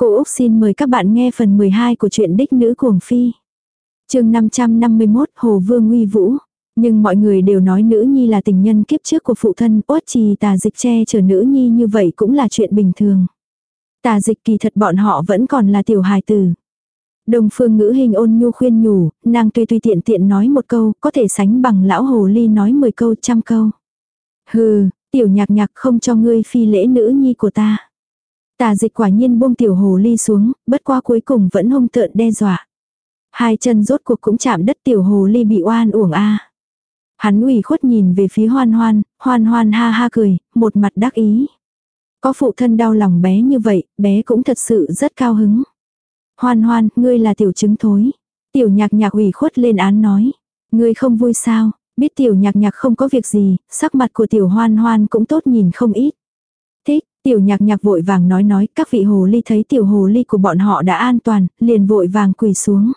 Cô Úc xin mời các bạn nghe phần 12 của truyện Đích Nữ Cuồng Phi. chương 551 Hồ Vương Nguy Vũ. Nhưng mọi người đều nói nữ nhi là tình nhân kiếp trước của phụ thân, uất trì tà dịch che chở nữ nhi như vậy cũng là chuyện bình thường. Tà dịch kỳ thật bọn họ vẫn còn là tiểu hài tử. Đồng phương ngữ hình ôn nhu khuyên nhủ, nàng tùy tùy tiện tiện nói một câu, có thể sánh bằng lão hồ ly nói 10 câu trăm câu. Hừ, tiểu nhạc nhạc không cho ngươi phi lễ nữ nhi của ta. Tà dịch quả nhiên buông tiểu hồ ly xuống, bất qua cuối cùng vẫn hung tợn đe dọa. Hai chân rốt cuộc cũng chạm đất tiểu hồ ly bị oan uổng a. Hắn ủy khuất nhìn về phía hoan hoan, hoan hoan ha ha cười, một mặt đắc ý. Có phụ thân đau lòng bé như vậy, bé cũng thật sự rất cao hứng. Hoan hoan, ngươi là tiểu chứng thối. Tiểu nhạc nhạc ủy khuất lên án nói. Ngươi không vui sao, biết tiểu nhạc nhạc không có việc gì, sắc mặt của tiểu hoan hoan cũng tốt nhìn không ít. Tiểu nhạc nhạc vội vàng nói nói, các vị hồ ly thấy tiểu hồ ly của bọn họ đã an toàn, liền vội vàng quỳ xuống.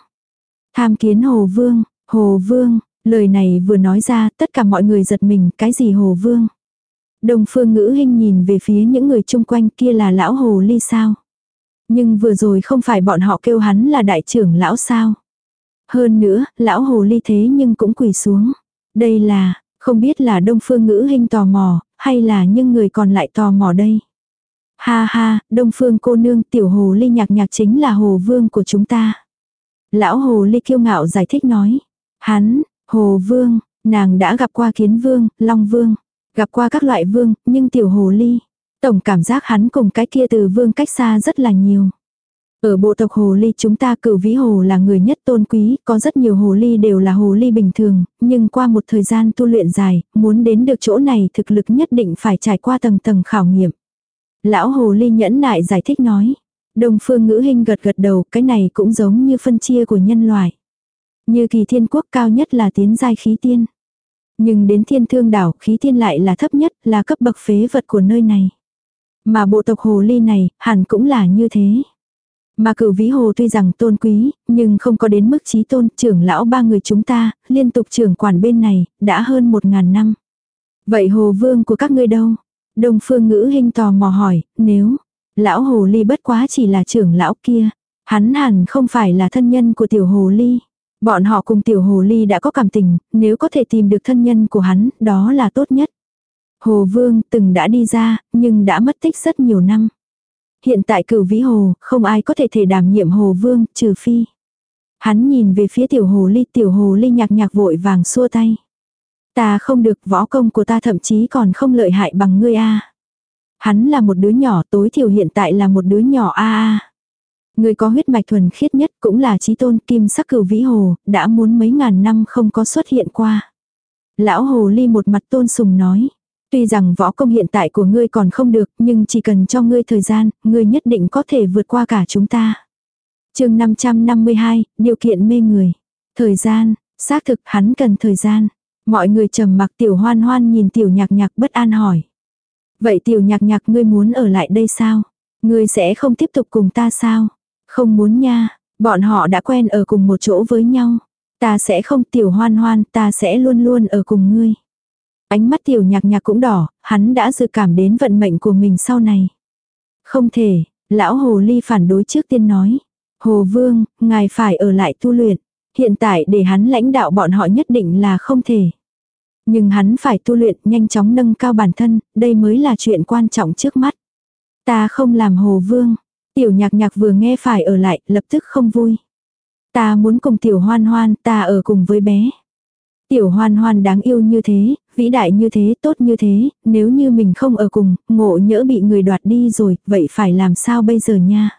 Tham kiến hồ vương, hồ vương, lời này vừa nói ra, tất cả mọi người giật mình, cái gì hồ vương. Đồng phương ngữ hình nhìn về phía những người chung quanh kia là lão hồ ly sao. Nhưng vừa rồi không phải bọn họ kêu hắn là đại trưởng lão sao. Hơn nữa, lão hồ ly thế nhưng cũng quỳ xuống. Đây là, không biết là đông phương ngữ hình tò mò, hay là những người còn lại tò mò đây. Ha ha, đông phương cô nương tiểu hồ ly nhạc nhạc chính là hồ vương của chúng ta. Lão hồ ly kiêu ngạo giải thích nói. Hắn, hồ vương, nàng đã gặp qua kiến vương, long vương, gặp qua các loại vương, nhưng tiểu hồ ly. Tổng cảm giác hắn cùng cái kia từ vương cách xa rất là nhiều. Ở bộ tộc hồ ly chúng ta cửu vĩ hồ là người nhất tôn quý, có rất nhiều hồ ly đều là hồ ly bình thường, nhưng qua một thời gian tu luyện dài, muốn đến được chỗ này thực lực nhất định phải trải qua tầng tầng khảo nghiệm. Lão hồ ly nhẫn nại giải thích nói. Đông phương ngữ hình gật gật đầu, cái này cũng giống như phân chia của nhân loại. Như kỳ thiên quốc cao nhất là tiến giai khí tiên. Nhưng đến thiên thương đảo khí tiên lại là thấp nhất, là cấp bậc phế vật của nơi này. Mà bộ tộc hồ ly này, hẳn cũng là như thế. Mà cử vĩ hồ tuy rằng tôn quý, nhưng không có đến mức trí tôn trưởng lão ba người chúng ta, liên tục trưởng quản bên này, đã hơn một ngàn năm. Vậy hồ vương của các ngươi đâu? Đông phương ngữ hình tò mò hỏi, nếu, lão hồ ly bất quá chỉ là trưởng lão kia, hắn hẳn không phải là thân nhân của tiểu hồ ly. Bọn họ cùng tiểu hồ ly đã có cảm tình, nếu có thể tìm được thân nhân của hắn, đó là tốt nhất. Hồ Vương từng đã đi ra, nhưng đã mất tích rất nhiều năm. Hiện tại cửu vĩ hồ, không ai có thể thể đảm nhiệm Hồ Vương, trừ phi. Hắn nhìn về phía tiểu hồ ly, tiểu hồ ly nhạc nhạc vội vàng xua tay. Ta không được, võ công của ta thậm chí còn không lợi hại bằng ngươi a. Hắn là một đứa nhỏ, tối thiểu hiện tại là một đứa nhỏ a a. Ngươi có huyết mạch thuần khiết nhất cũng là trí tôn kim sắc cửu vĩ hồ, đã muốn mấy ngàn năm không có xuất hiện qua. Lão hồ ly một mặt tôn sùng nói. Tuy rằng võ công hiện tại của ngươi còn không được, nhưng chỉ cần cho ngươi thời gian, ngươi nhất định có thể vượt qua cả chúng ta. chương 552, điều kiện mê người. Thời gian, xác thực hắn cần thời gian. Mọi người trầm mặc tiểu hoan hoan nhìn tiểu nhạc nhạc bất an hỏi. Vậy tiểu nhạc nhạc ngươi muốn ở lại đây sao? Ngươi sẽ không tiếp tục cùng ta sao? Không muốn nha, bọn họ đã quen ở cùng một chỗ với nhau. Ta sẽ không tiểu hoan hoan, ta sẽ luôn luôn ở cùng ngươi. Ánh mắt tiểu nhạc nhạc cũng đỏ, hắn đã dự cảm đến vận mệnh của mình sau này. Không thể, lão hồ ly phản đối trước tiên nói. Hồ vương, ngài phải ở lại tu luyện. Hiện tại để hắn lãnh đạo bọn họ nhất định là không thể. Nhưng hắn phải tu luyện nhanh chóng nâng cao bản thân, đây mới là chuyện quan trọng trước mắt. Ta không làm hồ vương. Tiểu nhạc nhạc vừa nghe phải ở lại, lập tức không vui. Ta muốn cùng tiểu hoan hoan, ta ở cùng với bé. Tiểu hoan hoan đáng yêu như thế, vĩ đại như thế, tốt như thế, nếu như mình không ở cùng, ngộ nhỡ bị người đoạt đi rồi, vậy phải làm sao bây giờ nha?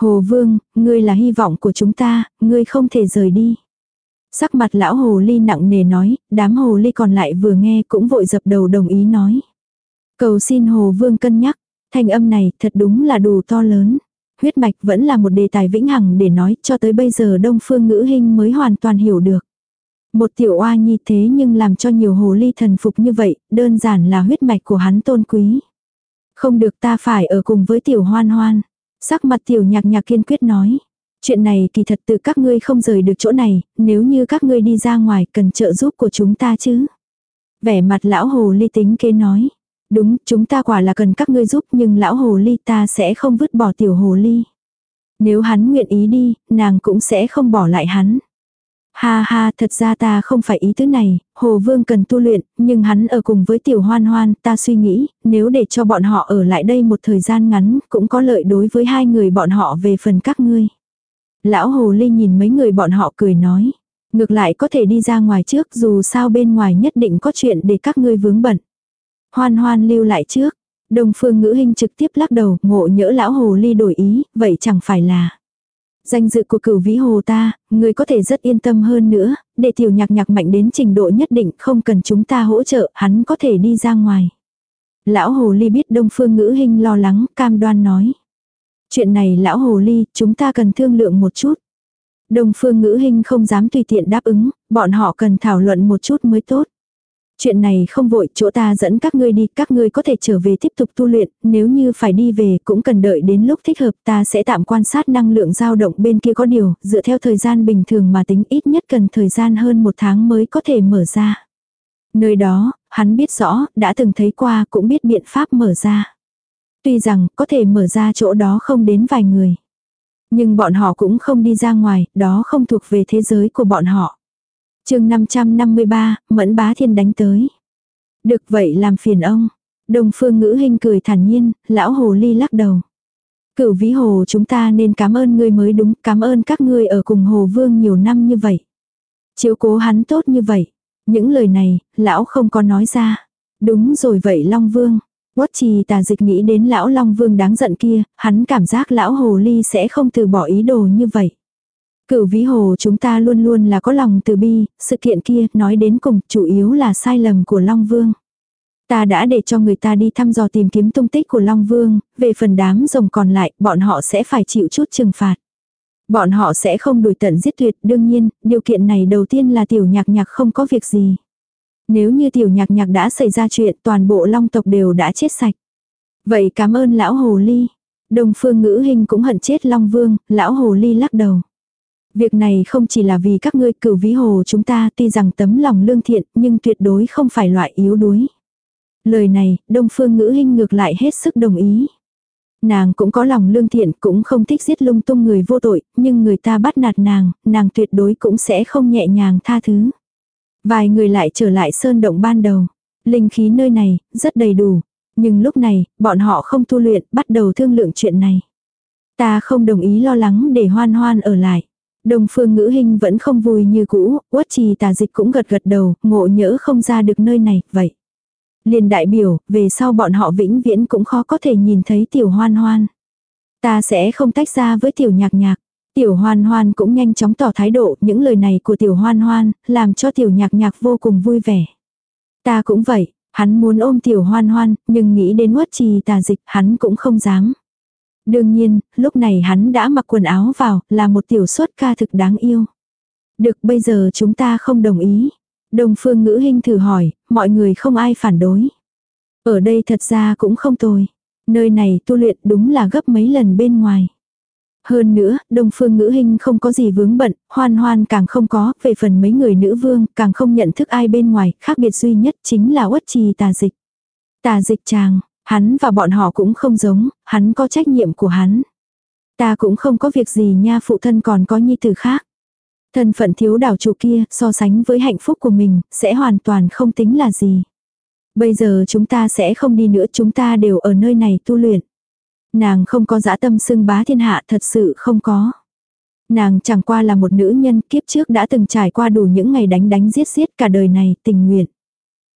Hồ Vương, ngươi là hy vọng của chúng ta, ngươi không thể rời đi. Sắc mặt lão hồ ly nặng nề nói, đám hồ ly còn lại vừa nghe cũng vội dập đầu đồng ý nói. Cầu xin hồ vương cân nhắc, thanh âm này thật đúng là đủ to lớn. Huyết mạch vẫn là một đề tài vĩnh hằng để nói cho tới bây giờ đông phương ngữ hình mới hoàn toàn hiểu được. Một tiểu oa nhi thế nhưng làm cho nhiều hồ ly thần phục như vậy, đơn giản là huyết mạch của hắn tôn quý. Không được ta phải ở cùng với tiểu hoan hoan. Sắc mặt tiểu nhạc nhạc kiên quyết nói. Chuyện này kỳ thật từ các ngươi không rời được chỗ này, nếu như các ngươi đi ra ngoài cần trợ giúp của chúng ta chứ. Vẻ mặt lão hồ ly tính kế nói. Đúng, chúng ta quả là cần các ngươi giúp nhưng lão hồ ly ta sẽ không vứt bỏ tiểu hồ ly. Nếu hắn nguyện ý đi, nàng cũng sẽ không bỏ lại hắn. Ha ha, thật ra ta không phải ý thứ này, Hồ Vương cần tu luyện, nhưng hắn ở cùng với tiểu hoan hoan, ta suy nghĩ, nếu để cho bọn họ ở lại đây một thời gian ngắn, cũng có lợi đối với hai người bọn họ về phần các ngươi. Lão Hồ Ly nhìn mấy người bọn họ cười nói, ngược lại có thể đi ra ngoài trước dù sao bên ngoài nhất định có chuyện để các ngươi vướng bận. Hoan hoan lưu lại trước, Đồng phương ngữ hình trực tiếp lắc đầu, ngộ nhỡ lão hồ ly đổi ý, vậy chẳng phải là. Danh dự của cửu vĩ hồ ta, người có thể rất yên tâm hơn nữa, để tiểu nhạc nhạc mạnh đến trình độ nhất định không cần chúng ta hỗ trợ, hắn có thể đi ra ngoài. Lão hồ ly biết đông phương ngữ hình lo lắng, cam đoan nói. Chuyện này lão hồ ly, chúng ta cần thương lượng một chút. đồng phương ngữ hình không dám tùy tiện đáp ứng, bọn họ cần thảo luận một chút mới tốt. Chuyện này không vội, chỗ ta dẫn các ngươi đi, các ngươi có thể trở về tiếp tục tu luyện, nếu như phải đi về cũng cần đợi đến lúc thích hợp, ta sẽ tạm quan sát năng lượng dao động bên kia có điều, dựa theo thời gian bình thường mà tính ít nhất cần thời gian hơn một tháng mới có thể mở ra. Nơi đó, hắn biết rõ, đã từng thấy qua cũng biết biện pháp mở ra. Tuy rằng, có thể mở ra chỗ đó không đến vài người. Nhưng bọn họ cũng không đi ra ngoài, đó không thuộc về thế giới của bọn họ chương 553, Mẫn Bá Thiên đánh tới. Được vậy làm phiền ông. Đồng phương ngữ hình cười thản nhiên, lão hồ ly lắc đầu. Cửu ví hồ chúng ta nên cảm ơn ngươi mới đúng, cảm ơn các ngươi ở cùng hồ vương nhiều năm như vậy. Chiếu cố hắn tốt như vậy. Những lời này, lão không có nói ra. Đúng rồi vậy Long Vương. Quất trì tà dịch nghĩ đến lão Long Vương đáng giận kia, hắn cảm giác lão hồ ly sẽ không từ bỏ ý đồ như vậy. Cửu vĩ hồ chúng ta luôn luôn là có lòng từ bi, sự kiện kia nói đến cùng chủ yếu là sai lầm của Long Vương. Ta đã để cho người ta đi thăm dò tìm kiếm tung tích của Long Vương, về phần đám rồng còn lại, bọn họ sẽ phải chịu chút trừng phạt. Bọn họ sẽ không đuổi tận giết tuyệt, đương nhiên, điều kiện này đầu tiên là tiểu nhạc nhạc không có việc gì. Nếu như tiểu nhạc nhạc đã xảy ra chuyện toàn bộ long tộc đều đã chết sạch. Vậy cảm ơn lão hồ ly. Đồng phương ngữ hình cũng hận chết long vương, lão hồ ly lắc đầu. Việc này không chỉ là vì các ngươi cửu ví hồ chúng ta tuy rằng tấm lòng lương thiện nhưng tuyệt đối không phải loại yếu đuối. Lời này, Đông Phương Ngữ hình ngược lại hết sức đồng ý. Nàng cũng có lòng lương thiện, cũng không thích giết lung tung người vô tội, nhưng người ta bắt nạt nàng, nàng tuyệt đối cũng sẽ không nhẹ nhàng tha thứ. Vài người lại trở lại sơn động ban đầu. Linh khí nơi này, rất đầy đủ. Nhưng lúc này, bọn họ không tu luyện, bắt đầu thương lượng chuyện này. Ta không đồng ý lo lắng để hoan hoan ở lại. Đông phương ngữ hình vẫn không vui như cũ, uất trì tà dịch cũng gật gật đầu, ngộ nhỡ không ra được nơi này, vậy. Liền đại biểu, về sau bọn họ vĩnh viễn cũng khó có thể nhìn thấy tiểu hoan hoan. Ta sẽ không tách ra với tiểu nhạc nhạc. Tiểu hoan hoan cũng nhanh chóng tỏ thái độ, những lời này của tiểu hoan hoan, làm cho tiểu nhạc nhạc vô cùng vui vẻ. Ta cũng vậy, hắn muốn ôm tiểu hoan hoan, nhưng nghĩ đến uất trì tà dịch, hắn cũng không dám. Đương nhiên, lúc này hắn đã mặc quần áo vào, là một tiểu xuất ca thực đáng yêu. Được bây giờ chúng ta không đồng ý. Đồng phương ngữ hình thử hỏi, mọi người không ai phản đối. Ở đây thật ra cũng không tồi. Nơi này tu luyện đúng là gấp mấy lần bên ngoài. Hơn nữa, đông phương ngữ hình không có gì vướng bận, hoan hoan càng không có, về phần mấy người nữ vương, càng không nhận thức ai bên ngoài, khác biệt duy nhất chính là uất trì tà dịch. Tà dịch chàng, Hắn và bọn họ cũng không giống, hắn có trách nhiệm của hắn. Ta cũng không có việc gì nha phụ thân còn có nhi tử khác. Thân phận thiếu đảo chủ kia so sánh với hạnh phúc của mình sẽ hoàn toàn không tính là gì. Bây giờ chúng ta sẽ không đi nữa chúng ta đều ở nơi này tu luyện. Nàng không có dã tâm xưng bá thiên hạ thật sự không có. Nàng chẳng qua là một nữ nhân kiếp trước đã từng trải qua đủ những ngày đánh đánh giết giết cả đời này tình nguyện.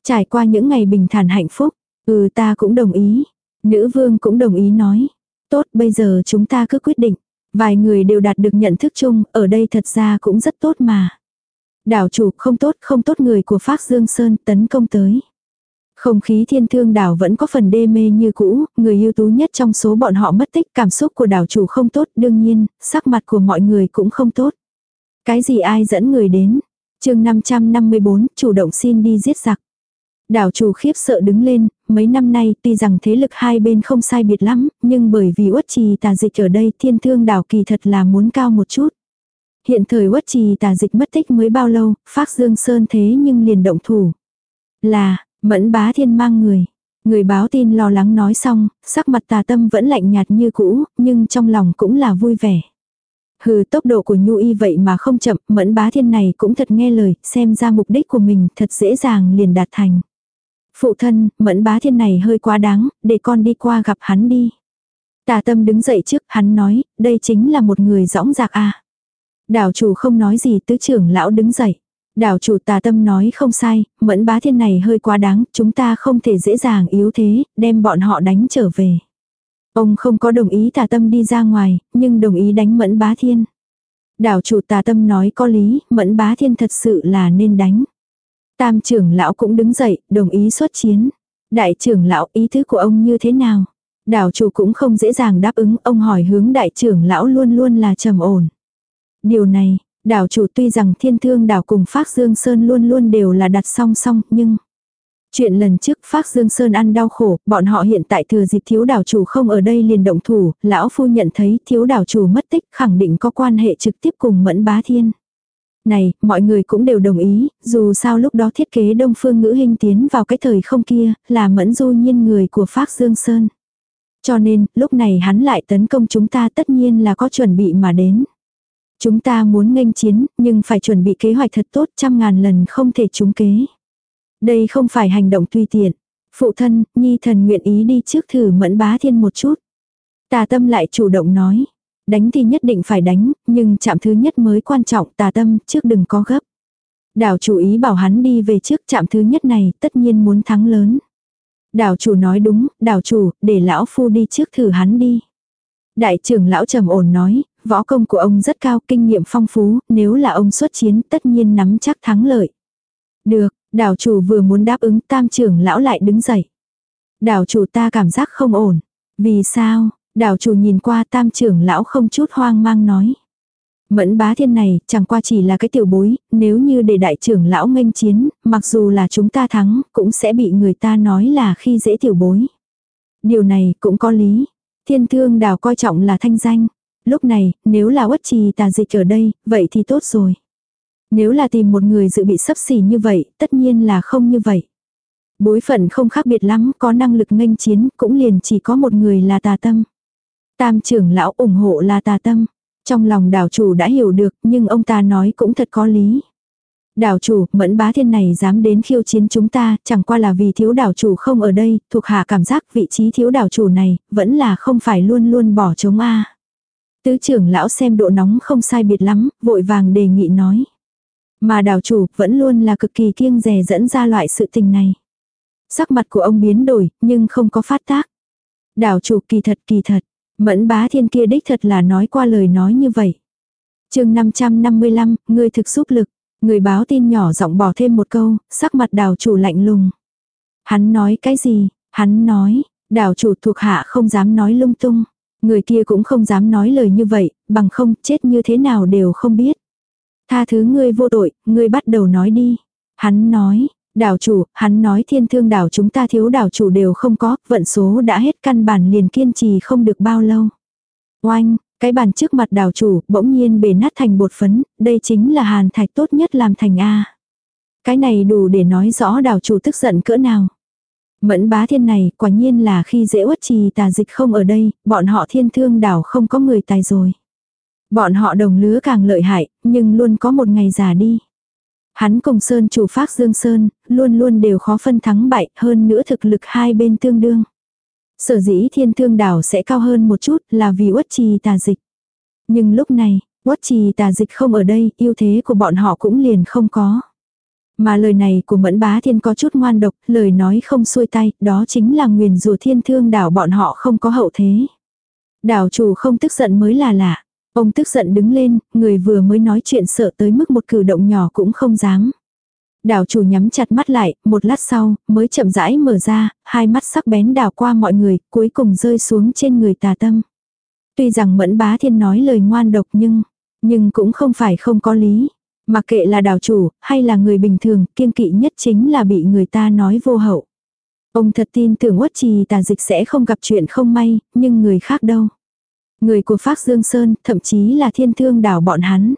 Trải qua những ngày bình thản hạnh phúc, Ừ ta cũng đồng ý. Nữ vương cũng đồng ý nói. Tốt bây giờ chúng ta cứ quyết định. Vài người đều đạt được nhận thức chung, ở đây thật ra cũng rất tốt mà. Đảo chủ không tốt không tốt người của Phác Dương Sơn tấn công tới. Không khí thiên thương đảo vẫn có phần đê mê như cũ, người ưu tú nhất trong số bọn họ mất tích cảm xúc của đảo chủ không tốt đương nhiên, sắc mặt của mọi người cũng không tốt. Cái gì ai dẫn người đến? chương 554, chủ động xin đi giết giặc. Đảo chủ khiếp sợ đứng lên, mấy năm nay tuy rằng thế lực hai bên không sai biệt lắm, nhưng bởi vì uất trì tà dịch ở đây thiên thương đảo kỳ thật là muốn cao một chút. Hiện thời uất trì tà dịch mất tích mới bao lâu, phác dương sơn thế nhưng liền động thủ. Là, mẫn bá thiên mang người. Người báo tin lo lắng nói xong, sắc mặt tà tâm vẫn lạnh nhạt như cũ, nhưng trong lòng cũng là vui vẻ. Hừ tốc độ của Nhu Y vậy mà không chậm, mẫn bá thiên này cũng thật nghe lời, xem ra mục đích của mình thật dễ dàng liền đạt thành. Phụ thân, mẫn bá thiên này hơi quá đáng, để con đi qua gặp hắn đi. Tà tâm đứng dậy trước, hắn nói, đây chính là một người rõng rạc à. Đảo chủ không nói gì tứ trưởng lão đứng dậy. Đảo chủ tà tâm nói không sai, mẫn bá thiên này hơi quá đáng, chúng ta không thể dễ dàng yếu thế, đem bọn họ đánh trở về. Ông không có đồng ý tà tâm đi ra ngoài, nhưng đồng ý đánh mẫn bá thiên. Đảo chủ tà tâm nói có lý, mẫn bá thiên thật sự là nên đánh. Tam trưởng lão cũng đứng dậy, đồng ý xuất chiến. Đại trưởng lão ý thức của ông như thế nào? Đảo chủ cũng không dễ dàng đáp ứng, ông hỏi hướng đại trưởng lão luôn luôn là trầm ổn. Điều này, đảo chủ tuy rằng thiên thương đảo cùng Phác Dương Sơn luôn luôn đều là đặt song song, nhưng... Chuyện lần trước Phác Dương Sơn ăn đau khổ, bọn họ hiện tại thừa dịp thiếu đảo chủ không ở đây liền động thủ, lão phu nhận thấy thiếu đảo chủ mất tích khẳng định có quan hệ trực tiếp cùng mẫn bá thiên. Này, mọi người cũng đều đồng ý, dù sao lúc đó thiết kế đông phương ngữ hình tiến vào cái thời không kia, là mẫn du nhiên người của Phác Dương Sơn. Cho nên, lúc này hắn lại tấn công chúng ta tất nhiên là có chuẩn bị mà đến. Chúng ta muốn nghênh chiến, nhưng phải chuẩn bị kế hoạch thật tốt trăm ngàn lần không thể trúng kế. Đây không phải hành động tùy tiện. Phụ thân, nhi thần nguyện ý đi trước thử mẫn bá thiên một chút. Tà tâm lại chủ động nói. Đánh thì nhất định phải đánh, nhưng chạm thứ nhất mới quan trọng tà tâm trước đừng có gấp. Đảo chủ ý bảo hắn đi về trước chạm thứ nhất này tất nhiên muốn thắng lớn. Đảo chủ nói đúng, đảo chủ, để lão phu đi trước thử hắn đi. Đại trưởng lão trầm ổn nói, võ công của ông rất cao, kinh nghiệm phong phú, nếu là ông xuất chiến tất nhiên nắm chắc thắng lợi. Được, đảo chủ vừa muốn đáp ứng tam trưởng lão lại đứng dậy. Đảo chủ ta cảm giác không ổn. Vì sao? Đảo chủ nhìn qua tam trưởng lão không chút hoang mang nói. Mẫn bá thiên này chẳng qua chỉ là cái tiểu bối, nếu như để đại trưởng lão nghênh chiến, mặc dù là chúng ta thắng, cũng sẽ bị người ta nói là khi dễ tiểu bối. Điều này cũng có lý. Thiên thương đào coi trọng là thanh danh. Lúc này, nếu là uất trì tà dịch ở đây, vậy thì tốt rồi. Nếu là tìm một người dự bị sấp xỉ như vậy, tất nhiên là không như vậy. Bối phận không khác biệt lắm, có năng lực nghênh chiến, cũng liền chỉ có một người là tà tâm. Tam trưởng lão ủng hộ là tà tâm. Trong lòng đảo chủ đã hiểu được, nhưng ông ta nói cũng thật có lý. Đảo chủ, mẫn bá thiên này dám đến khiêu chiến chúng ta, chẳng qua là vì thiếu đảo chủ không ở đây, thuộc hạ cảm giác vị trí thiếu đảo chủ này, vẫn là không phải luôn luôn bỏ chống A. Tứ trưởng lão xem độ nóng không sai biệt lắm, vội vàng đề nghị nói. Mà đảo chủ vẫn luôn là cực kỳ kiêng rè dẫn ra loại sự tình này. Sắc mặt của ông biến đổi, nhưng không có phát tác. Đảo chủ kỳ thật kỳ thật, Mẫn bá thiên kia đích thật là nói qua lời nói như vậy. chương 555, người thực giúp lực. Người báo tin nhỏ giọng bỏ thêm một câu, sắc mặt đào chủ lạnh lùng. Hắn nói cái gì? Hắn nói, đào chủ thuộc hạ không dám nói lung tung. Người kia cũng không dám nói lời như vậy, bằng không chết như thế nào đều không biết. Tha thứ ngươi vô tội, ngươi bắt đầu nói đi. Hắn nói, Đảo chủ, hắn nói thiên thương đảo chúng ta thiếu đảo chủ đều không có, vận số đã hết căn bản liền kiên trì không được bao lâu. Oanh, cái bàn trước mặt đảo chủ bỗng nhiên bể nát thành bột phấn, đây chính là hàn thạch tốt nhất làm thành A. Cái này đủ để nói rõ đảo chủ tức giận cỡ nào. Mẫn bá thiên này quả nhiên là khi dễ uất trì tà dịch không ở đây, bọn họ thiên thương đảo không có người tài rồi. Bọn họ đồng lứa càng lợi hại, nhưng luôn có một ngày già đi. Hắn cùng Sơn chủ phác Dương Sơn, luôn luôn đều khó phân thắng bại, hơn nữa thực lực hai bên tương đương. Sở dĩ thiên thương đảo sẽ cao hơn một chút là vì uất trì tà dịch. Nhưng lúc này, uất trì tà dịch không ở đây, ưu thế của bọn họ cũng liền không có. Mà lời này của mẫn bá thiên có chút ngoan độc, lời nói không xuôi tay, đó chính là nguyền rủa thiên thương đảo bọn họ không có hậu thế. Đảo chủ không tức giận mới là lạ. Ông tức giận đứng lên, người vừa mới nói chuyện sợ tới mức một cử động nhỏ cũng không dám. Đảo chủ nhắm chặt mắt lại, một lát sau, mới chậm rãi mở ra, hai mắt sắc bén đảo qua mọi người, cuối cùng rơi xuống trên người tà tâm. Tuy rằng mẫn bá thiên nói lời ngoan độc nhưng, nhưng cũng không phải không có lý. Mà kệ là đào chủ, hay là người bình thường, kiên kỵ nhất chính là bị người ta nói vô hậu. Ông thật tin tưởng uất trì tà dịch sẽ không gặp chuyện không may, nhưng người khác đâu. Người của Phác Dương Sơn, thậm chí là thiên thương đảo bọn hắn.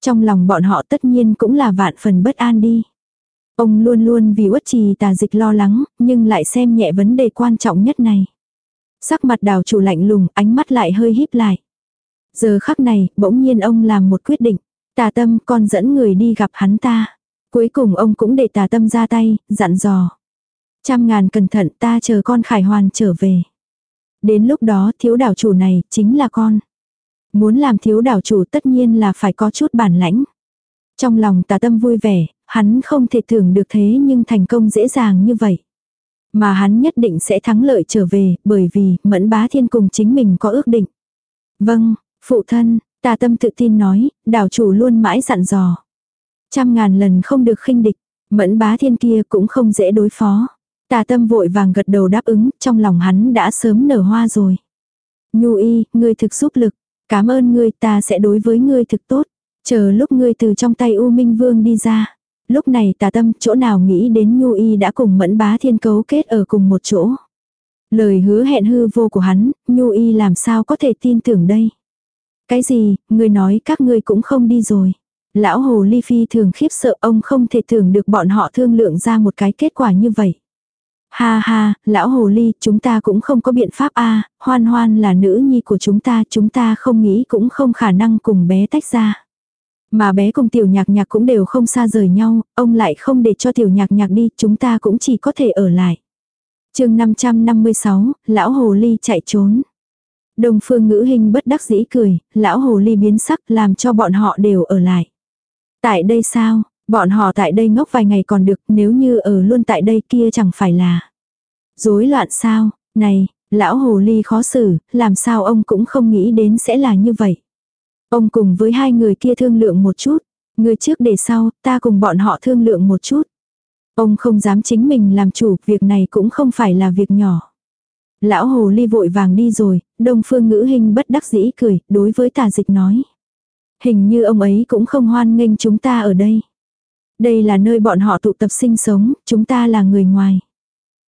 Trong lòng bọn họ tất nhiên cũng là vạn phần bất an đi. Ông luôn luôn vì uất trì tà dịch lo lắng, nhưng lại xem nhẹ vấn đề quan trọng nhất này. Sắc mặt đào chủ lạnh lùng, ánh mắt lại hơi híp lại. Giờ khắc này, bỗng nhiên ông làm một quyết định. Tà tâm con dẫn người đi gặp hắn ta. Cuối cùng ông cũng để tà tâm ra tay, dặn dò. Trăm ngàn cẩn thận ta chờ con khải hoàn trở về. Đến lúc đó thiếu đảo chủ này chính là con. Muốn làm thiếu đảo chủ tất nhiên là phải có chút bản lãnh. Trong lòng tà tâm vui vẻ, hắn không thể tưởng được thế nhưng thành công dễ dàng như vậy. Mà hắn nhất định sẽ thắng lợi trở về, bởi vì mẫn bá thiên cùng chính mình có ước định. Vâng, phụ thân, tà tâm tự tin nói, đảo chủ luôn mãi dặn dò. Trăm ngàn lần không được khinh địch, mẫn bá thiên kia cũng không dễ đối phó. Tà tâm vội vàng gật đầu đáp ứng, trong lòng hắn đã sớm nở hoa rồi. Nhu y, ngươi thực giúp lực. Cảm ơn ngươi ta sẽ đối với ngươi thực tốt. Chờ lúc ngươi từ trong tay U Minh Vương đi ra. Lúc này tà tâm chỗ nào nghĩ đến Nhu y đã cùng mẫn bá thiên cấu kết ở cùng một chỗ. Lời hứa hẹn hư vô của hắn, Nhu y làm sao có thể tin tưởng đây. Cái gì, người nói các ngươi cũng không đi rồi. Lão hồ ly phi thường khiếp sợ ông không thể tưởng được bọn họ thương lượng ra một cái kết quả như vậy. Ha ha, lão hồ ly, chúng ta cũng không có biện pháp a hoan hoan là nữ nhi của chúng ta, chúng ta không nghĩ cũng không khả năng cùng bé tách ra. Mà bé cùng tiểu nhạc nhạc cũng đều không xa rời nhau, ông lại không để cho tiểu nhạc nhạc đi, chúng ta cũng chỉ có thể ở lại. chương 556, lão hồ ly chạy trốn. Đồng phương ngữ hình bất đắc dĩ cười, lão hồ ly biến sắc làm cho bọn họ đều ở lại. Tại đây sao, Bọn họ tại đây ngốc vài ngày còn được, nếu như ở luôn tại đây kia chẳng phải là. Rối loạn sao, này, lão hồ ly khó xử, làm sao ông cũng không nghĩ đến sẽ là như vậy. Ông cùng với hai người kia thương lượng một chút, người trước để sau, ta cùng bọn họ thương lượng một chút. Ông không dám chính mình làm chủ, việc này cũng không phải là việc nhỏ. Lão hồ ly vội vàng đi rồi, đông phương ngữ hình bất đắc dĩ cười, đối với tà dịch nói. Hình như ông ấy cũng không hoan nghênh chúng ta ở đây. Đây là nơi bọn họ tụ tập sinh sống, chúng ta là người ngoài.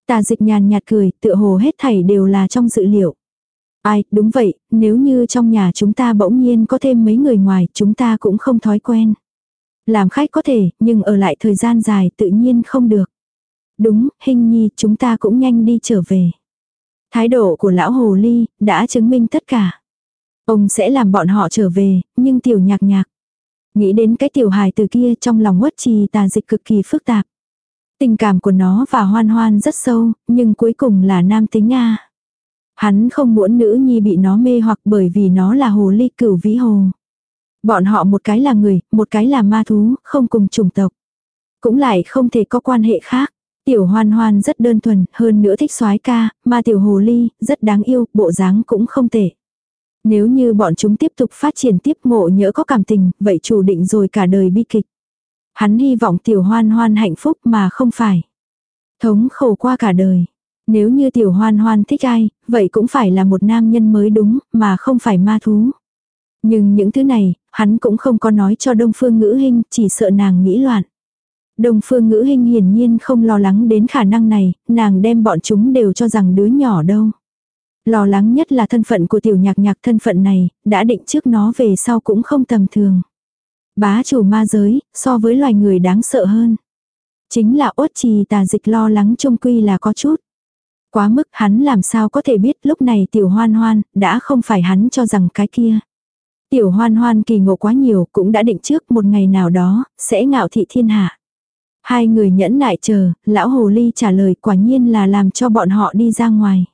Tà dịch nhàn nhạt cười, tựa hồ hết thảy đều là trong dự liệu. Ai, đúng vậy, nếu như trong nhà chúng ta bỗng nhiên có thêm mấy người ngoài, chúng ta cũng không thói quen. Làm khách có thể, nhưng ở lại thời gian dài tự nhiên không được. Đúng, hình nhi, chúng ta cũng nhanh đi trở về. Thái độ của lão hồ ly, đã chứng minh tất cả. Ông sẽ làm bọn họ trở về, nhưng tiểu nhạc nhạc. Nghĩ đến cái tiểu hài từ kia trong lòng uất trì tà dịch cực kỳ phức tạp. Tình cảm của nó và hoan hoan rất sâu, nhưng cuối cùng là nam tính Nga. Hắn không muốn nữ nhi bị nó mê hoặc bởi vì nó là hồ ly cửu vĩ hồ. Bọn họ một cái là người, một cái là ma thú, không cùng chủng tộc. Cũng lại không thể có quan hệ khác. Tiểu hoan hoan rất đơn thuần, hơn nữa thích soái ca, mà tiểu hồ ly, rất đáng yêu, bộ dáng cũng không tệ. Nếu như bọn chúng tiếp tục phát triển tiếp ngộ nhỡ có cảm tình, vậy chủ định rồi cả đời bi kịch. Hắn hy vọng tiểu hoan hoan hạnh phúc mà không phải. Thống khổ qua cả đời. Nếu như tiểu hoan hoan thích ai, vậy cũng phải là một nam nhân mới đúng, mà không phải ma thú. Nhưng những thứ này, hắn cũng không có nói cho Đông Phương Ngữ hình, chỉ sợ nàng nghĩ loạn. Đông Phương Ngữ hình hiển nhiên không lo lắng đến khả năng này, nàng đem bọn chúng đều cho rằng đứa nhỏ đâu. Lo lắng nhất là thân phận của tiểu nhạc nhạc thân phận này, đã định trước nó về sau cũng không tầm thường. Bá chủ ma giới, so với loài người đáng sợ hơn. Chính là ốt trì tà dịch lo lắng trông quy là có chút. Quá mức hắn làm sao có thể biết lúc này tiểu hoan hoan, đã không phải hắn cho rằng cái kia. Tiểu hoan hoan kỳ ngộ quá nhiều cũng đã định trước một ngày nào đó, sẽ ngạo thị thiên hạ. Hai người nhẫn nại chờ, lão hồ ly trả lời quả nhiên là làm cho bọn họ đi ra ngoài.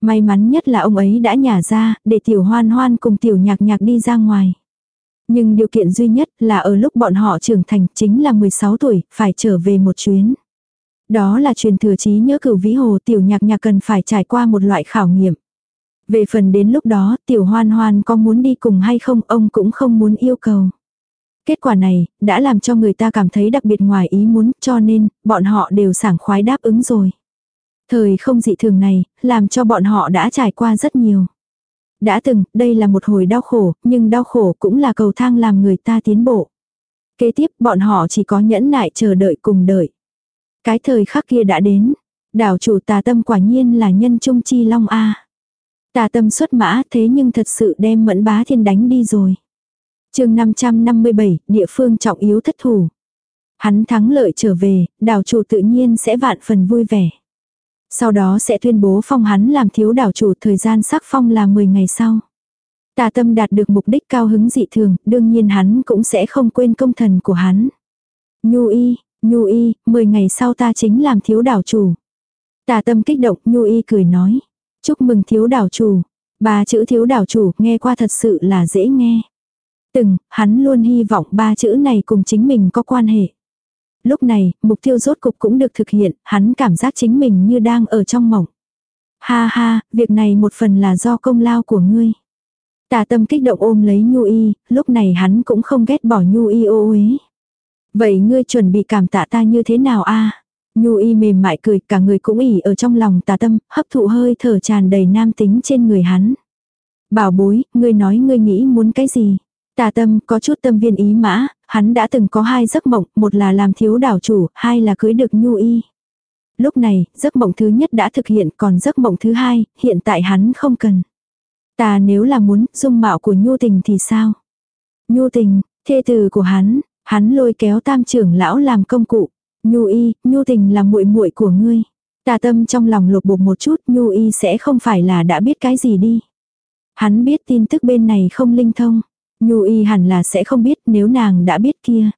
May mắn nhất là ông ấy đã nhả ra, để tiểu hoan hoan cùng tiểu nhạc nhạc đi ra ngoài. Nhưng điều kiện duy nhất là ở lúc bọn họ trưởng thành chính là 16 tuổi, phải trở về một chuyến. Đó là truyền thừa trí nhớ cửu vĩ hồ tiểu nhạc nhạc cần phải trải qua một loại khảo nghiệm. Về phần đến lúc đó tiểu hoan hoan có muốn đi cùng hay không ông cũng không muốn yêu cầu. Kết quả này đã làm cho người ta cảm thấy đặc biệt ngoài ý muốn cho nên bọn họ đều sảng khoái đáp ứng rồi. Thời không dị thường này, làm cho bọn họ đã trải qua rất nhiều. Đã từng, đây là một hồi đau khổ, nhưng đau khổ cũng là cầu thang làm người ta tiến bộ. Kế tiếp, bọn họ chỉ có nhẫn nại chờ đợi cùng đợi. Cái thời khắc kia đã đến. Đảo chủ tà tâm quả nhiên là nhân trung chi long A. Tà tâm xuất mã thế nhưng thật sự đem mẫn bá thiên đánh đi rồi chương 557, địa phương trọng yếu thất thủ. Hắn thắng lợi trở về, đảo chủ tự nhiên sẽ vạn phần vui vẻ. Sau đó sẽ tuyên bố phong hắn làm thiếu đảo chủ thời gian sắc phong là 10 ngày sau. Tà tâm đạt được mục đích cao hứng dị thường, đương nhiên hắn cũng sẽ không quên công thần của hắn. Nhu y, nhu y, 10 ngày sau ta chính làm thiếu đảo chủ. Tà tâm kích động, nhu y cười nói. Chúc mừng thiếu đảo chủ. Ba chữ thiếu đảo chủ nghe qua thật sự là dễ nghe. Từng, hắn luôn hy vọng ba chữ này cùng chính mình có quan hệ. Lúc này, mục tiêu rốt cục cũng được thực hiện, hắn cảm giác chính mình như đang ở trong mộng. Ha ha, việc này một phần là do công lao của ngươi. Tà tâm kích động ôm lấy Nhu Y, lúc này hắn cũng không ghét bỏ Nhu Y ô uế. Vậy ngươi chuẩn bị cảm tạ ta như thế nào a? Nhu Y mềm mại cười, cả người cũng ỉ ở trong lòng tà tâm, hấp thụ hơi thở tràn đầy nam tính trên người hắn. Bảo bối, ngươi nói ngươi nghĩ muốn cái gì? Tà tâm có chút tâm viên ý mã, hắn đã từng có hai giấc mộng, một là làm thiếu đảo chủ, hai là cưới được Nhu Y. Lúc này, giấc mộng thứ nhất đã thực hiện, còn giấc mộng thứ hai, hiện tại hắn không cần. Ta nếu là muốn, dung mạo của Nhu Tình thì sao? Nhu Tình, thê tử của hắn, hắn lôi kéo tam trưởng lão làm công cụ. Nhu Y, Nhu Tình là muội muội của ngươi. Tà tâm trong lòng lột bột một chút, Nhu Y sẽ không phải là đã biết cái gì đi. Hắn biết tin tức bên này không linh thông. Nhu Y hẳn là sẽ không biết nếu nàng đã biết kia.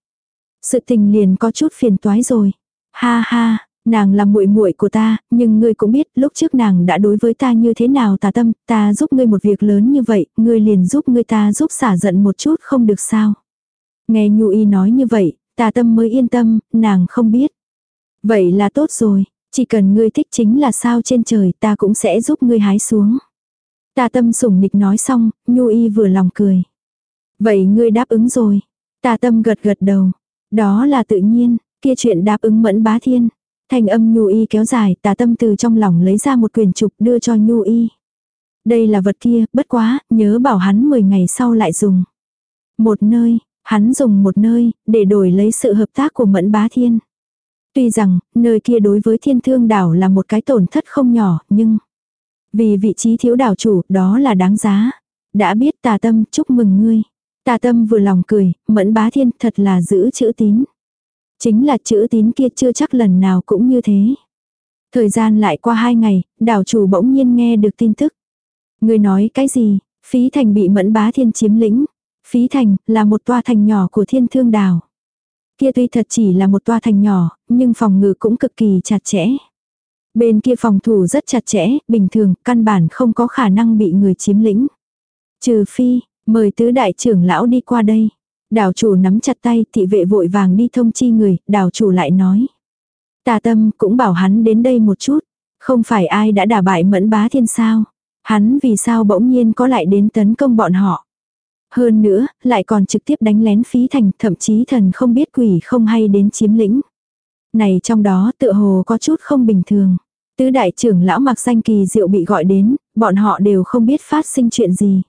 Sự tình liền có chút phiền toái rồi. Ha ha, Nàng là muội muội của ta, nhưng ngươi cũng biết, lúc trước nàng đã đối với ta như thế nào tà tâm, ta giúp ngươi một việc lớn như vậy, ngươi liền giúp ngươi ta giúp xả giận một chút không được sao. Nghe Nhu Y nói như vậy, tà tâm mới yên tâm, nàng không biết. Vậy là tốt rồi, chỉ cần ngươi thích chính là sao trên trời ta cũng sẽ giúp ngươi hái xuống. Tà tâm sủng nịch nói xong, Nhu Y vừa lòng cười. Vậy ngươi đáp ứng rồi. Tà tâm gật gật đầu. Đó là tự nhiên, kia chuyện đáp ứng mẫn bá thiên. thành âm nhu y kéo dài, tà tâm từ trong lòng lấy ra một quyền trục đưa cho nhu y. Đây là vật kia, bất quá, nhớ bảo hắn 10 ngày sau lại dùng. Một nơi, hắn dùng một nơi, để đổi lấy sự hợp tác của mẫn bá thiên. Tuy rằng, nơi kia đối với thiên thương đảo là một cái tổn thất không nhỏ, nhưng... Vì vị trí thiếu đảo chủ, đó là đáng giá. Đã biết tà tâm, chúc mừng ngươi. Tà tâm vừa lòng cười, mẫn bá thiên thật là giữ chữ tín. Chính là chữ tín kia chưa chắc lần nào cũng như thế. Thời gian lại qua hai ngày, đảo chủ bỗng nhiên nghe được tin tức. Người nói cái gì? Phí thành bị mẫn bá thiên chiếm lĩnh. Phí thành là một toa thành nhỏ của thiên thương đảo. Kia tuy thật chỉ là một toa thành nhỏ, nhưng phòng ngự cũng cực kỳ chặt chẽ. Bên kia phòng thủ rất chặt chẽ, bình thường, căn bản không có khả năng bị người chiếm lĩnh. Trừ phi, mời tứ đại trưởng lão đi qua đây. Đào chủ nắm chặt tay, thị vệ vội vàng đi thông chi người, đào chủ lại nói. Tà tâm cũng bảo hắn đến đây một chút. Không phải ai đã đả bại mẫn bá thiên sao. Hắn vì sao bỗng nhiên có lại đến tấn công bọn họ. Hơn nữa, lại còn trực tiếp đánh lén phí thành, thậm chí thần không biết quỷ không hay đến chiếm lĩnh. Này trong đó tựa hồ có chút không bình thường. Tứ đại trưởng lão mặc danh kỳ diệu bị gọi đến, bọn họ đều không biết phát sinh chuyện gì.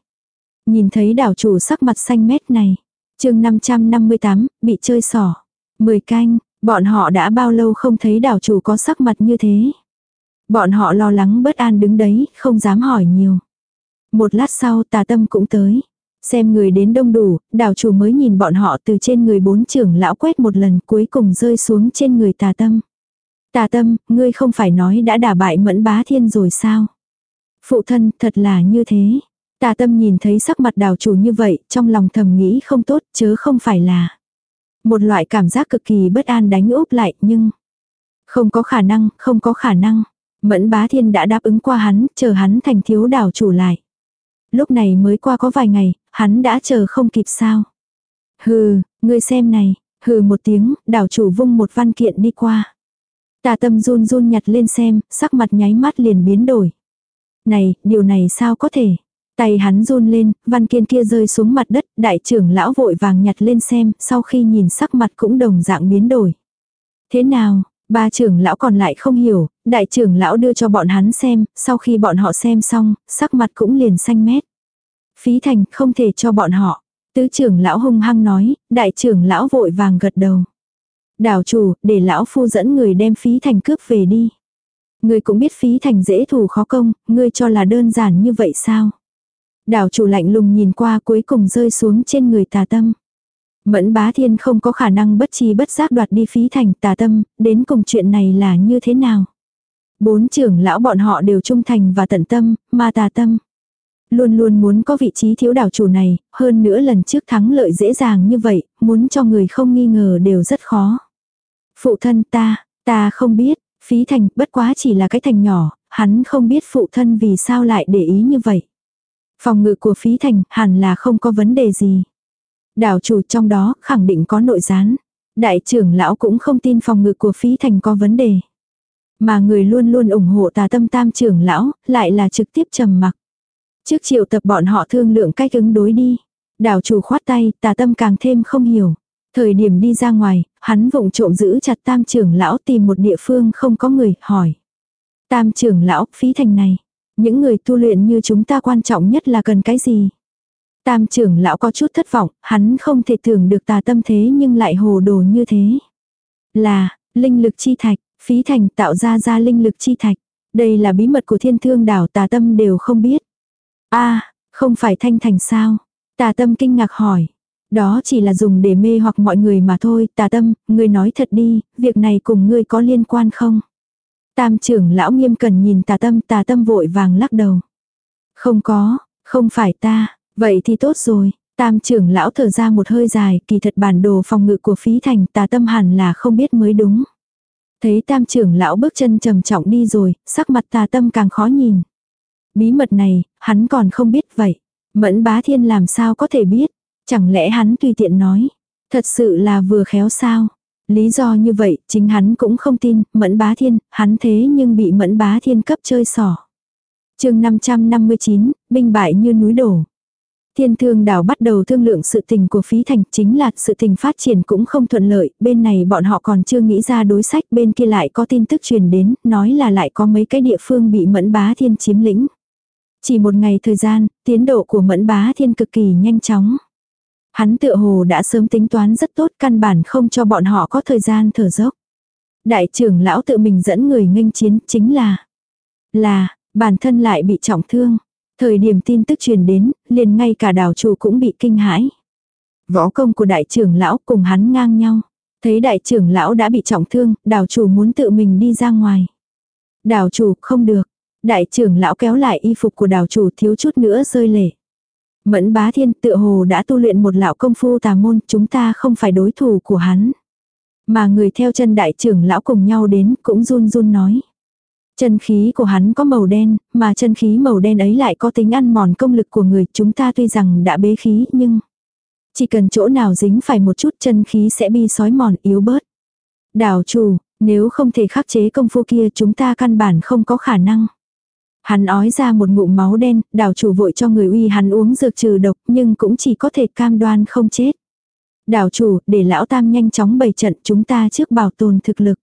Nhìn thấy đảo chủ sắc mặt xanh mét này, chương 558, bị chơi xỏ. Mười canh, bọn họ đã bao lâu không thấy đảo chủ có sắc mặt như thế. Bọn họ lo lắng bất an đứng đấy, không dám hỏi nhiều. Một lát sau tà tâm cũng tới. Xem người đến đông đủ, đảo chủ mới nhìn bọn họ từ trên người bốn trưởng lão quét một lần cuối cùng rơi xuống trên người tà tâm. Tà tâm, ngươi không phải nói đã đả bại mẫn bá thiên rồi sao? Phụ thân, thật là như thế. Tà tâm nhìn thấy sắc mặt đào chủ như vậy, trong lòng thầm nghĩ không tốt, chớ không phải là. Một loại cảm giác cực kỳ bất an đánh úp lại, nhưng... Không có khả năng, không có khả năng. Mẫn bá thiên đã đáp ứng qua hắn, chờ hắn thành thiếu đảo chủ lại. Lúc này mới qua có vài ngày, hắn đã chờ không kịp sao. Hừ, ngươi xem này, hừ một tiếng, đảo chủ vung một văn kiện đi qua. Tà tâm run run nhặt lên xem, sắc mặt nháy mắt liền biến đổi. Này, điều này sao có thể? Tay hắn run lên, văn kiên kia rơi xuống mặt đất, đại trưởng lão vội vàng nhặt lên xem, sau khi nhìn sắc mặt cũng đồng dạng biến đổi. Thế nào, ba trưởng lão còn lại không hiểu, đại trưởng lão đưa cho bọn hắn xem, sau khi bọn họ xem xong, sắc mặt cũng liền xanh mét. Phí thành không thể cho bọn họ. Tứ trưởng lão hung hăng nói, đại trưởng lão vội vàng gật đầu. Đảo chủ, để lão phu dẫn người đem phí thành cướp về đi. Ngươi cũng biết phí thành dễ thủ khó công, ngươi cho là đơn giản như vậy sao? Đảo chủ lạnh lùng nhìn qua cuối cùng rơi xuống trên người tà tâm. Mẫn bá thiên không có khả năng bất chi bất giác đoạt đi phí thành tà tâm, đến cùng chuyện này là như thế nào? Bốn trưởng lão bọn họ đều trung thành và tận tâm, mà tà tâm. luôn luôn muốn có vị trí thiếu đảo chủ này, hơn nữa lần trước thắng lợi dễ dàng như vậy, muốn cho người không nghi ngờ đều rất khó. Phụ thân ta, ta không biết, phí thành bất quá chỉ là cái thành nhỏ, hắn không biết phụ thân vì sao lại để ý như vậy. Phòng ngự của phí thành hẳn là không có vấn đề gì. Đảo chủ trong đó khẳng định có nội gián. Đại trưởng lão cũng không tin phòng ngự của phí thành có vấn đề. Mà người luôn luôn ủng hộ tà tâm tam trưởng lão, lại là trực tiếp trầm mặc. Trước triệu tập bọn họ thương lượng cách ứng đối đi. Đảo chủ khoát tay, tà tâm càng thêm không hiểu. Thời điểm đi ra ngoài, hắn vụng trộm giữ chặt tam trưởng lão tìm một địa phương không có người, hỏi. Tam trưởng lão, phí thành này. Những người tu luyện như chúng ta quan trọng nhất là cần cái gì? Tam trưởng lão có chút thất vọng, hắn không thể tưởng được tà tâm thế nhưng lại hồ đồ như thế. Là, linh lực chi thạch, phí thành tạo ra ra linh lực chi thạch. Đây là bí mật của thiên thương đảo tà tâm đều không biết. a không phải thanh thành sao? Tà tâm kinh ngạc hỏi. Đó chỉ là dùng để mê hoặc mọi người mà thôi, tà tâm, ngươi nói thật đi, việc này cùng ngươi có liên quan không? Tam trưởng lão nghiêm cần nhìn tà tâm, tà tâm vội vàng lắc đầu. Không có, không phải ta, vậy thì tốt rồi. Tam trưởng lão thở ra một hơi dài, kỳ thật bản đồ phòng ngự của phí thành tà tâm hẳn là không biết mới đúng. Thấy tam trưởng lão bước chân trầm trọng đi rồi, sắc mặt tà tâm càng khó nhìn. Bí mật này, hắn còn không biết vậy. Mẫn bá thiên làm sao có thể biết. Chẳng lẽ hắn tùy tiện nói. Thật sự là vừa khéo sao. Lý do như vậy, chính hắn cũng không tin, mẫn bá thiên, hắn thế nhưng bị mẫn bá thiên cấp chơi sỏ. chương 559, binh bại như núi đổ. Thiên thương đảo bắt đầu thương lượng sự tình của phí thành chính là sự tình phát triển cũng không thuận lợi, bên này bọn họ còn chưa nghĩ ra đối sách, bên kia lại có tin tức truyền đến, nói là lại có mấy cái địa phương bị mẫn bá thiên chiếm lĩnh. Chỉ một ngày thời gian, tiến độ của mẫn bá thiên cực kỳ nhanh chóng. Hắn tựa hồ đã sớm tính toán rất tốt căn bản không cho bọn họ có thời gian thở dốc. Đại trưởng lão tự mình dẫn người nghênh chiến chính là là bản thân lại bị trọng thương. Thời điểm tin tức truyền đến, liền ngay cả đảo chủ cũng bị kinh hãi. Võ công của đại trưởng lão cùng hắn ngang nhau. Thấy đại trưởng lão đã bị trọng thương, đảo chủ muốn tự mình đi ra ngoài. Đảo chủ không được. Đại trưởng lão kéo lại y phục của đảo chủ thiếu chút nữa rơi lệ. Mẫn bá thiên tựa hồ đã tu luyện một lão công phu tà môn, chúng ta không phải đối thủ của hắn. Mà người theo chân đại trưởng lão cùng nhau đến cũng run run nói. Chân khí của hắn có màu đen, mà chân khí màu đen ấy lại có tính ăn mòn công lực của người. Chúng ta tuy rằng đã bế khí nhưng chỉ cần chỗ nào dính phải một chút chân khí sẽ bị sói mòn yếu bớt. Đảo chủ, nếu không thể khắc chế công phu kia chúng ta căn bản không có khả năng. Hắn ói ra một ngụm máu đen, đảo chủ vội cho người uy hắn uống dược trừ độc nhưng cũng chỉ có thể cam đoan không chết. Đảo chủ, để lão tam nhanh chóng bày trận chúng ta trước bảo tồn thực lực.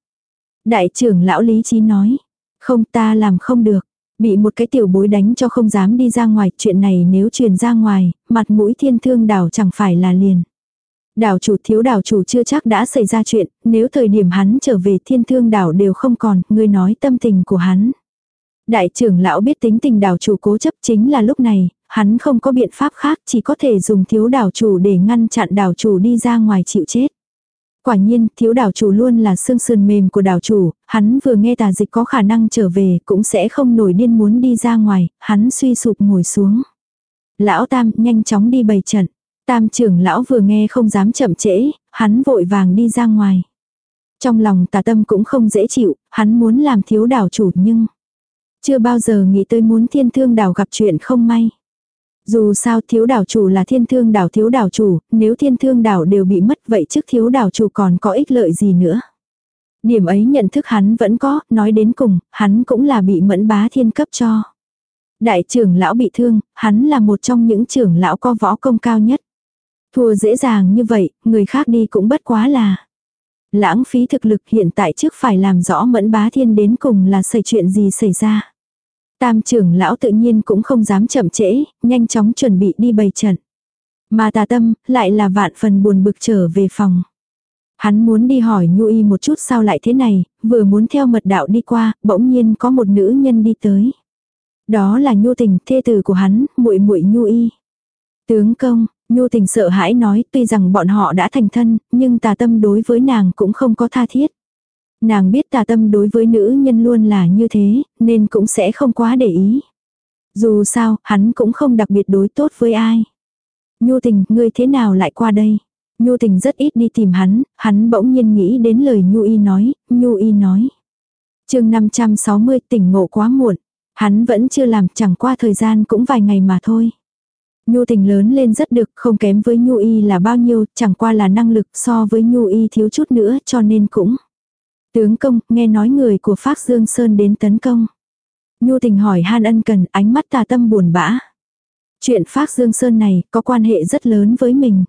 Đại trưởng lão lý trí nói, không ta làm không được. Bị một cái tiểu bối đánh cho không dám đi ra ngoài, chuyện này nếu truyền ra ngoài, mặt mũi thiên thương đảo chẳng phải là liền. Đảo chủ thiếu đảo chủ chưa chắc đã xảy ra chuyện, nếu thời điểm hắn trở về thiên thương đảo đều không còn, người nói tâm tình của hắn. Đại trưởng lão biết tính tình đảo chủ cố chấp chính là lúc này, hắn không có biện pháp khác chỉ có thể dùng thiếu đảo chủ để ngăn chặn đảo chủ đi ra ngoài chịu chết. Quả nhiên, thiếu đảo chủ luôn là xương sườn mềm của đảo chủ, hắn vừa nghe tà dịch có khả năng trở về cũng sẽ không nổi điên muốn đi ra ngoài, hắn suy sụp ngồi xuống. Lão Tam nhanh chóng đi bày trận. Tam trưởng lão vừa nghe không dám chậm trễ, hắn vội vàng đi ra ngoài. Trong lòng tà tâm cũng không dễ chịu, hắn muốn làm thiếu đảo chủ nhưng chưa bao giờ nghĩ tới muốn thiên thương đảo gặp chuyện không may. Dù sao thiếu đảo chủ là thiên thương đảo thiếu đảo chủ, nếu thiên thương đảo đều bị mất vậy trước thiếu đảo chủ còn có ích lợi gì nữa. Điểm ấy nhận thức hắn vẫn có, nói đến cùng, hắn cũng là bị mẫn bá thiên cấp cho. Đại trưởng lão bị thương, hắn là một trong những trưởng lão có võ công cao nhất. Thua dễ dàng như vậy, người khác đi cũng bất quá là. Lãng phí thực lực hiện tại trước phải làm rõ mẫn bá thiên đến cùng là xảy chuyện gì xảy ra. Tam trưởng lão tự nhiên cũng không dám chậm trễ, nhanh chóng chuẩn bị đi bày trận. Mà tà tâm, lại là vạn phần buồn bực trở về phòng. Hắn muốn đi hỏi Nhu Y một chút sao lại thế này, vừa muốn theo mật đạo đi qua, bỗng nhiên có một nữ nhân đi tới. Đó là Nhu Tình, thê tử của hắn, muội muội Nhu Y. Tướng công, Nhu Tình sợ hãi nói, tuy rằng bọn họ đã thành thân, nhưng tà tâm đối với nàng cũng không có tha thiết. Nàng biết tà tâm đối với nữ nhân luôn là như thế, nên cũng sẽ không quá để ý. Dù sao, hắn cũng không đặc biệt đối tốt với ai. Nhu tình, ngươi thế nào lại qua đây? Nhu tình rất ít đi tìm hắn, hắn bỗng nhiên nghĩ đến lời Nhu y nói, Nhu y nói. chương 560 tỉnh ngộ quá muộn. Hắn vẫn chưa làm chẳng qua thời gian cũng vài ngày mà thôi. Nhu tình lớn lên rất được, không kém với Nhu y là bao nhiêu, chẳng qua là năng lực so với Nhu y thiếu chút nữa cho nên cũng. Tướng công, nghe nói người của Phác Dương Sơn đến tấn công. Nhu tình hỏi Han ân cần, ánh mắt tà tâm buồn bã. Chuyện Phác Dương Sơn này có quan hệ rất lớn với mình.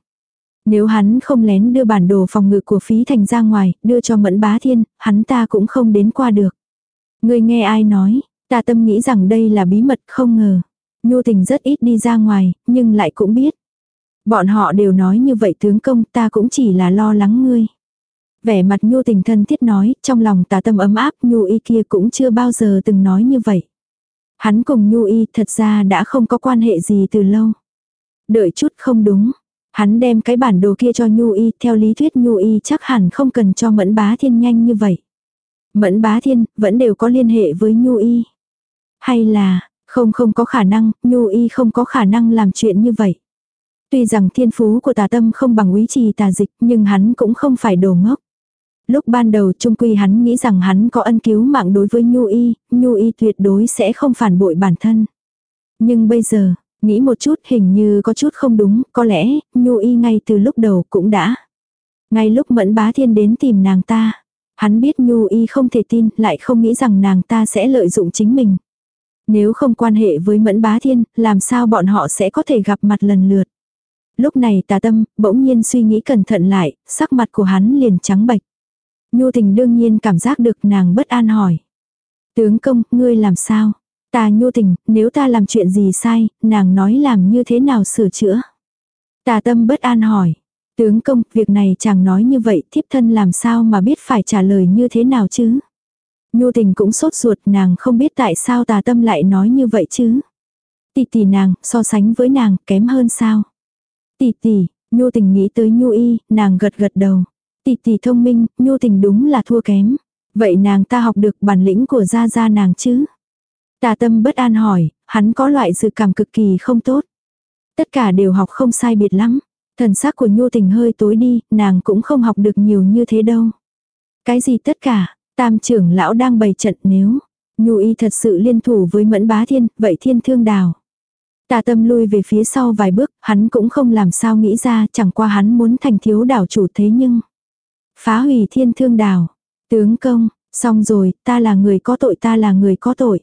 Nếu hắn không lén đưa bản đồ phòng ngự của phí thành ra ngoài, đưa cho mẫn bá thiên, hắn ta cũng không đến qua được. Người nghe ai nói, ta tâm nghĩ rằng đây là bí mật không ngờ. Nhu tình rất ít đi ra ngoài, nhưng lại cũng biết. Bọn họ đều nói như vậy tướng công ta cũng chỉ là lo lắng ngươi. Vẻ mặt nhu tình thân thiết nói, trong lòng tà tâm ấm áp nhu y kia cũng chưa bao giờ từng nói như vậy. Hắn cùng nhu y thật ra đã không có quan hệ gì từ lâu. Đợi chút không đúng. Hắn đem cái bản đồ kia cho nhu y, theo lý thuyết nhu y chắc hẳn không cần cho mẫn bá thiên nhanh như vậy. Mẫn bá thiên, vẫn đều có liên hệ với nhu y. Hay là, không không có khả năng, nhu y không có khả năng làm chuyện như vậy. Tuy rằng thiên phú của tà tâm không bằng quý trì tà dịch nhưng hắn cũng không phải đồ ngốc. Lúc ban đầu trung quy hắn nghĩ rằng hắn có ân cứu mạng đối với Nhu Y, Nhu Y tuyệt đối sẽ không phản bội bản thân. Nhưng bây giờ, nghĩ một chút hình như có chút không đúng, có lẽ Nhu Y ngay từ lúc đầu cũng đã. Ngay lúc Mẫn Bá Thiên đến tìm nàng ta, hắn biết Nhu Y không thể tin, lại không nghĩ rằng nàng ta sẽ lợi dụng chính mình. Nếu không quan hệ với Mẫn Bá Thiên, làm sao bọn họ sẽ có thể gặp mặt lần lượt. Lúc này tà tâm, bỗng nhiên suy nghĩ cẩn thận lại, sắc mặt của hắn liền trắng bệch. Nhu tình đương nhiên cảm giác được nàng bất an hỏi. Tướng công, ngươi làm sao? Ta nhu tình, nếu ta làm chuyện gì sai, nàng nói làm như thế nào sửa chữa? Tà tâm bất an hỏi. Tướng công, việc này chàng nói như vậy, thiếp thân làm sao mà biết phải trả lời như thế nào chứ? Nhu tình cũng sốt ruột nàng không biết tại sao tà tâm lại nói như vậy chứ? Tỷ tỷ nàng, so sánh với nàng, kém hơn sao? Tỷ tỷ, nhu tình nghĩ tới nhu y, nàng gật gật đầu. Tỷ tỷ thông minh, nhu tình đúng là thua kém. Vậy nàng ta học được bản lĩnh của gia gia nàng chứ? Tà tâm bất an hỏi, hắn có loại dự cảm cực kỳ không tốt. Tất cả đều học không sai biệt lắm. Thần sắc của nhu tình hơi tối đi, nàng cũng không học được nhiều như thế đâu. Cái gì tất cả, tam trưởng lão đang bày trận nếu. Nhu y thật sự liên thủ với mẫn bá thiên, vậy thiên thương đào. Tà tâm lui về phía sau vài bước, hắn cũng không làm sao nghĩ ra, chẳng qua hắn muốn thành thiếu đảo chủ thế nhưng. Phá hủy thiên thương đảo. Tướng công, xong rồi, ta là người có tội ta là người có tội.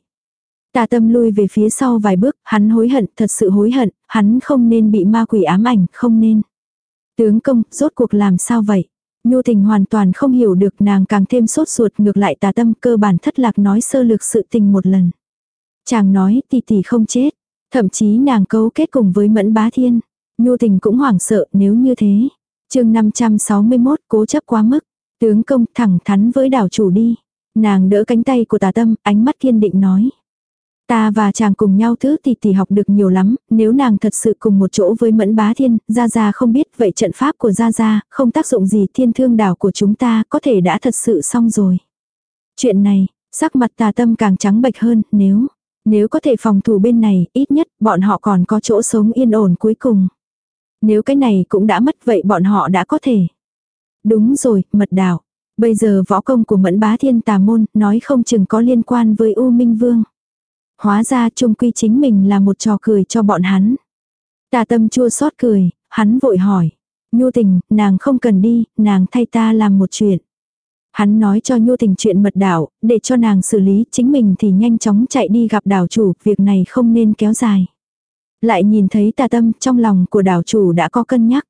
Tà tâm lui về phía sau vài bước, hắn hối hận, thật sự hối hận, hắn không nên bị ma quỷ ám ảnh, không nên. Tướng công, rốt cuộc làm sao vậy? Nhu tình hoàn toàn không hiểu được nàng càng thêm sốt ruột ngược lại tà tâm cơ bản thất lạc nói sơ lược sự tình một lần. Chàng nói tỷ tỷ không chết, thậm chí nàng cấu kết cùng với mẫn bá thiên. Nhu tình cũng hoảng sợ nếu như thế chương 561 cố chấp quá mức. Tướng công thẳng thắn với đảo chủ đi. Nàng đỡ cánh tay của tà tâm, ánh mắt kiên định nói. Ta và chàng cùng nhau thứ tỷ tỷ học được nhiều lắm, nếu nàng thật sự cùng một chỗ với mẫn bá thiên, Gia Gia không biết vậy trận pháp của Gia Gia, không tác dụng gì thiên thương đảo của chúng ta có thể đã thật sự xong rồi. Chuyện này, sắc mặt tà tâm càng trắng bệch hơn, nếu, nếu có thể phòng thủ bên này, ít nhất bọn họ còn có chỗ sống yên ổn cuối cùng. Nếu cái này cũng đã mất vậy bọn họ đã có thể. Đúng rồi, mật đảo. Bây giờ võ công của mẫn bá thiên tà môn nói không chừng có liên quan với U Minh Vương. Hóa ra trung quy chính mình là một trò cười cho bọn hắn. Tà tâm chua xót cười, hắn vội hỏi. Nhu tình, nàng không cần đi, nàng thay ta làm một chuyện. Hắn nói cho Nhu tình chuyện mật đảo, để cho nàng xử lý, chính mình thì nhanh chóng chạy đi gặp đảo chủ, việc này không nên kéo dài. Lại nhìn thấy tà tâm trong lòng của đảo chủ đã có cân nhắc.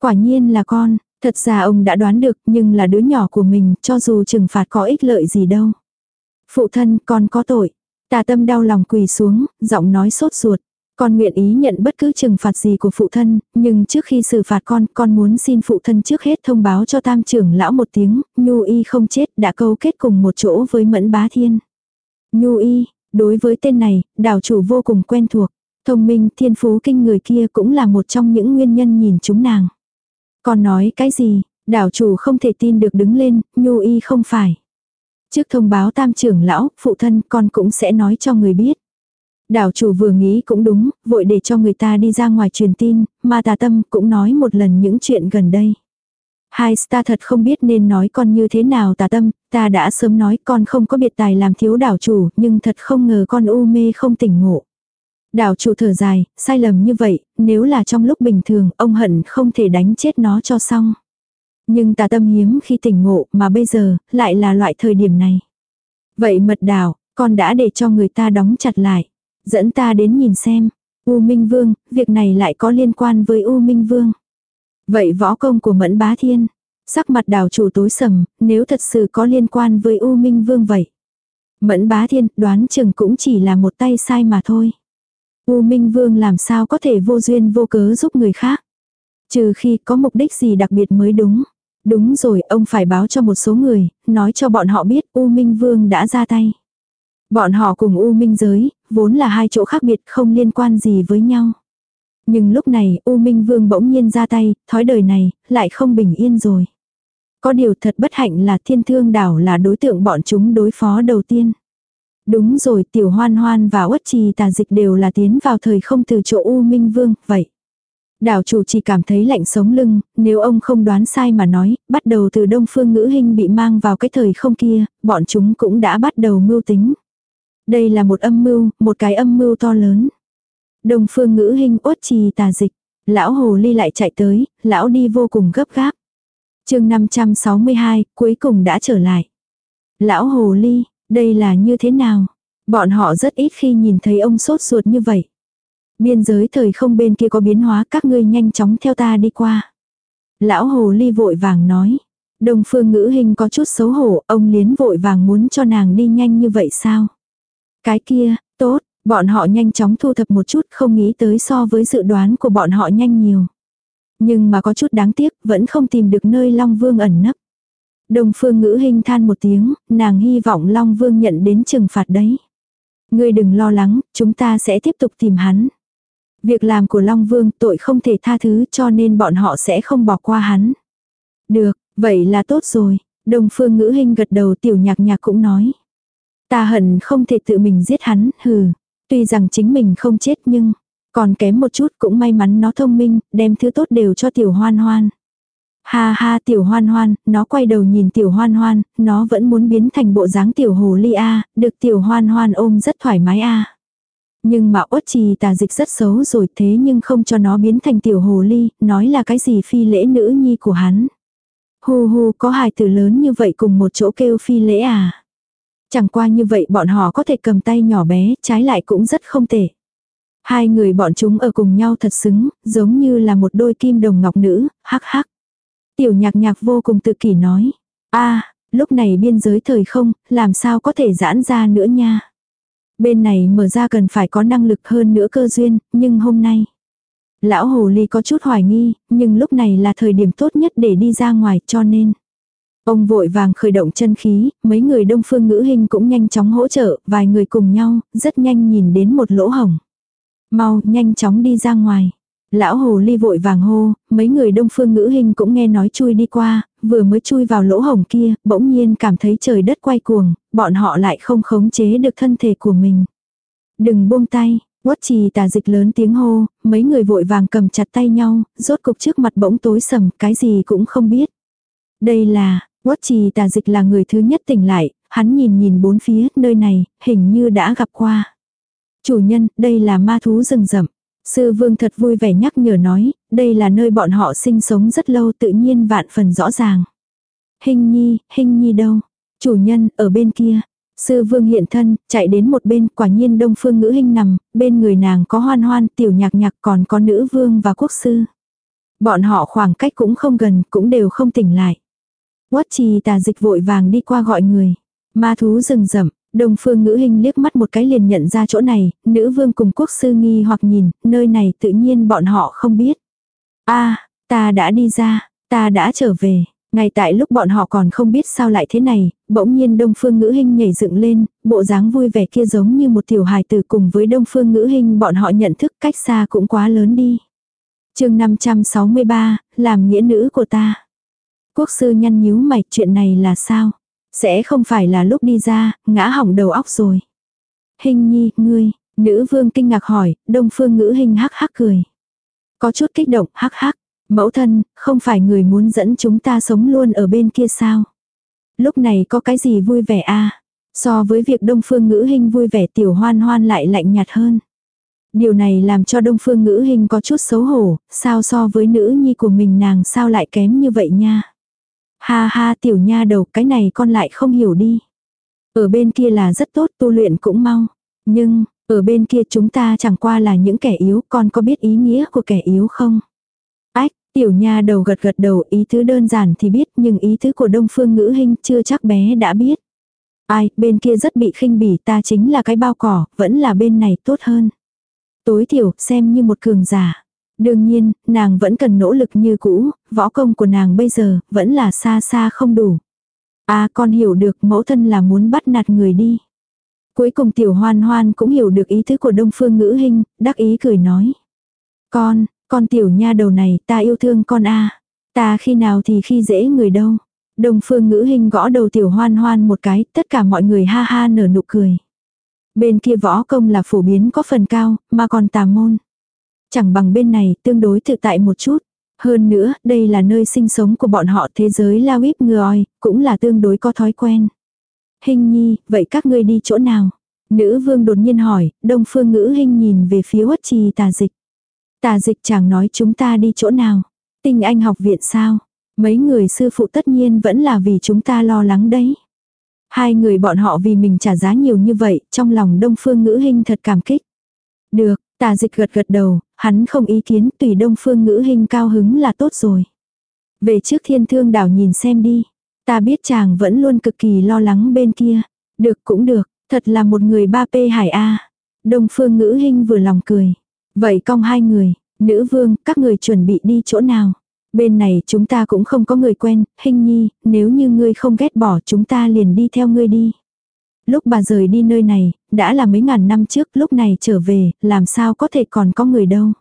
Quả nhiên là con, thật ra ông đã đoán được nhưng là đứa nhỏ của mình cho dù trừng phạt có ích lợi gì đâu. Phụ thân con có tội. Tà tâm đau lòng quỳ xuống, giọng nói sốt ruột. Con nguyện ý nhận bất cứ trừng phạt gì của phụ thân, nhưng trước khi xử phạt con, con muốn xin phụ thân trước hết thông báo cho tam trưởng lão một tiếng, Nhu Y không chết đã câu kết cùng một chỗ với Mẫn Bá Thiên. Nhu Y, đối với tên này, đảo chủ vô cùng quen thuộc. Thông minh thiên phú kinh người kia cũng là một trong những nguyên nhân nhìn chúng nàng. Còn nói cái gì, đảo chủ không thể tin được đứng lên, nhu y không phải. Trước thông báo tam trưởng lão, phụ thân con cũng sẽ nói cho người biết. Đảo chủ vừa nghĩ cũng đúng, vội để cho người ta đi ra ngoài truyền tin, mà tà tâm cũng nói một lần những chuyện gần đây. Hai ta thật không biết nên nói con như thế nào tà tâm, ta đã sớm nói con không có biệt tài làm thiếu đảo chủ, nhưng thật không ngờ con u mê không tỉnh ngộ. Đảo chủ thở dài, sai lầm như vậy, nếu là trong lúc bình thường, ông hận không thể đánh chết nó cho xong. Nhưng tà tâm hiếm khi tỉnh ngộ mà bây giờ, lại là loại thời điểm này. Vậy mật đảo, con đã để cho người ta đóng chặt lại. Dẫn ta đến nhìn xem. U Minh Vương, việc này lại có liên quan với U Minh Vương. Vậy võ công của Mẫn Bá Thiên, sắc mặt đào chủ tối sầm, nếu thật sự có liên quan với U Minh Vương vậy. Mẫn Bá Thiên đoán chừng cũng chỉ là một tay sai mà thôi. U Minh Vương làm sao có thể vô duyên vô cớ giúp người khác. Trừ khi có mục đích gì đặc biệt mới đúng. Đúng rồi, ông phải báo cho một số người, nói cho bọn họ biết U Minh Vương đã ra tay. Bọn họ cùng U Minh giới, vốn là hai chỗ khác biệt không liên quan gì với nhau. Nhưng lúc này U Minh Vương bỗng nhiên ra tay, thói đời này, lại không bình yên rồi. Có điều thật bất hạnh là thiên thương đảo là đối tượng bọn chúng đối phó đầu tiên. Đúng rồi tiểu hoan hoan và uất trì tà dịch đều là tiến vào thời không từ chỗ U Minh Vương, vậy. Đảo chủ chỉ cảm thấy lạnh sống lưng, nếu ông không đoán sai mà nói, bắt đầu từ đông phương ngữ hình bị mang vào cái thời không kia, bọn chúng cũng đã bắt đầu mưu tính. Đây là một âm mưu, một cái âm mưu to lớn. Đông phương ngữ hình uất trì tà dịch. Lão hồ ly lại chạy tới, lão đi vô cùng gấp gáp. chương 562, cuối cùng đã trở lại. Lão hồ ly, đây là như thế nào? Bọn họ rất ít khi nhìn thấy ông sốt ruột như vậy. Biên giới thời không bên kia có biến hóa các ngươi nhanh chóng theo ta đi qua. Lão hồ ly vội vàng nói. Đông phương ngữ hình có chút xấu hổ, ông liến vội vàng muốn cho nàng đi nhanh như vậy sao? Cái kia, tốt, bọn họ nhanh chóng thu thập một chút không nghĩ tới so với dự đoán của bọn họ nhanh nhiều. Nhưng mà có chút đáng tiếc, vẫn không tìm được nơi Long Vương ẩn nấp. Đông phương ngữ hình than một tiếng, nàng hy vọng Long Vương nhận đến trừng phạt đấy. Ngươi đừng lo lắng, chúng ta sẽ tiếp tục tìm hắn. Việc làm của Long Vương tội không thể tha thứ cho nên bọn họ sẽ không bỏ qua hắn. Được, vậy là tốt rồi. Đông phương ngữ hình gật đầu tiểu nhạc nhạc cũng nói. Ta hận không thể tự mình giết hắn, hừ. Tuy rằng chính mình không chết nhưng, còn kém một chút cũng may mắn nó thông minh, đem thứ tốt đều cho tiểu hoan hoan. Ha ha tiểu hoan hoan, nó quay đầu nhìn tiểu hoan hoan, nó vẫn muốn biến thành bộ dáng tiểu hồ ly a, được tiểu hoan hoan ôm rất thoải mái a. Nhưng mà ốt trì tà dịch rất xấu rồi thế nhưng không cho nó biến thành tiểu hồ ly, nói là cái gì phi lễ nữ nhi của hắn. Hu hu có hài tử lớn như vậy cùng một chỗ kêu phi lễ à. Chẳng qua như vậy bọn họ có thể cầm tay nhỏ bé, trái lại cũng rất không tệ. Hai người bọn chúng ở cùng nhau thật xứng, giống như là một đôi kim đồng ngọc nữ, hắc hắc. Tiểu nhạc nhạc vô cùng tự kỷ nói. a lúc này biên giới thời không, làm sao có thể giãn ra nữa nha. Bên này mở ra cần phải có năng lực hơn nữa cơ duyên, nhưng hôm nay. Lão hồ ly có chút hoài nghi, nhưng lúc này là thời điểm tốt nhất để đi ra ngoài cho nên. Ông vội vàng khởi động chân khí, mấy người đông phương ngữ hình cũng nhanh chóng hỗ trợ, vài người cùng nhau, rất nhanh nhìn đến một lỗ hổng. Mau, nhanh chóng đi ra ngoài. Lão hồ ly vội vàng hô, mấy người đông phương ngữ hình cũng nghe nói chui đi qua, vừa mới chui vào lỗ hổng kia, bỗng nhiên cảm thấy trời đất quay cuồng, bọn họ lại không khống chế được thân thể của mình. Đừng buông tay, quất trì tà dịch lớn tiếng hô, mấy người vội vàng cầm chặt tay nhau, rốt cục trước mặt bỗng tối sầm, cái gì cũng không biết. Đây là, quất trì tà dịch là người thứ nhất tỉnh lại, hắn nhìn nhìn bốn phía, nơi này, hình như đã gặp qua. Chủ nhân, đây là ma thú rừng rậm. Sư vương thật vui vẻ nhắc nhở nói, đây là nơi bọn họ sinh sống rất lâu tự nhiên vạn phần rõ ràng. Hình nhi, hình nhi đâu? Chủ nhân, ở bên kia. Sư vương hiện thân, chạy đến một bên, quả nhiên đông phương ngữ hình nằm, bên người nàng có hoan hoan, tiểu nhạc nhạc còn có nữ vương và quốc sư. Bọn họ khoảng cách cũng không gần, cũng đều không tỉnh lại. Quất trì tà dịch vội vàng đi qua gọi người. Ma thú rừng rậm, Đông phương ngữ hình liếc mắt một cái liền nhận ra chỗ này, nữ vương cùng quốc sư nghi hoặc nhìn, nơi này tự nhiên bọn họ không biết. a ta đã đi ra, ta đã trở về. Ngay tại lúc bọn họ còn không biết sao lại thế này, bỗng nhiên đông phương ngữ hình nhảy dựng lên, bộ dáng vui vẻ kia giống như một tiểu hài tử cùng với đông phương ngữ hình bọn họ nhận thức cách xa cũng quá lớn đi. chương 563, làm nghĩa nữ của ta. Quốc sư nhăn nhíu mày chuyện này là sao? Sẽ không phải là lúc đi ra, ngã hỏng đầu óc rồi. Hình nhi, ngươi, Nữ vương kinh ngạc hỏi, đông phương ngữ hình hắc hắc cười. Có chút kích động, hắc hắc. Mẫu thân, không phải người muốn dẫn chúng ta sống luôn ở bên kia sao? Lúc này có cái gì vui vẻ a So với việc đông phương ngữ hình vui vẻ tiểu hoan hoan lại lạnh nhạt hơn. Điều này làm cho đông phương ngữ hình có chút xấu hổ, sao so với nữ nhi của mình nàng sao lại kém như vậy nha. Ha ha tiểu nha đầu cái này con lại không hiểu đi. Ở bên kia là rất tốt tu luyện cũng mau. Nhưng, ở bên kia chúng ta chẳng qua là những kẻ yếu, con có biết ý nghĩa của kẻ yếu không? Ách, tiểu nha đầu gật gật đầu ý thứ đơn giản thì biết nhưng ý thứ của đông phương ngữ hình chưa chắc bé đã biết. Ai, bên kia rất bị khinh bỉ ta chính là cái bao cỏ, vẫn là bên này tốt hơn. Tối thiểu, xem như một cường giả. Đương nhiên, nàng vẫn cần nỗ lực như cũ, võ công của nàng bây giờ, vẫn là xa xa không đủ. À con hiểu được mẫu thân là muốn bắt nạt người đi. Cuối cùng tiểu hoan hoan cũng hiểu được ý thứ của đông phương ngữ hình, đắc ý cười nói. Con, con tiểu nha đầu này ta yêu thương con a Ta khi nào thì khi dễ người đâu. Đông phương ngữ hình gõ đầu tiểu hoan hoan một cái, tất cả mọi người ha ha nở nụ cười. Bên kia võ công là phổ biến có phần cao, mà còn tà môn. Chẳng bằng bên này tương đối tự tại một chút. Hơn nữa, đây là nơi sinh sống của bọn họ thế giới La Wip Ngoi, cũng là tương đối có thói quen. Hình nhi, vậy các ngươi đi chỗ nào? Nữ vương đột nhiên hỏi, đông phương ngữ hình nhìn về phía uất trì tà dịch. Tà dịch chẳng nói chúng ta đi chỗ nào. Tinh anh học viện sao? Mấy người sư phụ tất nhiên vẫn là vì chúng ta lo lắng đấy. Hai người bọn họ vì mình trả giá nhiều như vậy, trong lòng đông phương ngữ hình thật cảm kích. Được, tà dịch gật gật đầu, hắn không ý kiến tùy đông phương ngữ hình cao hứng là tốt rồi. Về trước thiên thương đảo nhìn xem đi. Ta biết chàng vẫn luôn cực kỳ lo lắng bên kia. Được cũng được, thật là một người ba p hải A. Đông phương ngữ hình vừa lòng cười. Vậy cong hai người, nữ vương, các người chuẩn bị đi chỗ nào? Bên này chúng ta cũng không có người quen, hình nhi, nếu như ngươi không ghét bỏ chúng ta liền đi theo ngươi đi. Lúc bà rời đi nơi này, đã là mấy ngàn năm trước, lúc này trở về, làm sao có thể còn có người đâu.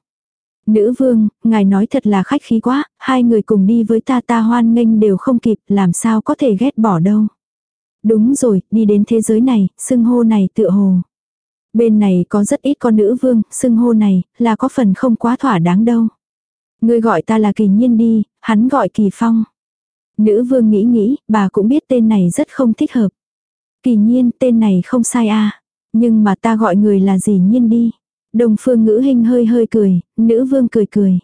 Nữ vương, ngài nói thật là khách khí quá, hai người cùng đi với ta ta hoan nghênh đều không kịp, làm sao có thể ghét bỏ đâu. Đúng rồi, đi đến thế giới này, xưng hô này tựa hồ. Bên này có rất ít con nữ vương, xưng hô này, là có phần không quá thỏa đáng đâu. Ngươi gọi ta là kỳ nhiên đi, hắn gọi kỳ phong. Nữ vương nghĩ nghĩ, bà cũng biết tên này rất không thích hợp. Kỳ nhiên, tên này không sai à. Nhưng mà ta gọi người là gì nhiên đi. Đồng phương ngữ hình hơi hơi cười, nữ vương cười cười.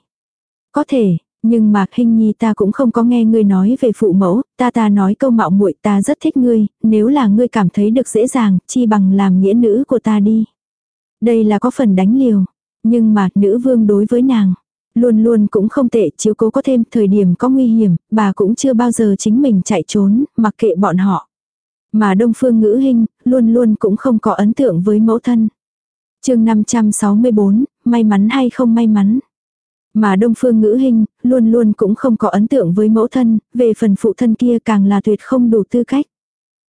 Có thể, nhưng mà hình nhi ta cũng không có nghe ngươi nói về phụ mẫu, ta ta nói câu mạo muội ta rất thích ngươi, nếu là ngươi cảm thấy được dễ dàng, chi bằng làm nghĩa nữ của ta đi. Đây là có phần đánh liều, nhưng mà nữ vương đối với nàng, luôn luôn cũng không tệ chiếu cố có thêm thời điểm có nguy hiểm, bà cũng chưa bao giờ chính mình chạy trốn, mặc kệ bọn họ. Mà đông phương ngữ hình, luôn luôn cũng không có ấn tượng với mẫu thân. chương 564, may mắn hay không may mắn. Mà đông phương ngữ hình, luôn luôn cũng không có ấn tượng với mẫu thân, về phần phụ thân kia càng là tuyệt không đủ tư cách.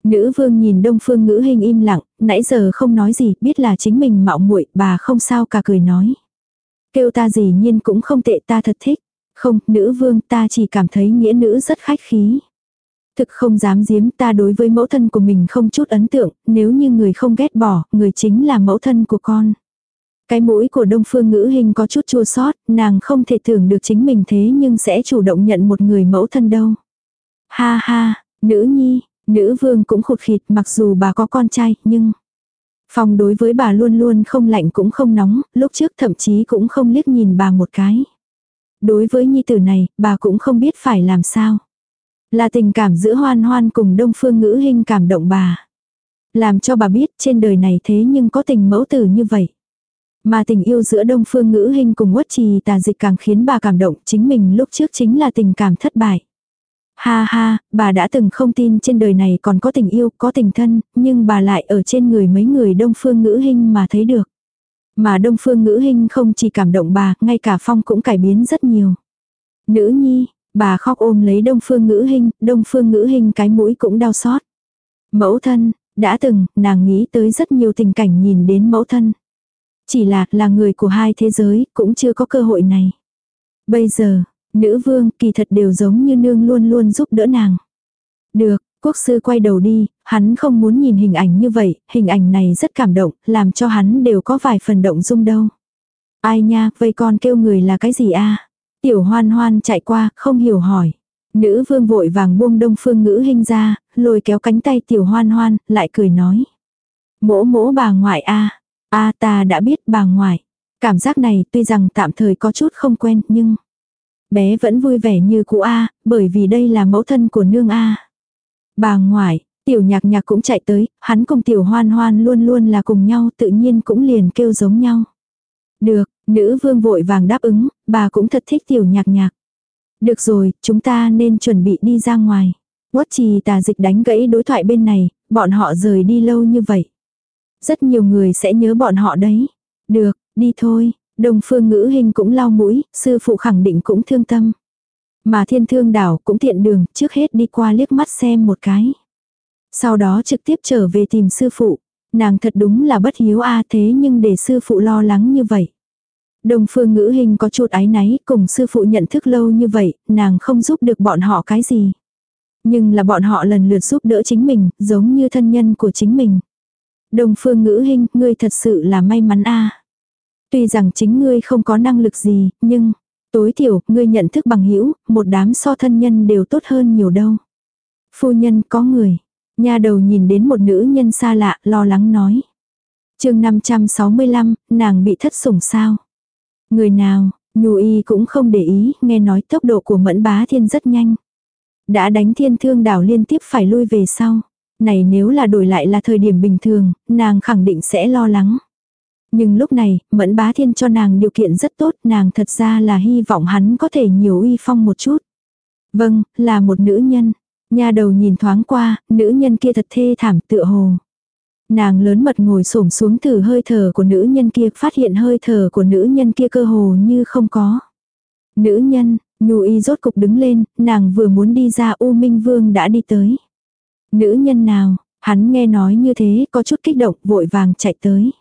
Nữ vương nhìn đông phương ngữ hình im lặng, nãy giờ không nói gì, biết là chính mình mạo muội bà không sao cả cười nói. Kêu ta gì nhiên cũng không tệ ta thật thích. Không, nữ vương ta chỉ cảm thấy nghĩa nữ rất khách khí. Thực không dám giếm ta đối với mẫu thân của mình không chút ấn tượng, nếu như người không ghét bỏ, người chính là mẫu thân của con. Cái mũi của đông phương ngữ hình có chút chua sót, nàng không thể tưởng được chính mình thế nhưng sẽ chủ động nhận một người mẫu thân đâu. Ha ha, nữ nhi, nữ vương cũng khụt khịt mặc dù bà có con trai, nhưng... Phong đối với bà luôn luôn không lạnh cũng không nóng, lúc trước thậm chí cũng không liếc nhìn bà một cái. Đối với nhi tử này, bà cũng không biết phải làm sao. Là tình cảm giữa hoan hoan cùng đông phương ngữ hình cảm động bà. Làm cho bà biết trên đời này thế nhưng có tình mẫu tử như vậy. Mà tình yêu giữa đông phương ngữ hình cùng uất trì tà dịch càng khiến bà cảm động chính mình lúc trước chính là tình cảm thất bại. Ha ha, bà đã từng không tin trên đời này còn có tình yêu, có tình thân, nhưng bà lại ở trên người mấy người đông phương ngữ hình mà thấy được. Mà đông phương ngữ hình không chỉ cảm động bà, ngay cả phong cũng cải biến rất nhiều. Nữ nhi, bà khóc ôm lấy đông phương ngữ hình, đông phương ngữ hình cái mũi cũng đau xót. Mẫu thân, đã từng, nàng nghĩ tới rất nhiều tình cảnh nhìn đến mẫu thân. Chỉ là, là người của hai thế giới, cũng chưa có cơ hội này. Bây giờ, Nữ vương kỳ thật đều giống như nương luôn luôn giúp đỡ nàng. Được, Quốc sư quay đầu đi, hắn không muốn nhìn hình ảnh như vậy, hình ảnh này rất cảm động, làm cho hắn đều có vài phần động dung đâu. Ai nha, vây con kêu người là cái gì a Tiểu hoan hoan chạy qua, không hiểu hỏi. Nữ vương vội vàng buông đông phương ngữ hình ra, lôi kéo cánh tay tiểu hoan hoan, lại cười nói. Mỗ mỗ bà ngoại a a ta đã biết bà ngoại. Cảm giác này tuy rằng tạm thời có chút không quen nhưng bé vẫn vui vẻ như cũ a bởi vì đây là mẫu thân của nương a Bà ngoại, tiểu nhạc nhạc cũng chạy tới, hắn cùng tiểu hoan hoan luôn luôn là cùng nhau tự nhiên cũng liền kêu giống nhau. Được, nữ vương vội vàng đáp ứng, bà cũng thật thích tiểu nhạc nhạc. Được rồi, chúng ta nên chuẩn bị đi ra ngoài. Quất trì tà dịch đánh gãy đối thoại bên này, bọn họ rời đi lâu như vậy. Rất nhiều người sẽ nhớ bọn họ đấy. Được, đi thôi. Đồng phương ngữ hình cũng lau mũi, sư phụ khẳng định cũng thương tâm. Mà thiên thương đảo cũng tiện đường, trước hết đi qua liếc mắt xem một cái. Sau đó trực tiếp trở về tìm sư phụ. Nàng thật đúng là bất hiếu a thế nhưng để sư phụ lo lắng như vậy. Đồng phương ngữ hình có chút ái náy cùng sư phụ nhận thức lâu như vậy, nàng không giúp được bọn họ cái gì. Nhưng là bọn họ lần lượt giúp đỡ chính mình, giống như thân nhân của chính mình. Đồng phương ngữ hình, ngươi thật sự là may mắn a Tuy rằng chính ngươi không có năng lực gì, nhưng, tối thiểu, ngươi nhận thức bằng hữu một đám so thân nhân đều tốt hơn nhiều đâu. Phu nhân có người, nhà đầu nhìn đến một nữ nhân xa lạ, lo lắng nói. chương 565, nàng bị thất sủng sao? Người nào, Nhu y cũng không để ý, nghe nói tốc độ của mẫn bá thiên rất nhanh. Đã đánh thiên thương đảo liên tiếp phải lui về sau. Này nếu là đổi lại là thời điểm bình thường, nàng khẳng định sẽ lo lắng. Nhưng lúc này, mẫn bá thiên cho nàng điều kiện rất tốt, nàng thật ra là hy vọng hắn có thể nhiều uy phong một chút. Vâng, là một nữ nhân. Nhà đầu nhìn thoáng qua, nữ nhân kia thật thê thảm tựa hồ. Nàng lớn mật ngồi xổm xuống thử hơi thở của nữ nhân kia, phát hiện hơi thở của nữ nhân kia cơ hồ như không có. Nữ nhân, nhu y rốt cục đứng lên, nàng vừa muốn đi ra U Minh Vương đã đi tới. Nữ nhân nào, hắn nghe nói như thế có chút kích động vội vàng chạy tới.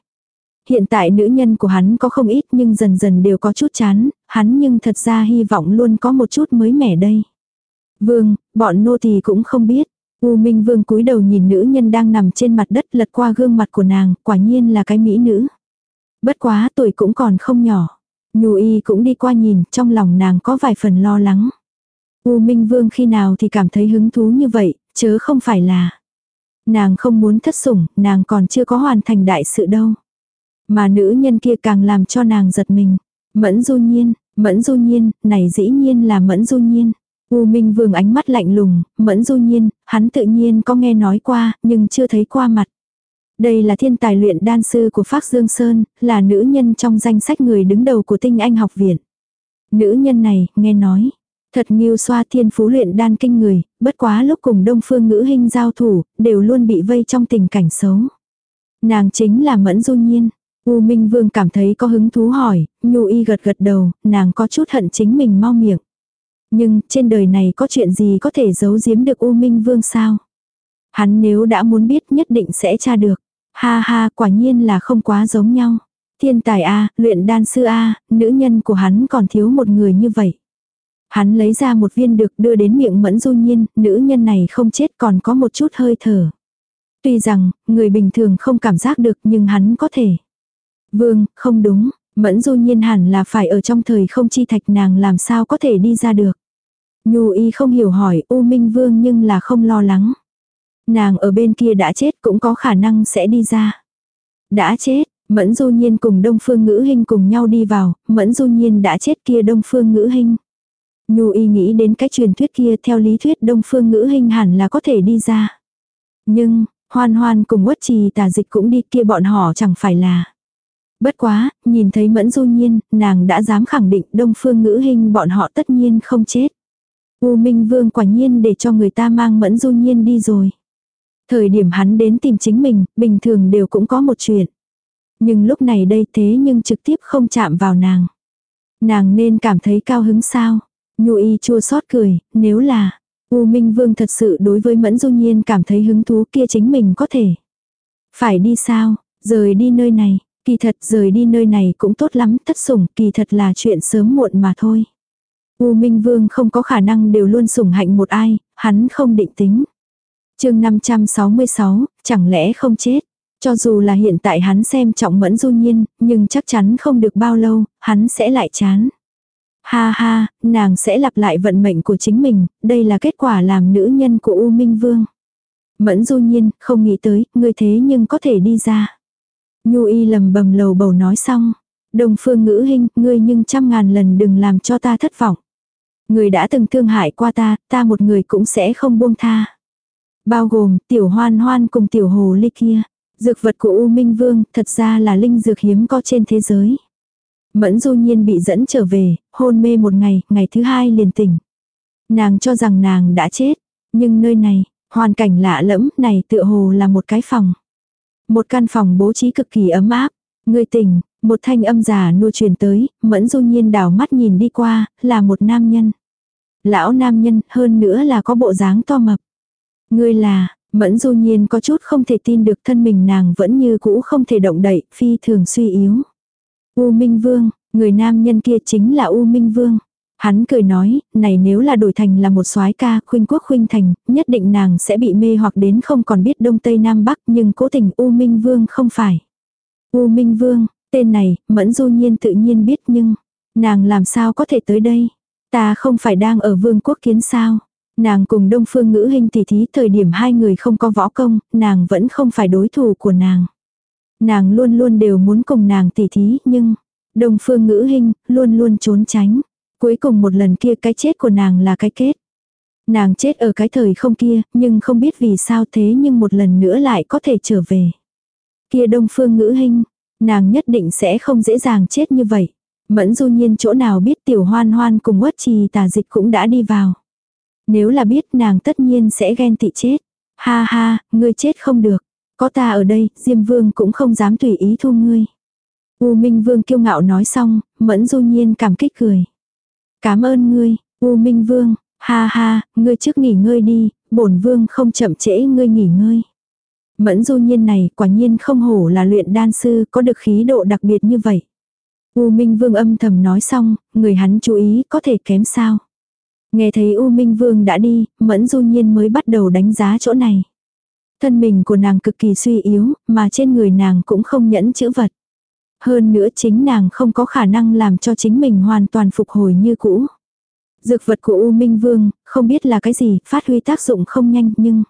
Hiện tại nữ nhân của hắn có không ít nhưng dần dần đều có chút chán, hắn nhưng thật ra hy vọng luôn có một chút mới mẻ đây. Vương, bọn nô tỳ cũng không biết. U Minh Vương cúi đầu nhìn nữ nhân đang nằm trên mặt đất lật qua gương mặt của nàng, quả nhiên là cái mỹ nữ. Bất quá tuổi cũng còn không nhỏ. Nhu y cũng đi qua nhìn, trong lòng nàng có vài phần lo lắng. U Minh Vương khi nào thì cảm thấy hứng thú như vậy, chớ không phải là. Nàng không muốn thất sủng, nàng còn chưa có hoàn thành đại sự đâu. Mà nữ nhân kia càng làm cho nàng giật mình. Mẫn du nhiên, mẫn du nhiên, này dĩ nhiên là mẫn du nhiên. U Minh Vương ánh mắt lạnh lùng, mẫn du nhiên, hắn tự nhiên có nghe nói qua, nhưng chưa thấy qua mặt. Đây là thiên tài luyện đan sư của Phác Dương Sơn, là nữ nhân trong danh sách người đứng đầu của tinh anh học viện. Nữ nhân này, nghe nói, thật nghiêu xoa thiên phú luyện đan kinh người, bất quá lúc cùng đông phương ngữ hình giao thủ, đều luôn bị vây trong tình cảnh xấu. Nàng chính là mẫn du nhiên. U Minh Vương cảm thấy có hứng thú hỏi, Nhu Y gật gật đầu, nàng có chút hận chính mình mau miệng. Nhưng trên đời này có chuyện gì có thể giấu giếm được U Minh Vương sao? Hắn nếu đã muốn biết nhất định sẽ tra được. Ha ha quả nhiên là không quá giống nhau. Thiên tài A, luyện đan sư A, nữ nhân của hắn còn thiếu một người như vậy. Hắn lấy ra một viên được đưa đến miệng mẫn du nhiên, nữ nhân này không chết còn có một chút hơi thở. Tuy rằng, người bình thường không cảm giác được nhưng hắn có thể. Vương, không đúng, mẫn du nhiên hẳn là phải ở trong thời không chi thạch nàng làm sao có thể đi ra được. Nhu y không hiểu hỏi U Minh Vương nhưng là không lo lắng. Nàng ở bên kia đã chết cũng có khả năng sẽ đi ra. Đã chết, Mẫn Du Nhiên cùng Đông Phương Ngữ Hinh cùng nhau đi vào, Mẫn Du Nhiên đã chết kia Đông Phương Ngữ Hinh. Nhu y nghĩ đến cái truyền thuyết kia theo lý thuyết Đông Phương Ngữ Hinh hẳn là có thể đi ra. Nhưng, hoan hoan cùng quất trì tà dịch cũng đi kia bọn họ chẳng phải là. Bất quá, nhìn thấy Mẫn Du Nhiên, nàng đã dám khẳng định Đông Phương Ngữ Hinh bọn họ tất nhiên không chết. U Minh Vương quả nhiên để cho người ta mang Mẫn Du Nhiên đi rồi. Thời điểm hắn đến tìm chính mình, bình thường đều cũng có một chuyện. Nhưng lúc này đây thế nhưng trực tiếp không chạm vào nàng. Nàng nên cảm thấy cao hứng sao. Nhu y chua xót cười, nếu là U Minh Vương thật sự đối với Mẫn Du Nhiên cảm thấy hứng thú kia chính mình có thể. Phải đi sao, rời đi nơi này, kỳ thật rời đi nơi này cũng tốt lắm, thất sủng, kỳ thật là chuyện sớm muộn mà thôi. U Minh Vương không có khả năng đều luôn sủng hạnh một ai, hắn không định tính. chương 566, chẳng lẽ không chết. Cho dù là hiện tại hắn xem trọng mẫn du nhiên, nhưng chắc chắn không được bao lâu, hắn sẽ lại chán. Ha ha, nàng sẽ lặp lại vận mệnh của chính mình, đây là kết quả làm nữ nhân của U Minh Vương. Mẫn du nhiên, không nghĩ tới, ngươi thế nhưng có thể đi ra. Nhu y lầm bầm lầu bầu nói xong. Đồng phương ngữ hình, ngươi nhưng trăm ngàn lần đừng làm cho ta thất vọng. Người đã từng thương hại qua ta, ta một người cũng sẽ không buông tha. Bao gồm tiểu hoan hoan cùng tiểu hồ ly kia. Dược vật của U Minh Vương thật ra là linh dược hiếm có trên thế giới. Mẫn du nhiên bị dẫn trở về, hôn mê một ngày, ngày thứ hai liền tỉnh. Nàng cho rằng nàng đã chết, nhưng nơi này, hoàn cảnh lạ lẫm này tựa hồ là một cái phòng. Một căn phòng bố trí cực kỳ ấm áp. Người tỉnh, một thanh âm già nua truyền tới, mẫn du nhiên đảo mắt nhìn đi qua, là một nam nhân. Lão nam nhân, hơn nữa là có bộ dáng to mập. Ngươi là, mẫn du nhiên có chút không thể tin được thân mình nàng vẫn như cũ không thể động đậy, phi thường suy yếu. U Minh Vương, người nam nhân kia chính là U Minh Vương. Hắn cười nói, này nếu là đổi thành là một soái ca, khuynh quốc khuynh thành, nhất định nàng sẽ bị mê hoặc đến không còn biết đông tây nam bắc, nhưng cố tình U Minh Vương không phải. U Minh Vương, tên này, mẫn du nhiên tự nhiên biết nhưng, nàng làm sao có thể tới đây? Ta không phải đang ở vương quốc kiến sao? Nàng cùng đông phương ngữ hình tỷ thí thời điểm hai người không có võ công, nàng vẫn không phải đối thủ của nàng. Nàng luôn luôn đều muốn cùng nàng tỷ thí nhưng, đông phương ngữ hình luôn luôn trốn tránh. Cuối cùng một lần kia cái chết của nàng là cái kết. Nàng chết ở cái thời không kia, nhưng không biết vì sao thế nhưng một lần nữa lại có thể trở về. Kia đông phương ngữ hình, nàng nhất định sẽ không dễ dàng chết như vậy. Mẫn du nhiên chỗ nào biết tiểu hoan hoan cùng uất trì tà dịch cũng đã đi vào. Nếu là biết nàng tất nhiên sẽ ghen tị chết. Ha ha, ngươi chết không được. Có ta ở đây, Diêm Vương cũng không dám tùy ý thu ngươi. U Minh Vương kiêu ngạo nói xong, Mẫn Du Nhiên cảm kích cười. Cảm ơn ngươi, U Minh Vương, ha ha, ngươi trước nghỉ ngơi đi, bổn Vương không chậm trễ ngươi nghỉ ngơi. Mẫn Du Nhiên này quả nhiên không hổ là luyện đan sư có được khí độ đặc biệt như vậy. U Minh Vương âm thầm nói xong, người hắn chú ý có thể kém sao. Nghe thấy U Minh Vương đã đi, Mẫn Du Nhiên mới bắt đầu đánh giá chỗ này. Thân mình của nàng cực kỳ suy yếu, mà trên người nàng cũng không nhẫn chữ vật. Hơn nữa chính nàng không có khả năng làm cho chính mình hoàn toàn phục hồi như cũ. Dược vật của U Minh Vương, không biết là cái gì, phát huy tác dụng không nhanh nhưng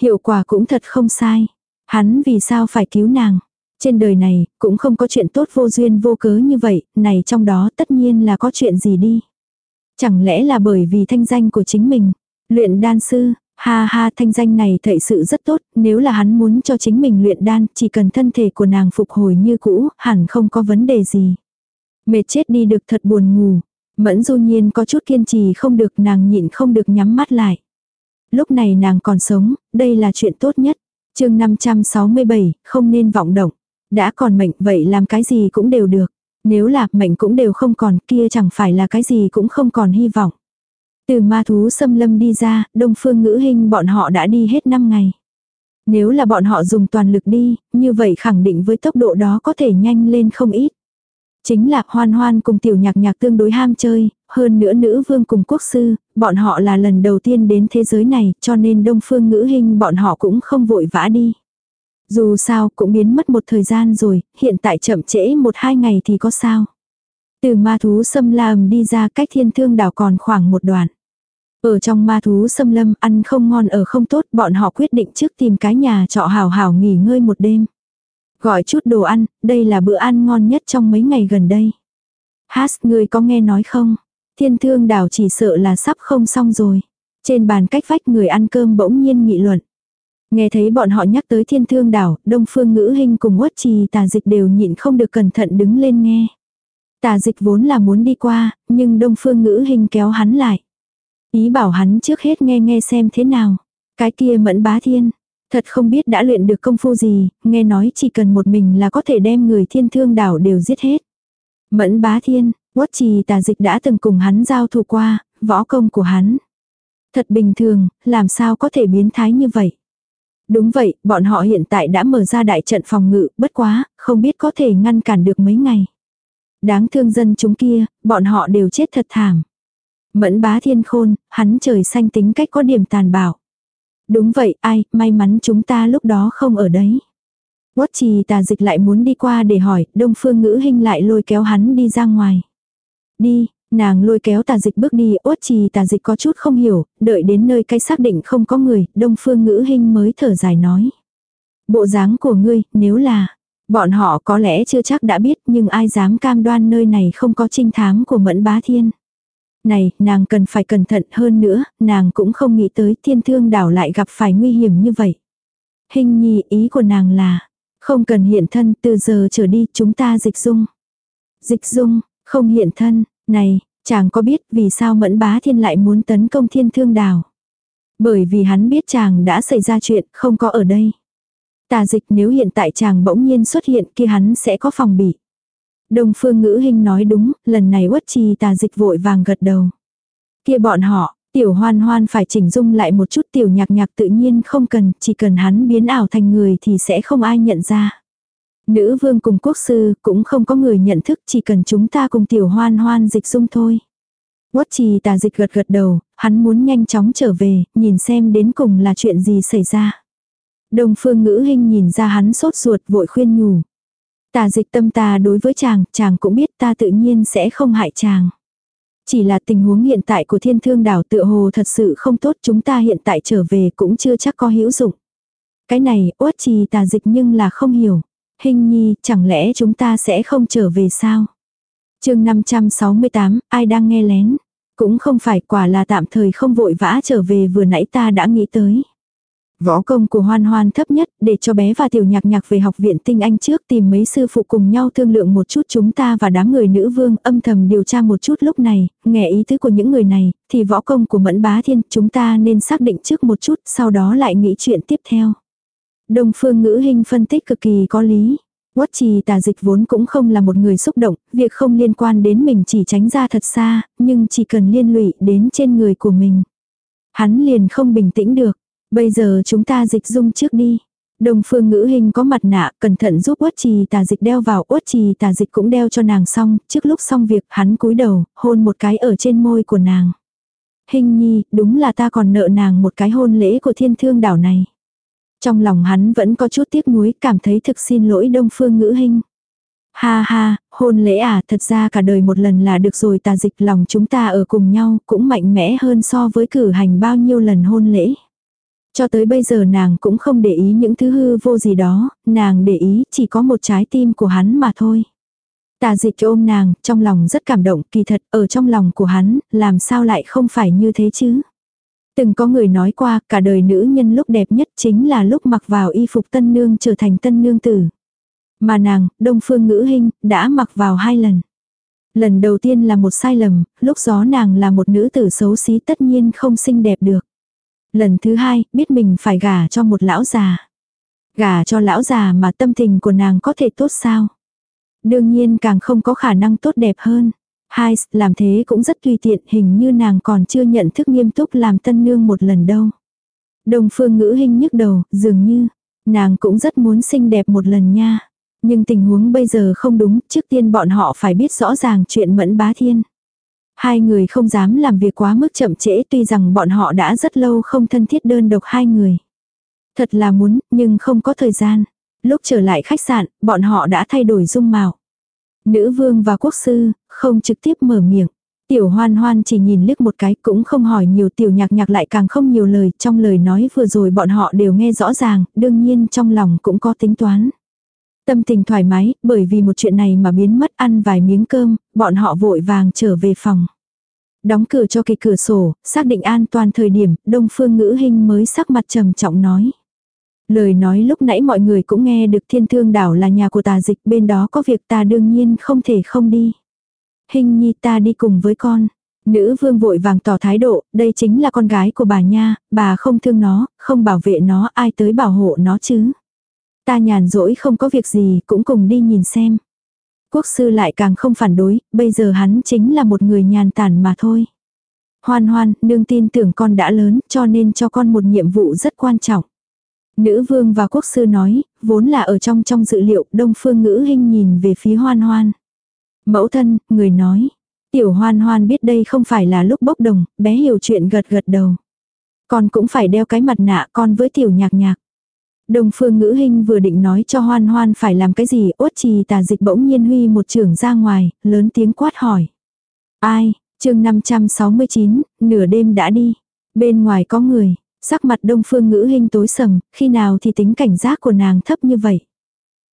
hiệu quả cũng thật không sai. Hắn vì sao phải cứu nàng? Trên đời này, cũng không có chuyện tốt vô duyên vô cớ như vậy, này trong đó tất nhiên là có chuyện gì đi. Chẳng lẽ là bởi vì thanh danh của chính mình? Luyện đan sư, ha ha thanh danh này thật sự rất tốt, nếu là hắn muốn cho chính mình luyện đan, chỉ cần thân thể của nàng phục hồi như cũ, hẳn không có vấn đề gì. Mệt chết đi được thật buồn ngủ. Mẫn du nhiên có chút kiên trì không được nàng nhịn không được nhắm mắt lại. Lúc này nàng còn sống, đây là chuyện tốt nhất. chương 567, không nên vọng động. Đã còn mệnh vậy làm cái gì cũng đều được. Nếu là mệnh cũng đều không còn kia chẳng phải là cái gì cũng không còn hy vọng. Từ ma thú xâm lâm đi ra, đông phương ngữ hình bọn họ đã đi hết 5 ngày. Nếu là bọn họ dùng toàn lực đi, như vậy khẳng định với tốc độ đó có thể nhanh lên không ít. Chính là hoan hoan cùng tiểu nhạc nhạc tương đối ham chơi, hơn nữa nữ vương cùng quốc sư, bọn họ là lần đầu tiên đến thế giới này cho nên đông phương ngữ hình bọn họ cũng không vội vã đi. Dù sao cũng biến mất một thời gian rồi, hiện tại chậm trễ một hai ngày thì có sao. Từ ma thú xâm lam đi ra cách thiên thương đảo còn khoảng một đoạn. Ở trong ma thú xâm lâm ăn không ngon ở không tốt bọn họ quyết định trước tìm cái nhà trọ hào hào nghỉ ngơi một đêm. Gọi chút đồ ăn, đây là bữa ăn ngon nhất trong mấy ngày gần đây. Hát, người có nghe nói không? Thiên thương đảo chỉ sợ là sắp không xong rồi. Trên bàn cách vách người ăn cơm bỗng nhiên nghị luận. Nghe thấy bọn họ nhắc tới thiên thương đảo, đông phương ngữ hình cùng uất trì tà dịch đều nhịn không được cẩn thận đứng lên nghe. Tà dịch vốn là muốn đi qua, nhưng đông phương ngữ hình kéo hắn lại. Ý bảo hắn trước hết nghe nghe xem thế nào. Cái kia mẫn bá thiên. Thật không biết đã luyện được công phu gì, nghe nói chỉ cần một mình là có thể đem người thiên thương đảo đều giết hết. Mẫn bá thiên, quất trì tà dịch đã từng cùng hắn giao thủ qua, võ công của hắn. Thật bình thường, làm sao có thể biến thái như vậy. Đúng vậy, bọn họ hiện tại đã mở ra đại trận phòng ngự, bất quá, không biết có thể ngăn cản được mấy ngày. Đáng thương dân chúng kia, bọn họ đều chết thật thảm. Mẫn bá thiên khôn, hắn trời xanh tính cách có điểm tàn bạo. Đúng vậy, ai, may mắn chúng ta lúc đó không ở đấy. Quất trì tà dịch lại muốn đi qua để hỏi, đông phương ngữ hình lại lôi kéo hắn đi ra ngoài. Đi, nàng lôi kéo tà dịch bước đi, ốt trì tà dịch có chút không hiểu, đợi đến nơi cái xác định không có người, đông phương ngữ hình mới thở dài nói. Bộ dáng của ngươi, nếu là, bọn họ có lẽ chưa chắc đã biết nhưng ai dám cam đoan nơi này không có trinh thám của mẫn bá thiên. Này, nàng cần phải cẩn thận hơn nữa, nàng cũng không nghĩ tới thiên thương đảo lại gặp phải nguy hiểm như vậy. Hình nhi ý của nàng là, không cần hiện thân từ giờ trở đi chúng ta dịch dung. Dịch dung, không hiện thân, này, chàng có biết vì sao mẫn bá thiên lại muốn tấn công thiên thương đảo. Bởi vì hắn biết chàng đã xảy ra chuyện không có ở đây. Tà dịch nếu hiện tại chàng bỗng nhiên xuất hiện kia hắn sẽ có phòng bị. Đông phương ngữ hình nói đúng, lần này uất trì tà dịch vội vàng gật đầu. Kia bọn họ, tiểu hoan hoan phải chỉnh dung lại một chút tiểu nhạc nhạc tự nhiên không cần, chỉ cần hắn biến ảo thành người thì sẽ không ai nhận ra. Nữ vương cùng quốc sư cũng không có người nhận thức chỉ cần chúng ta cùng tiểu hoan hoan dịch dung thôi. Quất trì tà dịch gật gật đầu, hắn muốn nhanh chóng trở về, nhìn xem đến cùng là chuyện gì xảy ra. Đồng phương ngữ hình nhìn ra hắn sốt ruột vội khuyên nhủ. Tà dịch tâm ta đối với chàng, chàng cũng biết ta tự nhiên sẽ không hại chàng. Chỉ là tình huống hiện tại của thiên thương đảo tựa hồ thật sự không tốt chúng ta hiện tại trở về cũng chưa chắc có hữu dụng. Cái này, uất trì tà dịch nhưng là không hiểu. Hình nhi, chẳng lẽ chúng ta sẽ không trở về sao? chương 568, ai đang nghe lén? Cũng không phải quả là tạm thời không vội vã trở về vừa nãy ta đã nghĩ tới. Võ công của hoan hoan thấp nhất để cho bé và tiểu nhạc nhạc về học viện tinh anh trước tìm mấy sư phụ cùng nhau thương lượng một chút chúng ta và đám người nữ vương âm thầm điều tra một chút lúc này, nghe ý tứ của những người này, thì võ công của mẫn bá thiên chúng ta nên xác định trước một chút sau đó lại nghĩ chuyện tiếp theo. Đông phương ngữ hình phân tích cực kỳ có lý. Quất trì tà dịch vốn cũng không là một người xúc động, việc không liên quan đến mình chỉ tránh ra thật xa, nhưng chỉ cần liên lụy đến trên người của mình. Hắn liền không bình tĩnh được. Bây giờ chúng ta dịch dung trước đi. Đồng phương ngữ hình có mặt nạ, cẩn thận giúp uất trì tà dịch đeo vào, uất trì tà dịch cũng đeo cho nàng xong, trước lúc xong việc hắn cúi đầu, hôn một cái ở trên môi của nàng. Hình nhi, đúng là ta còn nợ nàng một cái hôn lễ của thiên thương đảo này. Trong lòng hắn vẫn có chút tiếc nuối, cảm thấy thực xin lỗi đông phương ngữ hình. Ha ha, hôn lễ à, thật ra cả đời một lần là được rồi tà dịch lòng chúng ta ở cùng nhau, cũng mạnh mẽ hơn so với cử hành bao nhiêu lần hôn lễ. Cho tới bây giờ nàng cũng không để ý những thứ hư vô gì đó, nàng để ý chỉ có một trái tim của hắn mà thôi. Tà dịch ôm nàng, trong lòng rất cảm động, kỳ thật, ở trong lòng của hắn, làm sao lại không phải như thế chứ? Từng có người nói qua, cả đời nữ nhân lúc đẹp nhất chính là lúc mặc vào y phục tân nương trở thành tân nương tử. Mà nàng, đông phương ngữ hình, đã mặc vào hai lần. Lần đầu tiên là một sai lầm, lúc gió nàng là một nữ tử xấu xí tất nhiên không xinh đẹp được. Lần thứ hai, biết mình phải gả cho một lão già. Gả cho lão già mà tâm tình của nàng có thể tốt sao? Đương nhiên càng không có khả năng tốt đẹp hơn. Hai, làm thế cũng rất tùy tiện, hình như nàng còn chưa nhận thức nghiêm túc làm tân nương một lần đâu. Đồng phương ngữ hình nhức đầu, dường như, nàng cũng rất muốn xinh đẹp một lần nha. Nhưng tình huống bây giờ không đúng, trước tiên bọn họ phải biết rõ ràng chuyện mẫn bá thiên. Hai người không dám làm việc quá mức chậm trễ tuy rằng bọn họ đã rất lâu không thân thiết đơn độc hai người. Thật là muốn, nhưng không có thời gian. Lúc trở lại khách sạn, bọn họ đã thay đổi dung mạo. Nữ vương và quốc sư, không trực tiếp mở miệng. Tiểu hoan hoan chỉ nhìn liếc một cái cũng không hỏi nhiều tiểu nhạc nhạc lại càng không nhiều lời. Trong lời nói vừa rồi bọn họ đều nghe rõ ràng, đương nhiên trong lòng cũng có tính toán. Tâm tình thoải mái, bởi vì một chuyện này mà biến mất ăn vài miếng cơm, bọn họ vội vàng trở về phòng. Đóng cửa cho kỳ cửa sổ, xác định an toàn thời điểm, đông phương ngữ hình mới sắc mặt trầm trọng nói. Lời nói lúc nãy mọi người cũng nghe được thiên thương đảo là nhà của tà dịch bên đó có việc ta đương nhiên không thể không đi. Hình nhi ta đi cùng với con. Nữ vương vội vàng tỏ thái độ, đây chính là con gái của bà nha, bà không thương nó, không bảo vệ nó, ai tới bảo hộ nó chứ. Ta nhàn rỗi không có việc gì, cũng cùng đi nhìn xem. Quốc sư lại càng không phản đối, bây giờ hắn chính là một người nhàn tản mà thôi. Hoan hoan, nương tin tưởng con đã lớn, cho nên cho con một nhiệm vụ rất quan trọng. Nữ vương và quốc sư nói, vốn là ở trong trong dự liệu, đông phương ngữ hình nhìn về phía hoan hoan. Mẫu thân, người nói. Tiểu hoan hoan biết đây không phải là lúc bốc đồng, bé hiểu chuyện gật gật đầu. Con cũng phải đeo cái mặt nạ con với tiểu nhạc nhạc. Đông phương ngữ hình vừa định nói cho hoan hoan phải làm cái gì, ốt trì tà dịch bỗng nhiên huy một trưởng ra ngoài, lớn tiếng quát hỏi. Ai, chương 569, nửa đêm đã đi. Bên ngoài có người, sắc mặt đông phương ngữ hình tối sầm, khi nào thì tính cảnh giác của nàng thấp như vậy.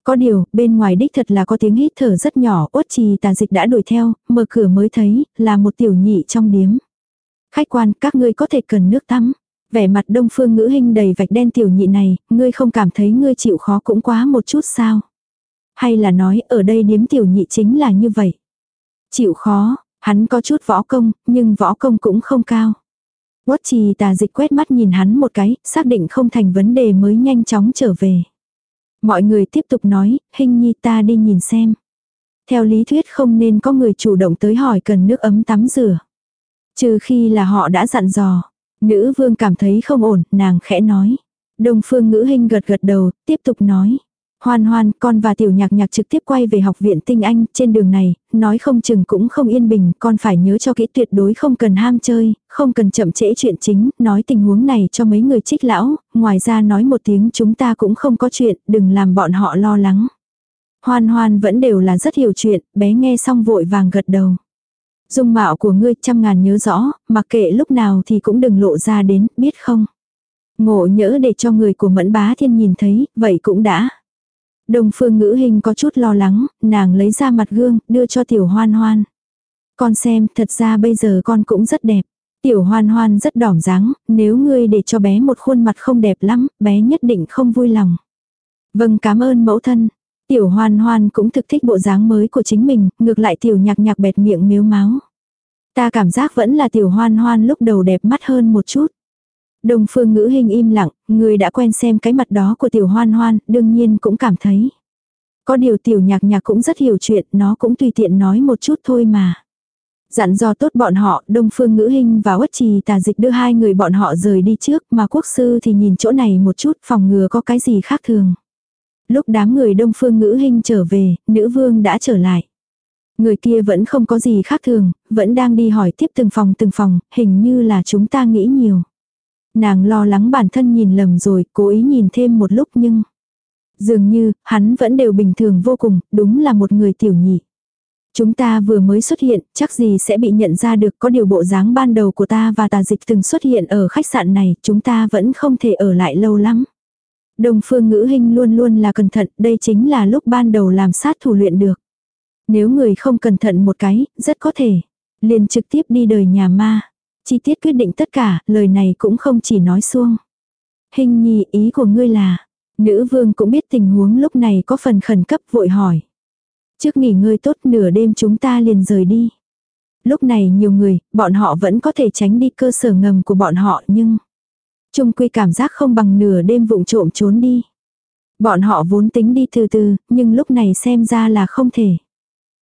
Có điều, bên ngoài đích thật là có tiếng hít thở rất nhỏ, ốt trì tà dịch đã đuổi theo, mở cửa mới thấy, là một tiểu nhị trong điếm. Khách quan, các ngươi có thể cần nước tắm. Vẻ mặt đông phương ngữ hình đầy vạch đen tiểu nhị này, ngươi không cảm thấy ngươi chịu khó cũng quá một chút sao. Hay là nói ở đây điếm tiểu nhị chính là như vậy. Chịu khó, hắn có chút võ công, nhưng võ công cũng không cao. Quất trì tà dịch quét mắt nhìn hắn một cái, xác định không thành vấn đề mới nhanh chóng trở về. Mọi người tiếp tục nói, hình nhi ta đi nhìn xem. Theo lý thuyết không nên có người chủ động tới hỏi cần nước ấm tắm rửa. Trừ khi là họ đã dặn dò. Nữ vương cảm thấy không ổn, nàng khẽ nói. Đông phương ngữ hình gật gật đầu, tiếp tục nói. Hoan hoan, con và tiểu nhạc nhạc trực tiếp quay về học viện tinh anh, trên đường này, nói không chừng cũng không yên bình, con phải nhớ cho kỹ tuyệt đối không cần ham chơi, không cần chậm trễ chuyện chính, nói tình huống này cho mấy người trích lão, ngoài ra nói một tiếng chúng ta cũng không có chuyện, đừng làm bọn họ lo lắng. Hoan hoan vẫn đều là rất hiểu chuyện, bé nghe xong vội vàng gật đầu. Dung mạo của ngươi trăm ngàn nhớ rõ, mặc kệ lúc nào thì cũng đừng lộ ra đến, biết không? Ngộ nhỡ để cho người của mẫn bá thiên nhìn thấy, vậy cũng đã. Đồng phương ngữ hình có chút lo lắng, nàng lấy ra mặt gương, đưa cho tiểu hoan hoan. Con xem, thật ra bây giờ con cũng rất đẹp. Tiểu hoan hoan rất đỏm dáng, nếu ngươi để cho bé một khuôn mặt không đẹp lắm, bé nhất định không vui lòng. Vâng cảm ơn mẫu thân. Tiểu hoan hoan cũng thực thích bộ dáng mới của chính mình, ngược lại tiểu nhạc nhạc bẹt miệng miếu máu. Ta cảm giác vẫn là tiểu hoan hoan lúc đầu đẹp mắt hơn một chút. Đồng phương ngữ hình im lặng, người đã quen xem cái mặt đó của tiểu hoan hoan, đương nhiên cũng cảm thấy. Có điều tiểu nhạc nhạc cũng rất hiểu chuyện, nó cũng tùy tiện nói một chút thôi mà. Dặn dò tốt bọn họ, Đông Phương Ngữ hình và Uất Trì Tà Dịch đưa hai người bọn họ rời đi trước, mà quốc sư thì nhìn chỗ này một chút, phòng ngừa có cái gì khác thường. Lúc đám người Đông Phương Ngữ hình trở về, nữ vương đã trở lại. Người kia vẫn không có gì khác thường, vẫn đang đi hỏi tiếp từng phòng từng phòng, hình như là chúng ta nghĩ nhiều. Nàng lo lắng bản thân nhìn lầm rồi, cố ý nhìn thêm một lúc nhưng... Dường như, hắn vẫn đều bình thường vô cùng, đúng là một người tiểu nhị. Chúng ta vừa mới xuất hiện, chắc gì sẽ bị nhận ra được có điều bộ dáng ban đầu của ta và tà dịch từng xuất hiện ở khách sạn này, chúng ta vẫn không thể ở lại lâu lắm. Đồng phương ngữ hình luôn luôn là cẩn thận, đây chính là lúc ban đầu làm sát thủ luyện được. Nếu người không cẩn thận một cái, rất có thể, liền trực tiếp đi đời nhà ma. Chi tiết quyết định tất cả, lời này cũng không chỉ nói xuông. Hình nhi ý của ngươi là, nữ vương cũng biết tình huống lúc này có phần khẩn cấp vội hỏi. Trước nghỉ ngơi tốt nửa đêm chúng ta liền rời đi. Lúc này nhiều người, bọn họ vẫn có thể tránh đi cơ sở ngầm của bọn họ nhưng... Trung quy cảm giác không bằng nửa đêm vụng trộm trốn đi. Bọn họ vốn tính đi từ từ, nhưng lúc này xem ra là không thể.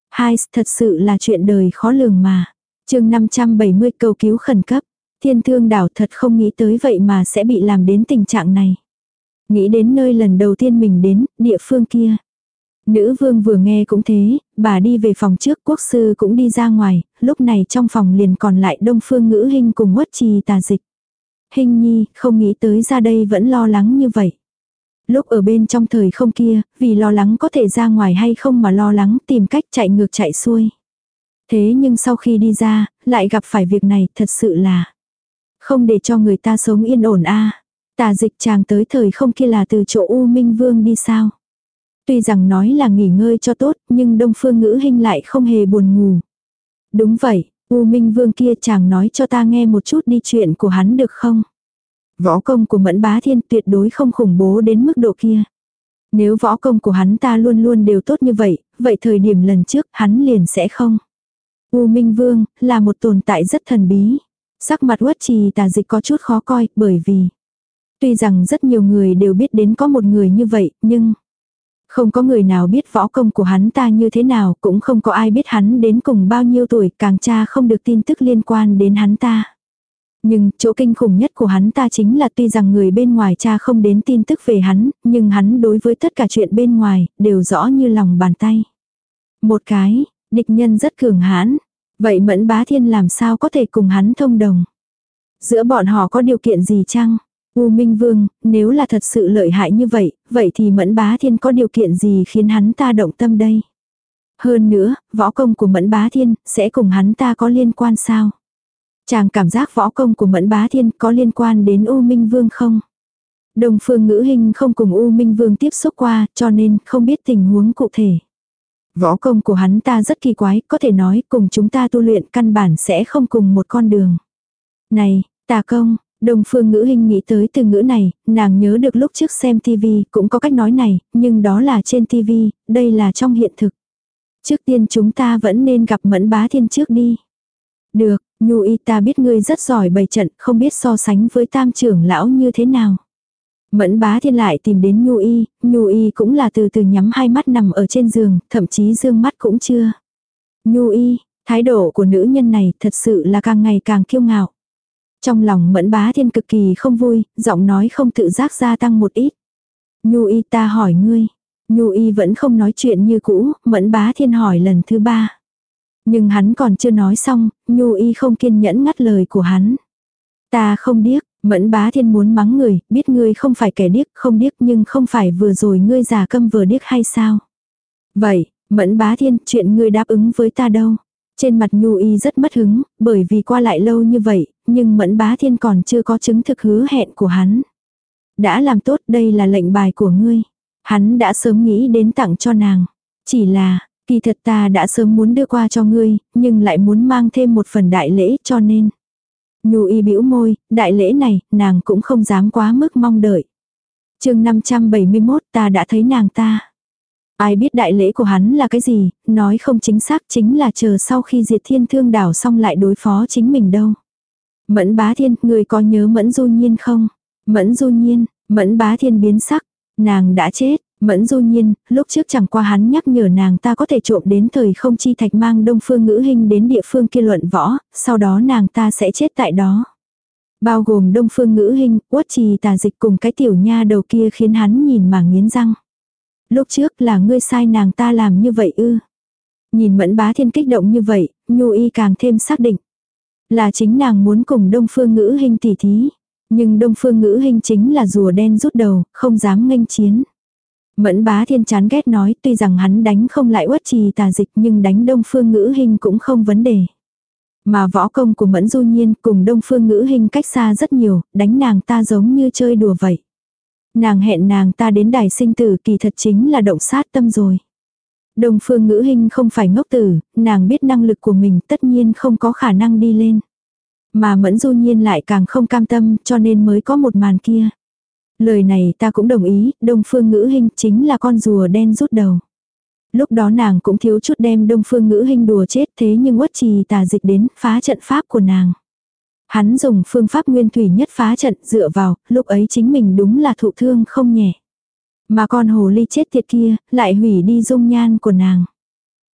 Hai, thật sự là chuyện đời khó lường mà chương 570 cầu cứu khẩn cấp. Thiên thương đảo thật không nghĩ tới vậy mà sẽ bị làm đến tình trạng này. Nghĩ đến nơi lần đầu tiên mình đến, địa phương kia. Nữ vương vừa nghe cũng thế, bà đi về phòng trước quốc sư cũng đi ra ngoài, lúc này trong phòng liền còn lại đông phương ngữ hình cùng quất trì tà dịch. Hình nhi, không nghĩ tới ra đây vẫn lo lắng như vậy. Lúc ở bên trong thời không kia, vì lo lắng có thể ra ngoài hay không mà lo lắng tìm cách chạy ngược chạy xuôi. Thế nhưng sau khi đi ra, lại gặp phải việc này thật sự là không để cho người ta sống yên ổn a Tà dịch chàng tới thời không kia là từ chỗ U Minh Vương đi sao. Tuy rằng nói là nghỉ ngơi cho tốt, nhưng Đông Phương Ngữ Hinh lại không hề buồn ngủ. Đúng vậy, U Minh Vương kia chàng nói cho ta nghe một chút đi chuyện của hắn được không? Võ công của Mẫn Bá Thiên tuyệt đối không khủng bố đến mức độ kia. Nếu võ công của hắn ta luôn luôn đều tốt như vậy, vậy thời điểm lần trước hắn liền sẽ không. U Minh Vương là một tồn tại rất thần bí. Sắc mặt quất trì tà dịch có chút khó coi bởi vì Tuy rằng rất nhiều người đều biết đến có một người như vậy, nhưng không có người nào biết võ công của hắn ta như thế nào, cũng không có ai biết hắn đến cùng bao nhiêu tuổi, càng cha không được tin tức liên quan đến hắn ta. Nhưng chỗ kinh khủng nhất của hắn ta chính là tuy rằng người bên ngoài cha không đến tin tức về hắn, nhưng hắn đối với tất cả chuyện bên ngoài, đều rõ như lòng bàn tay. Một cái, địch nhân rất cường hãn. Vậy mẫn bá thiên làm sao có thể cùng hắn thông đồng. Giữa bọn họ có điều kiện gì chăng? U Minh Vương, nếu là thật sự lợi hại như vậy, vậy thì Mẫn Bá Thiên có điều kiện gì khiến hắn ta động tâm đây? Hơn nữa, võ công của Mẫn Bá Thiên sẽ cùng hắn ta có liên quan sao? Chàng cảm giác võ công của Mẫn Bá Thiên có liên quan đến U Minh Vương không? Đồng phương ngữ hình không cùng U Minh Vương tiếp xúc qua cho nên không biết tình huống cụ thể. Võ công của hắn ta rất kỳ quái, có thể nói cùng chúng ta tu luyện căn bản sẽ không cùng một con đường. Này, tà công, Đồng phương ngữ hình nghĩ tới từ ngữ này, nàng nhớ được lúc trước xem TV cũng có cách nói này, nhưng đó là trên TV, đây là trong hiện thực. Trước tiên chúng ta vẫn nên gặp mẫn bá thiên trước đi. Được, Nhu y ta biết ngươi rất giỏi bày trận, không biết so sánh với tam trưởng lão như thế nào. Mẫn bá thiên lại tìm đến Nhu y, Nhu y cũng là từ từ nhắm hai mắt nằm ở trên giường, thậm chí dương mắt cũng chưa. Nhu y, thái độ của nữ nhân này thật sự là càng ngày càng kiêu ngạo. Trong lòng mẫn bá thiên cực kỳ không vui, giọng nói không tự giác gia tăng một ít. Nhu y ta hỏi ngươi. Nhu y vẫn không nói chuyện như cũ, mẫn bá thiên hỏi lần thứ ba. Nhưng hắn còn chưa nói xong, Nhu y không kiên nhẫn ngắt lời của hắn. Ta không điếc, mẫn bá thiên muốn mắng người, biết ngươi không phải kẻ điếc, không điếc nhưng không phải vừa rồi ngươi già câm vừa điếc hay sao? Vậy, mẫn bá thiên, chuyện ngươi đáp ứng với ta đâu? Trên mặt Nhu y rất mất hứng, bởi vì qua lại lâu như vậy, nhưng mẫn bá thiên còn chưa có chứng thực hứa hẹn của hắn. Đã làm tốt đây là lệnh bài của ngươi. Hắn đã sớm nghĩ đến tặng cho nàng. Chỉ là, kỳ thật ta đã sớm muốn đưa qua cho ngươi, nhưng lại muốn mang thêm một phần đại lễ cho nên. Nhu y bĩu môi, đại lễ này, nàng cũng không dám quá mức mong đợi. chương 571 ta đã thấy nàng ta. Ai biết đại lễ của hắn là cái gì, nói không chính xác chính là chờ sau khi diệt thiên thương đảo xong lại đối phó chính mình đâu. Mẫn bá thiên, người có nhớ mẫn du nhiên không? Mẫn du nhiên, mẫn bá thiên biến sắc, nàng đã chết. Mẫn du nhiên, lúc trước chẳng qua hắn nhắc nhở nàng ta có thể trộm đến thời không chi thạch mang đông phương ngữ hình đến địa phương kia luận võ, sau đó nàng ta sẽ chết tại đó. Bao gồm đông phương ngữ hình, uất trì tà dịch cùng cái tiểu nha đầu kia khiến hắn nhìn mà nghiến răng. Lúc trước là ngươi sai nàng ta làm như vậy ư. Nhìn mẫn bá thiên kích động như vậy, nhu y càng thêm xác định. Là chính nàng muốn cùng Đông Phương Ngữ hình tỉ thí. Nhưng Đông Phương Ngữ hình chính là rùa đen rút đầu, không dám nghênh chiến. Mẫn bá thiên chán ghét nói tuy rằng hắn đánh không lại uất trì tà dịch nhưng đánh Đông Phương Ngữ Hình cũng không vấn đề. Mà võ công của Mẫn Du Nhiên cùng Đông Phương Ngữ Hình cách xa rất nhiều, đánh nàng ta giống như chơi đùa vậy. Nàng hẹn nàng ta đến đài sinh tử kỳ thật chính là động sát tâm rồi. Đông phương ngữ hình không phải ngốc tử, nàng biết năng lực của mình tất nhiên không có khả năng đi lên. Mà mẫn du nhiên lại càng không cam tâm cho nên mới có một màn kia. Lời này ta cũng đồng ý, đông phương ngữ hình chính là con rùa đen rút đầu. Lúc đó nàng cũng thiếu chút đem đông phương ngữ hình đùa chết thế nhưng quất trì tà dịch đến phá trận pháp của nàng. Hắn dùng phương pháp nguyên thủy nhất phá trận dựa vào, lúc ấy chính mình đúng là thụ thương không nhẹ. Mà con hồ ly chết tiệt kia, lại hủy đi dung nhan của nàng.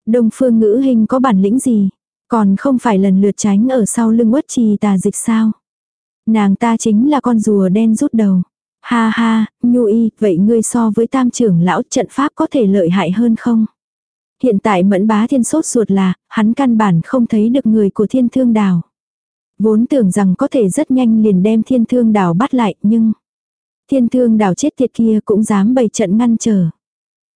Đông phương ngữ hình có bản lĩnh gì? Còn không phải lần lượt tránh ở sau lưng uất trì tà dịch sao? Nàng ta chính là con rùa đen rút đầu. Ha ha, nhu y, vậy ngươi so với tam trưởng lão trận pháp có thể lợi hại hơn không? Hiện tại mẫn bá thiên sốt ruột là, hắn căn bản không thấy được người của thiên thương đảo. Vốn tưởng rằng có thể rất nhanh liền đem thiên thương đảo bắt lại, nhưng... Thiên thương đảo chết tiệt kia cũng dám bày trận ngăn trở.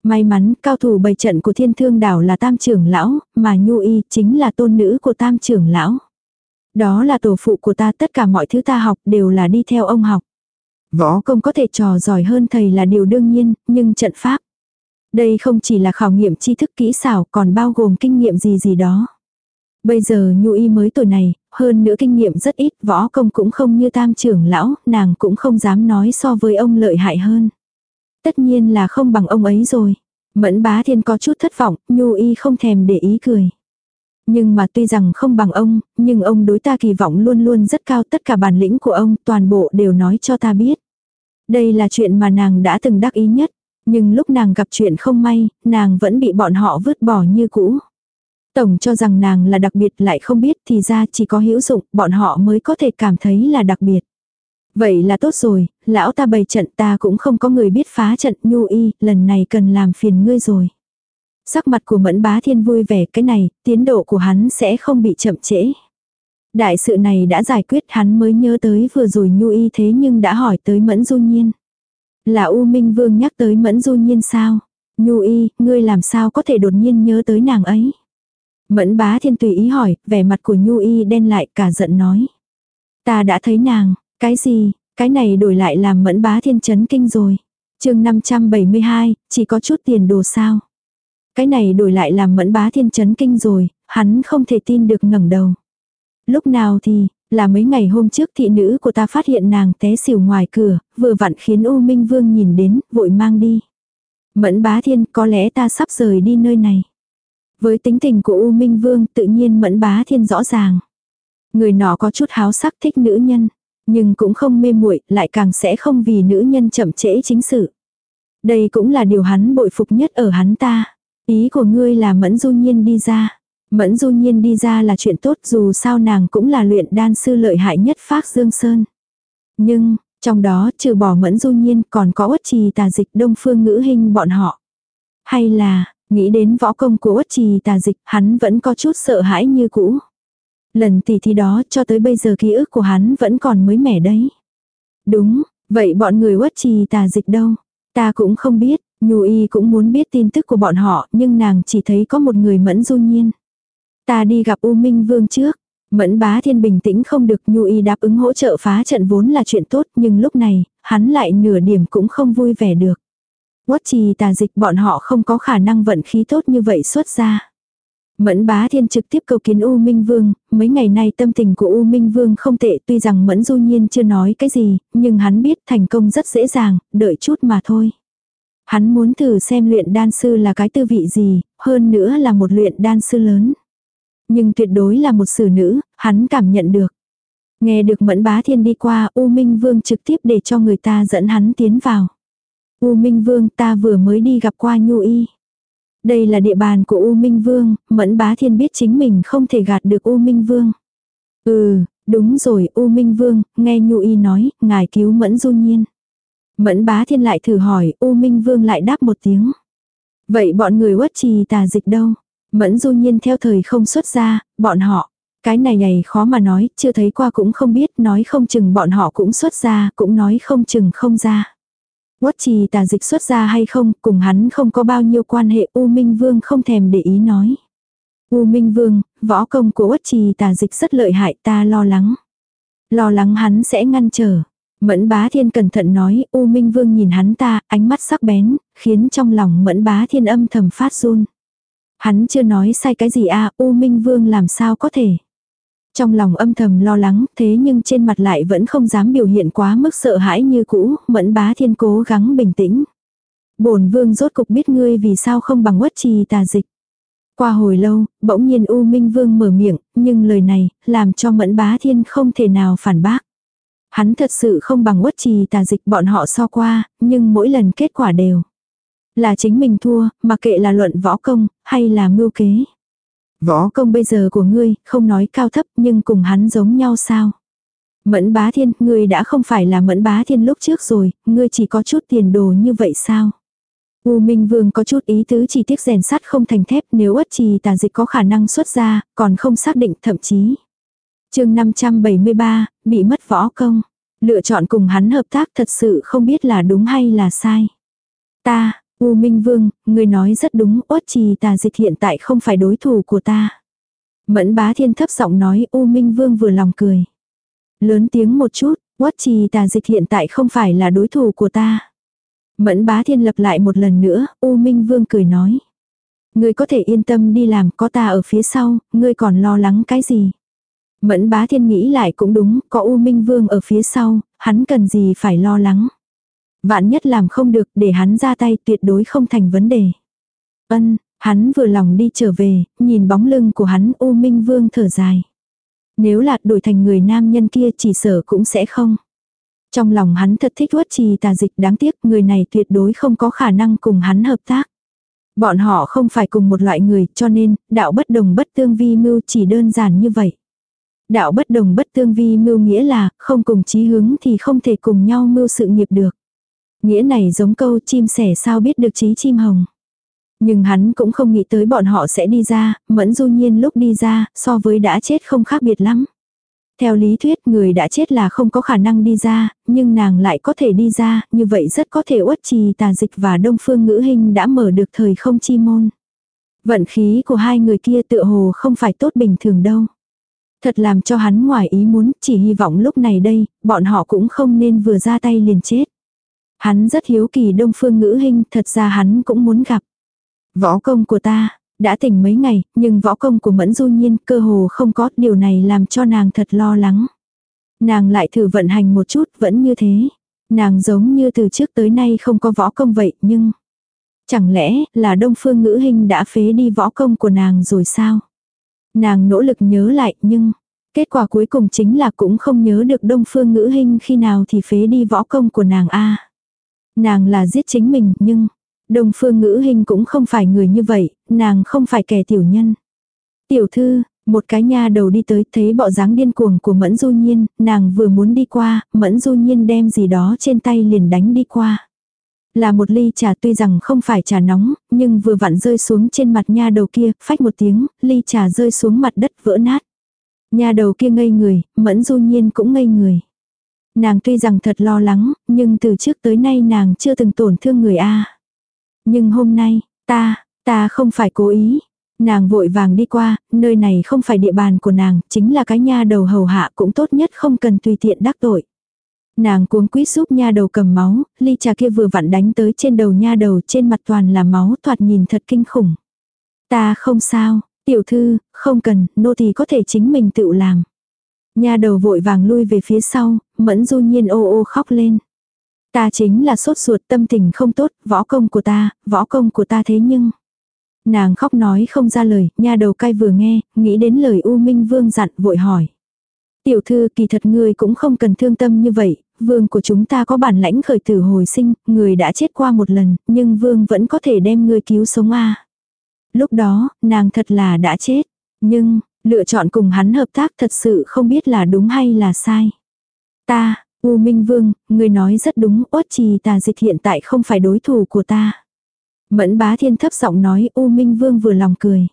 May mắn, cao thủ bày trận của thiên thương đảo là tam trưởng lão, mà nhu y chính là tôn nữ của tam trưởng lão. Đó là tổ phụ của ta tất cả mọi thứ ta học đều là đi theo ông học. Võ công có thể trò giỏi hơn thầy là điều đương nhiên, nhưng trận pháp. Đây không chỉ là khảo nghiệm tri thức kỹ xảo còn bao gồm kinh nghiệm gì gì đó. Bây giờ nhu y mới tuổi này, hơn nữa kinh nghiệm rất ít, võ công cũng không như tam trưởng lão, nàng cũng không dám nói so với ông lợi hại hơn. Tất nhiên là không bằng ông ấy rồi. Mẫn bá thiên có chút thất vọng, nhu y không thèm để ý cười. Nhưng mà tuy rằng không bằng ông, nhưng ông đối ta kỳ vọng luôn luôn rất cao tất cả bản lĩnh của ông toàn bộ đều nói cho ta biết. Đây là chuyện mà nàng đã từng đắc ý nhất. Nhưng lúc nàng gặp chuyện không may, nàng vẫn bị bọn họ vứt bỏ như cũ. Tổng cho rằng nàng là đặc biệt lại không biết thì ra chỉ có hữu dụng, bọn họ mới có thể cảm thấy là đặc biệt. Vậy là tốt rồi, lão ta bày trận ta cũng không có người biết phá trận nhu y, lần này cần làm phiền ngươi rồi. Sắc mặt của mẫn bá thiên vui vẻ cái này, tiến độ của hắn sẽ không bị chậm trễ. Đại sự này đã giải quyết hắn mới nhớ tới vừa rồi nhu y thế nhưng đã hỏi tới Mẫn Du Nhiên. Là U Minh Vương nhắc tới Mẫn Du Nhiên sao? Nhu y, ngươi làm sao có thể đột nhiên nhớ tới nàng ấy? Mẫn bá thiên tùy ý hỏi, vẻ mặt của Nhu y đen lại cả giận nói. Ta đã thấy nàng, cái gì, cái này đổi lại làm mẫn bá thiên chấn kinh rồi. chương 572, chỉ có chút tiền đồ sao. Cái này đổi lại làm mẫn bá thiên chấn kinh rồi, hắn không thể tin được ngẩng đầu. Lúc nào thì, là mấy ngày hôm trước thị nữ của ta phát hiện nàng té xỉu ngoài cửa, vừa vặn khiến U Minh Vương nhìn đến, vội mang đi. Mẫn bá thiên có lẽ ta sắp rời đi nơi này. Với tính tình của U Minh Vương tự nhiên mẫn bá thiên rõ ràng. Người nọ có chút háo sắc thích nữ nhân, nhưng cũng không mê muội lại càng sẽ không vì nữ nhân chậm trễ chính sự. Đây cũng là điều hắn bội phục nhất ở hắn ta. Ý của ngươi là mẫn du nhiên đi ra. Mẫn du nhiên đi ra là chuyện tốt dù sao nàng cũng là luyện đan sư lợi hại nhất phác Dương Sơn. Nhưng, trong đó trừ bỏ mẫn du nhiên còn có uất trì tà dịch đông phương ngữ hình bọn họ. Hay là, nghĩ đến võ công của uất trì tà dịch hắn vẫn có chút sợ hãi như cũ. Lần tỷ thi đó cho tới bây giờ ký ức của hắn vẫn còn mới mẻ đấy. Đúng, vậy bọn người uất trì tà dịch đâu? Ta cũng không biết, Nhu Y cũng muốn biết tin tức của bọn họ nhưng nàng chỉ thấy có một người mẫn du nhiên. Ta đi gặp U Minh Vương trước. Mẫn bá thiên bình tĩnh không được Nhu Y đáp ứng hỗ trợ phá trận vốn là chuyện tốt nhưng lúc này, hắn lại nửa điểm cũng không vui vẻ được. Quất trì tà dịch bọn họ không có khả năng vận khí tốt như vậy xuất ra. Mẫn bá thiên trực tiếp cầu kiến U Minh Vương, mấy ngày nay tâm tình của U Minh Vương không tệ tuy rằng Mẫn Du Nhiên chưa nói cái gì, nhưng hắn biết thành công rất dễ dàng, đợi chút mà thôi. Hắn muốn thử xem luyện đan sư là cái tư vị gì, hơn nữa là một luyện đan sư lớn. Nhưng tuyệt đối là một sử nữ, hắn cảm nhận được. Nghe được Mẫn bá thiên đi qua, U Minh Vương trực tiếp để cho người ta dẫn hắn tiến vào. U Minh Vương ta vừa mới đi gặp qua Nhu Y. Đây là địa bàn của U Minh Vương, Mẫn Bá Thiên biết chính mình không thể gạt được U Minh Vương. Ừ, đúng rồi U Minh Vương, nghe Nhu Y nói, ngài cứu Mẫn Du Nhiên. Mẫn Bá Thiên lại thử hỏi, U Minh Vương lại đáp một tiếng. Vậy bọn người quất trì tà dịch đâu? Mẫn Du Nhiên theo thời không xuất ra, bọn họ. Cái này này khó mà nói, chưa thấy qua cũng không biết, nói không chừng bọn họ cũng xuất ra, cũng nói không chừng không ra. Quất trì tà dịch xuất ra hay không, cùng hắn không có bao nhiêu quan hệ U Minh Vương không thèm để ý nói. U Minh Vương, võ công của quất trì tà dịch rất lợi hại ta lo lắng. Lo lắng hắn sẽ ngăn trở. Mẫn bá thiên cẩn thận nói, U Minh Vương nhìn hắn ta, ánh mắt sắc bén, khiến trong lòng mẫn bá thiên âm thầm phát run. Hắn chưa nói sai cái gì à, U Minh Vương làm sao có thể. Trong lòng âm thầm lo lắng, thế nhưng trên mặt lại vẫn không dám biểu hiện quá mức sợ hãi như cũ, mẫn bá thiên cố gắng bình tĩnh. bổn vương rốt cục biết ngươi vì sao không bằng quất trì tà dịch. Qua hồi lâu, bỗng nhiên U Minh Vương mở miệng, nhưng lời này, làm cho mẫn bá thiên không thể nào phản bác. Hắn thật sự không bằng quất trì tà dịch bọn họ so qua, nhưng mỗi lần kết quả đều. Là chính mình thua, mà kệ là luận võ công, hay là mưu kế. Võ công bây giờ của ngươi, không nói cao thấp nhưng cùng hắn giống nhau sao? Mẫn bá thiên, ngươi đã không phải là mẫn bá thiên lúc trước rồi, ngươi chỉ có chút tiền đồ như vậy sao? U Minh Vương có chút ý tứ chỉ tiếc rèn sắt không thành thép nếu ất trì tà dịch có khả năng xuất ra, còn không xác định thậm chí chương 573, bị mất võ công. Lựa chọn cùng hắn hợp tác thật sự không biết là đúng hay là sai. Ta, U Minh Vương, người nói rất đúng, ốt trì tà dịch hiện tại không phải đối thủ của ta. Mẫn bá thiên thấp giọng nói U Minh Vương vừa lòng cười. Lớn tiếng một chút, ốt trì tà dịch hiện tại không phải là đối thủ của ta. Mẫn bá thiên lập lại một lần nữa, U Minh Vương cười nói. Ngươi có thể yên tâm đi làm, có ta ở phía sau, ngươi còn lo lắng cái gì. Mẫn bá thiên nghĩ lại cũng đúng, có U Minh Vương ở phía sau, hắn cần gì phải lo lắng. Vạn nhất làm không được để hắn ra tay tuyệt đối không thành vấn đề. Ân, hắn vừa lòng đi trở về, nhìn bóng lưng của hắn U Minh Vương thở dài. Nếu là đổi thành người nam nhân kia chỉ sở cũng sẽ không. Trong lòng hắn thật thích uất trì tà dịch đáng tiếc người này tuyệt đối không có khả năng cùng hắn hợp tác. Bọn họ không phải cùng một loại người cho nên đạo bất đồng bất tương vi mưu chỉ đơn giản như vậy. Đạo bất đồng bất tương vi mưu nghĩa là không cùng chí hướng thì không thể cùng nhau mưu sự nghiệp được. Nghĩa này giống câu chim sẻ sao biết được chí chim hồng. Nhưng hắn cũng không nghĩ tới bọn họ sẽ đi ra, mẫn du nhiên lúc đi ra, so với đã chết không khác biệt lắm. Theo lý thuyết người đã chết là không có khả năng đi ra, nhưng nàng lại có thể đi ra, như vậy rất có thể uất trì tà dịch và đông phương ngữ hình đã mở được thời không chi môn. Vận khí của hai người kia tựa hồ không phải tốt bình thường đâu. Thật làm cho hắn ngoài ý muốn, chỉ hy vọng lúc này đây, bọn họ cũng không nên vừa ra tay liền chết. Hắn rất hiếu kỳ đông phương ngữ hình, thật ra hắn cũng muốn gặp. Võ công của ta, đã tỉnh mấy ngày, nhưng võ công của Mẫn Du Nhiên cơ hồ không có, điều này làm cho nàng thật lo lắng. Nàng lại thử vận hành một chút, vẫn như thế. Nàng giống như từ trước tới nay không có võ công vậy, nhưng... Chẳng lẽ là đông phương ngữ hình đã phế đi võ công của nàng rồi sao? Nàng nỗ lực nhớ lại, nhưng... Kết quả cuối cùng chính là cũng không nhớ được đông phương ngữ hình khi nào thì phế đi võ công của nàng a Nàng là giết chính mình, nhưng... Đông phương ngữ hình cũng không phải người như vậy, nàng không phải kẻ tiểu nhân. Tiểu thư, một cái nha đầu đi tới thấy bộ dáng điên cuồng của Mẫn Du Nhiên, nàng vừa muốn đi qua, Mẫn Du Nhiên đem gì đó trên tay liền đánh đi qua. Là một ly trà tuy rằng không phải trà nóng, nhưng vừa vặn rơi xuống trên mặt nha đầu kia, phách một tiếng, ly trà rơi xuống mặt đất vỡ nát. Nha đầu kia ngây người, Mẫn Du Nhiên cũng ngây người. Nàng tuy rằng thật lo lắng, nhưng từ trước tới nay nàng chưa từng tổn thương người A. Nhưng hôm nay, ta, ta không phải cố ý. Nàng vội vàng đi qua, nơi này không phải địa bàn của nàng, chính là cái nha đầu hầu hạ cũng tốt nhất không cần tùy tiện đắc tội. Nàng cuống quýt giúp nha đầu cầm máu, ly trà kia vừa vặn đánh tới trên đầu nha đầu trên mặt toàn là máu thoạt nhìn thật kinh khủng. Ta không sao, tiểu thư, không cần, nô tỳ có thể chính mình tự làm. Nha đầu vội vàng lui về phía sau, mẫn du nhiên ô ô khóc lên. Ta chính là sốt ruột tâm tình không tốt, võ công của ta, võ công của ta thế nhưng. Nàng khóc nói không ra lời, nha đầu cai vừa nghe, nghĩ đến lời U Minh Vương dặn vội hỏi. Tiểu thư kỳ thật ngươi cũng không cần thương tâm như vậy, vương của chúng ta có bản lãnh khởi tử hồi sinh, người đã chết qua một lần, nhưng vương vẫn có thể đem ngươi cứu sống a. Lúc đó, nàng thật là đã chết, nhưng, lựa chọn cùng hắn hợp tác thật sự không biết là đúng hay là sai. Ta, U Minh Vương, ngươi nói rất đúng, uất trì tà dịch hiện tại không phải đối thủ của ta. Mẫn bá thiên thấp giọng nói U Minh Vương vừa lòng cười.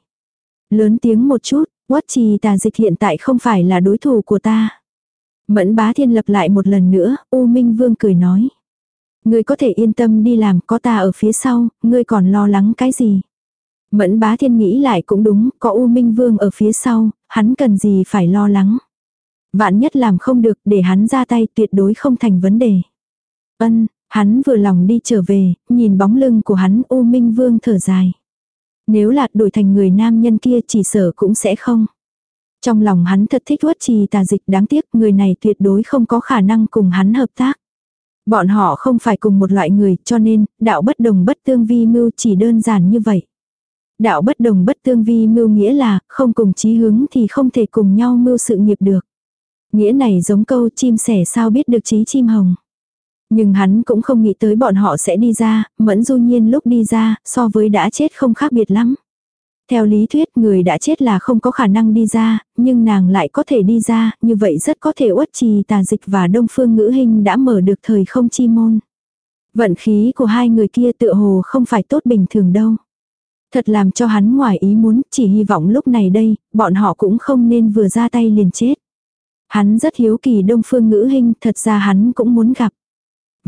Lớn tiếng một chút, Quất trì tà dịch hiện tại không phải là đối thủ của ta. Mẫn bá thiên lập lại một lần nữa, U Minh Vương cười nói. Ngươi có thể yên tâm đi làm, có ta ở phía sau, ngươi còn lo lắng cái gì. Mẫn bá thiên nghĩ lại cũng đúng, có U Minh Vương ở phía sau, hắn cần gì phải lo lắng. Vạn nhất làm không được để hắn ra tay tuyệt đối không thành vấn đề. Ân, hắn vừa lòng đi trở về, nhìn bóng lưng của hắn U Minh Vương thở dài. Nếu là đổi thành người nam nhân kia chỉ sở cũng sẽ không. Trong lòng hắn thật thích uất trì tà dịch, đáng tiếc người này tuyệt đối không có khả năng cùng hắn hợp tác. Bọn họ không phải cùng một loại người, cho nên, đạo bất đồng bất tương vi mưu chỉ đơn giản như vậy. Đạo bất đồng bất tương vi mưu nghĩa là, không cùng chí hướng thì không thể cùng nhau mưu sự nghiệp được. Nghĩa này giống câu chim sẻ sao biết được trí chim hồng. Nhưng hắn cũng không nghĩ tới bọn họ sẽ đi ra, mẫn du nhiên lúc đi ra, so với đã chết không khác biệt lắm. Theo lý thuyết người đã chết là không có khả năng đi ra, nhưng nàng lại có thể đi ra, như vậy rất có thể uất trì tà dịch và đông phương ngữ hình đã mở được thời không chi môn. Vận khí của hai người kia tựa hồ không phải tốt bình thường đâu. Thật làm cho hắn ngoài ý muốn, chỉ hy vọng lúc này đây, bọn họ cũng không nên vừa ra tay liền chết. Hắn rất hiếu kỳ đông phương ngữ hình, thật ra hắn cũng muốn gặp.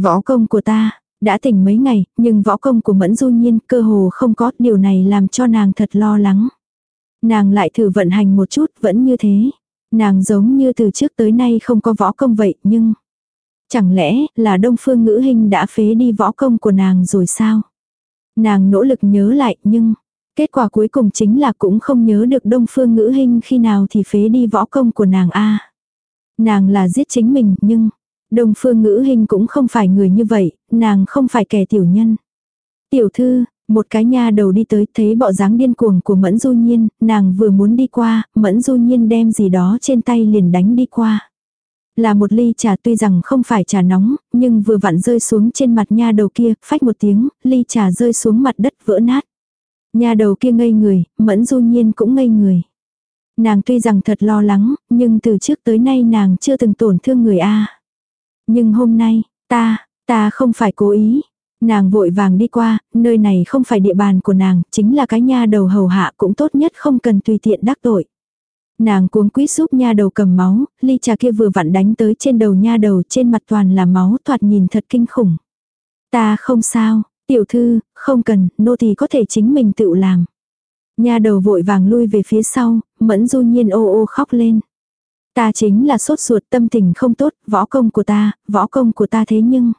Võ công của ta, đã tỉnh mấy ngày, nhưng võ công của Mẫn Du Nhiên cơ hồ không có, điều này làm cho nàng thật lo lắng. Nàng lại thử vận hành một chút, vẫn như thế. Nàng giống như từ trước tới nay không có võ công vậy, nhưng... Chẳng lẽ là đông phương ngữ hình đã phế đi võ công của nàng rồi sao? Nàng nỗ lực nhớ lại, nhưng... Kết quả cuối cùng chính là cũng không nhớ được đông phương ngữ hình khi nào thì phế đi võ công của nàng a Nàng là giết chính mình, nhưng... Đông phương ngữ hình cũng không phải người như vậy, nàng không phải kẻ tiểu nhân. Tiểu thư, một cái nha đầu đi tới thấy bộ dáng điên cuồng của Mẫn Du Nhiên, nàng vừa muốn đi qua, Mẫn Du Nhiên đem gì đó trên tay liền đánh đi qua. Là một ly trà tuy rằng không phải trà nóng, nhưng vừa vặn rơi xuống trên mặt nha đầu kia, phách một tiếng, ly trà rơi xuống mặt đất vỡ nát. Nha đầu kia ngây người, Mẫn Du Nhiên cũng ngây người. Nàng tuy rằng thật lo lắng, nhưng từ trước tới nay nàng chưa từng tổn thương người A. Nhưng hôm nay, ta, ta không phải cố ý. Nàng vội vàng đi qua, nơi này không phải địa bàn của nàng, chính là cái nha đầu hầu hạ cũng tốt nhất không cần tùy tiện đắc tội. Nàng cuống quýt giúp nha đầu cầm máu, ly trà kia vừa vặn đánh tới trên đầu nha đầu trên mặt toàn là máu thoạt nhìn thật kinh khủng. Ta không sao, tiểu thư, không cần, nô tỳ có thể chính mình tự làm. Nha đầu vội vàng lui về phía sau, mẫn du nhiên ô ô khóc lên. Ta chính là sốt ruột tâm tình không tốt, võ công của ta, võ công của ta thế nhưng.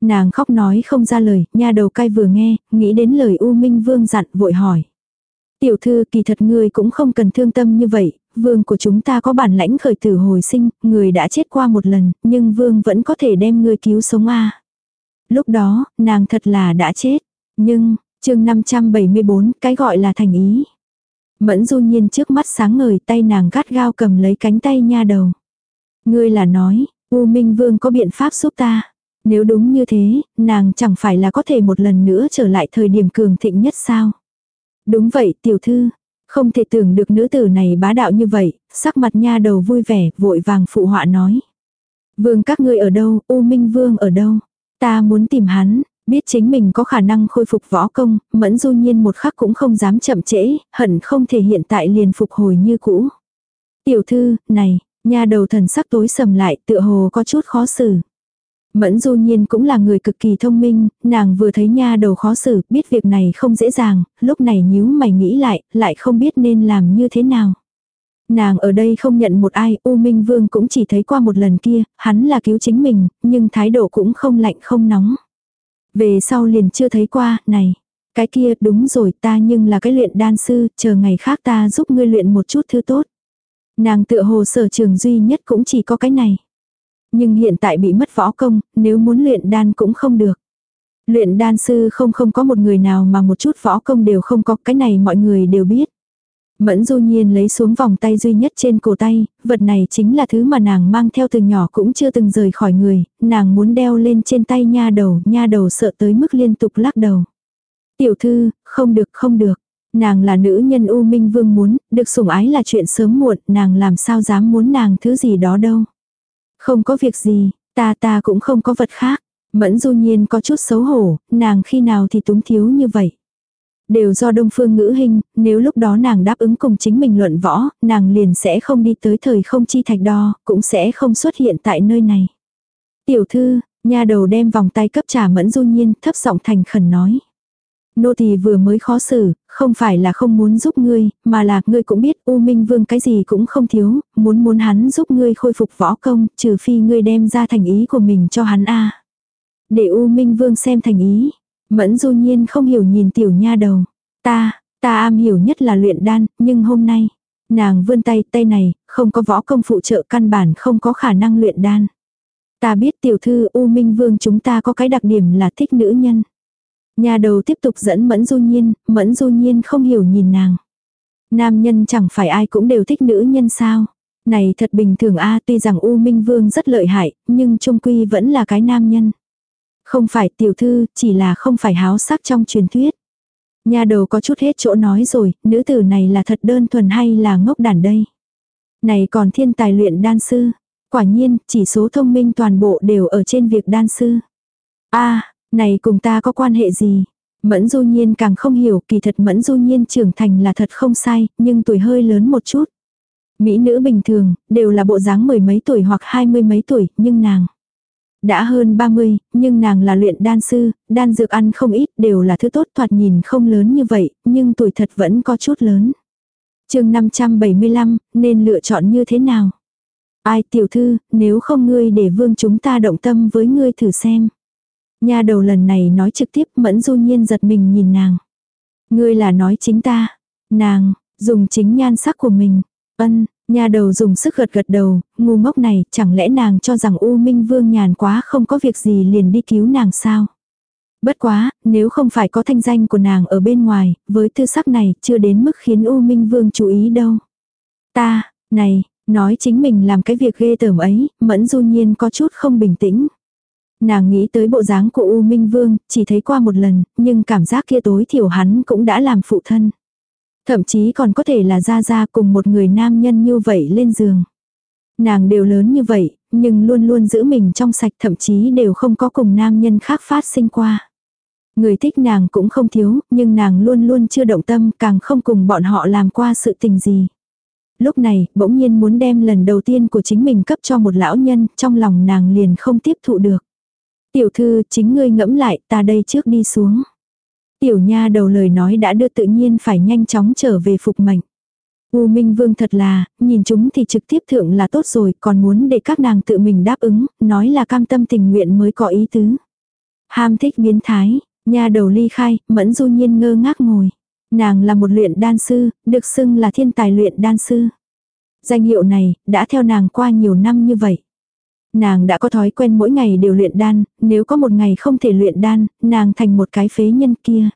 Nàng khóc nói không ra lời, nha đầu cay vừa nghe, nghĩ đến lời U Minh Vương dặn vội hỏi. Tiểu thư kỳ thật ngươi cũng không cần thương tâm như vậy, vương của chúng ta có bản lãnh khởi tử hồi sinh, người đã chết qua một lần, nhưng vương vẫn có thể đem ngươi cứu sống a. Lúc đó, nàng thật là đã chết. Nhưng, chương 574, cái gọi là thành ý. Mẫn du nhiên trước mắt sáng ngời tay nàng gắt gao cầm lấy cánh tay nha đầu. Ngươi là nói, U Minh Vương có biện pháp giúp ta. Nếu đúng như thế, nàng chẳng phải là có thể một lần nữa trở lại thời điểm cường thịnh nhất sao. Đúng vậy tiểu thư, không thể tưởng được nữ tử này bá đạo như vậy, sắc mặt nha đầu vui vẻ, vội vàng phụ họa nói. Vương các ngươi ở đâu, U Minh Vương ở đâu? Ta muốn tìm hắn, biết chính mình có khả năng khôi phục võ công, mẫn du nhiên một khắc cũng không dám chậm trễ, hận không thể hiện tại liền phục hồi như cũ. Tiểu thư, này, nha đầu thần sắc tối sầm lại tựa hồ có chút khó xử. Mẫn du nhiên cũng là người cực kỳ thông minh, nàng vừa thấy nha đầu khó xử, biết việc này không dễ dàng, lúc này nhíu mày nghĩ lại, lại không biết nên làm như thế nào. Nàng ở đây không nhận một ai, U Minh Vương cũng chỉ thấy qua một lần kia, hắn là cứu chính mình, nhưng thái độ cũng không lạnh không nóng. Về sau liền chưa thấy qua, này, cái kia đúng rồi ta nhưng là cái luyện đan sư, chờ ngày khác ta giúp ngươi luyện một chút thứ tốt. Nàng tựa hồ sở trường duy nhất cũng chỉ có cái này. Nhưng hiện tại bị mất võ công, nếu muốn luyện đan cũng không được. Luyện đan sư không không có một người nào mà một chút võ công đều không có, cái này mọi người đều biết. Mẫn du nhiên lấy xuống vòng tay duy nhất trên cổ tay, vật này chính là thứ mà nàng mang theo từ nhỏ cũng chưa từng rời khỏi người, nàng muốn đeo lên trên tay nha đầu, nha đầu sợ tới mức liên tục lắc đầu. Tiểu thư, không được không được, nàng là nữ nhân U Minh Vương muốn, được sủng ái là chuyện sớm muộn, nàng làm sao dám muốn nàng thứ gì đó đâu. Không có việc gì, ta ta cũng không có vật khác. Mẫn du nhiên có chút xấu hổ, nàng khi nào thì túng thiếu như vậy. Đều do đông phương ngữ hình, nếu lúc đó nàng đáp ứng cùng chính mình luận võ, nàng liền sẽ không đi tới thời không chi thạch đo, cũng sẽ không xuất hiện tại nơi này. Tiểu thư, nhà đầu đem vòng tay cấp trà mẫn du nhiên, thấp giọng thành khẩn nói. Nô tỳ vừa mới khó xử, không phải là không muốn giúp ngươi, mà là ngươi cũng biết U Minh Vương cái gì cũng không thiếu, muốn muốn hắn giúp ngươi khôi phục võ công, trừ phi ngươi đem ra thành ý của mình cho hắn a. Để U Minh Vương xem thành ý. Mẫn du nhiên không hiểu nhìn tiểu nha đầu. Ta, ta am hiểu nhất là luyện đan, nhưng hôm nay, nàng vươn tay, tay này, không có võ công phụ trợ căn bản không có khả năng luyện đan. Ta biết tiểu thư U Minh Vương chúng ta có cái đặc điểm là thích nữ nhân. Nhà đầu tiếp tục dẫn Mẫn Du Nhiên, Mẫn Du Nhiên không hiểu nhìn nàng. Nam nhân chẳng phải ai cũng đều thích nữ nhân sao. Này thật bình thường a tuy rằng U Minh Vương rất lợi hại, nhưng trung quy vẫn là cái nam nhân. Không phải tiểu thư, chỉ là không phải háo sắc trong truyền thuyết. Nhà đầu có chút hết chỗ nói rồi, nữ tử này là thật đơn thuần hay là ngốc đản đây. Này còn thiên tài luyện đan sư. Quả nhiên, chỉ số thông minh toàn bộ đều ở trên việc đan sư. a này cùng ta có quan hệ gì? Mẫn du nhiên càng không hiểu kỳ thật mẫn du nhiên trưởng thành là thật không sai, nhưng tuổi hơi lớn một chút. Mỹ nữ bình thường, đều là bộ dáng mười mấy tuổi hoặc hai mươi mấy tuổi, nhưng nàng đã hơn 30, nhưng nàng là luyện đan sư, đan dược ăn không ít, đều là thứ tốt thoạt nhìn không lớn như vậy, nhưng tuổi thật vẫn có chút lớn. chương 575, nên lựa chọn như thế nào? Ai tiểu thư, nếu không ngươi để vương chúng ta động tâm với ngươi thử xem. nhà đầu lần này nói trực tiếp mẫn du nhiên giật mình nhìn nàng. Ngươi là nói chính ta. Nàng, dùng chính nhan sắc của mình. Ân, nhà đầu dùng sức gật gật đầu, ngu ngốc này, chẳng lẽ nàng cho rằng U Minh Vương nhàn quá không có việc gì liền đi cứu nàng sao? Bất quá, nếu không phải có thanh danh của nàng ở bên ngoài, với tư sắc này chưa đến mức khiến U Minh Vương chú ý đâu. Ta, này, nói chính mình làm cái việc ghê tởm ấy, mẫn du nhiên có chút không bình tĩnh. Nàng nghĩ tới bộ dáng của U Minh Vương, chỉ thấy qua một lần, nhưng cảm giác kia tối thiểu hắn cũng đã làm phụ thân. Thậm chí còn có thể là ra ra cùng một người nam nhân như vậy lên giường. Nàng đều lớn như vậy, nhưng luôn luôn giữ mình trong sạch thậm chí đều không có cùng nam nhân khác phát sinh qua. Người thích nàng cũng không thiếu, nhưng nàng luôn luôn chưa động tâm càng không cùng bọn họ làm qua sự tình gì. Lúc này, bỗng nhiên muốn đem lần đầu tiên của chính mình cấp cho một lão nhân, trong lòng nàng liền không tiếp thụ được. Tiểu thư, chính ngươi ngẫm lại, ta đây trước đi xuống. Tiểu nha đầu lời nói đã đưa tự nhiên phải nhanh chóng trở về phục mệnh. U Minh Vương thật là, nhìn chúng thì trực tiếp thượng là tốt rồi, còn muốn để các nàng tự mình đáp ứng, nói là cam tâm tình nguyện mới có ý tứ. Ham thích biến thái, nha đầu ly khai, mẫn du nhiên ngơ ngác ngồi. Nàng là một luyện đan sư, được xưng là thiên tài luyện đan sư. Danh hiệu này, đã theo nàng qua nhiều năm như vậy. Nàng đã có thói quen mỗi ngày đều luyện đan, nếu có một ngày không thể luyện đan, nàng thành một cái phế nhân kia.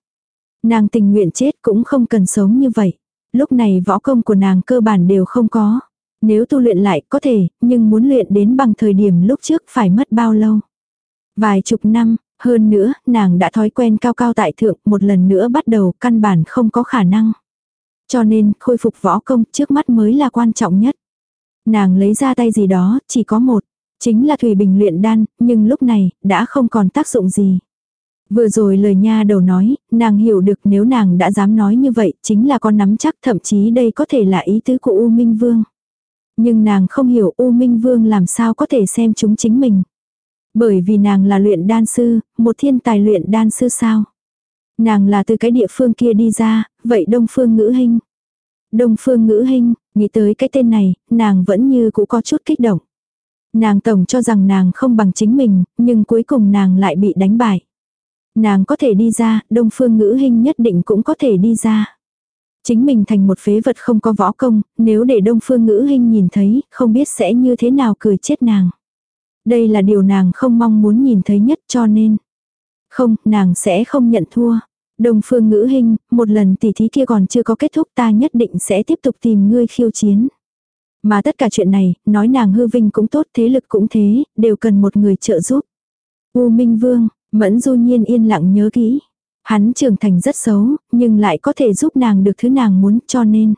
Nàng tình nguyện chết cũng không cần sống như vậy. Lúc này võ công của nàng cơ bản đều không có. Nếu tu luyện lại có thể, nhưng muốn luyện đến bằng thời điểm lúc trước phải mất bao lâu. Vài chục năm, hơn nữa, nàng đã thói quen cao cao tại thượng, một lần nữa bắt đầu căn bản không có khả năng. Cho nên, khôi phục võ công trước mắt mới là quan trọng nhất. Nàng lấy ra tay gì đó, chỉ có một, chính là Thủy Bình luyện đan, nhưng lúc này, đã không còn tác dụng gì. Vừa rồi lời nha đầu nói, nàng hiểu được nếu nàng đã dám nói như vậy, chính là con nắm chắc thậm chí đây có thể là ý tứ của U Minh Vương. Nhưng nàng không hiểu U Minh Vương làm sao có thể xem chúng chính mình. Bởi vì nàng là luyện đan sư, một thiên tài luyện đan sư sao. Nàng là từ cái địa phương kia đi ra, vậy Đông Phương Ngữ Hinh. Đông Phương Ngữ Hinh, nghĩ tới cái tên này, nàng vẫn như cũng có chút kích động. Nàng tổng cho rằng nàng không bằng chính mình, nhưng cuối cùng nàng lại bị đánh bại. Nàng có thể đi ra, Đông Phương Ngữ hình nhất định cũng có thể đi ra. Chính mình thành một phế vật không có võ công, nếu để Đông Phương Ngữ hình nhìn thấy, không biết sẽ như thế nào cười chết nàng. Đây là điều nàng không mong muốn nhìn thấy nhất cho nên. Không, nàng sẽ không nhận thua. Đông phương ngữ hình, một lần tỉ thí kia còn chưa có kết thúc ta nhất định sẽ tiếp tục tìm ngươi khiêu chiến. Mà tất cả chuyện này, nói nàng hư vinh cũng tốt, thế lực cũng thế, đều cần một người trợ giúp. U Minh Vương, Mẫn Du Nhiên yên lặng nhớ kỹ. Hắn trưởng thành rất xấu, nhưng lại có thể giúp nàng được thứ nàng muốn cho nên.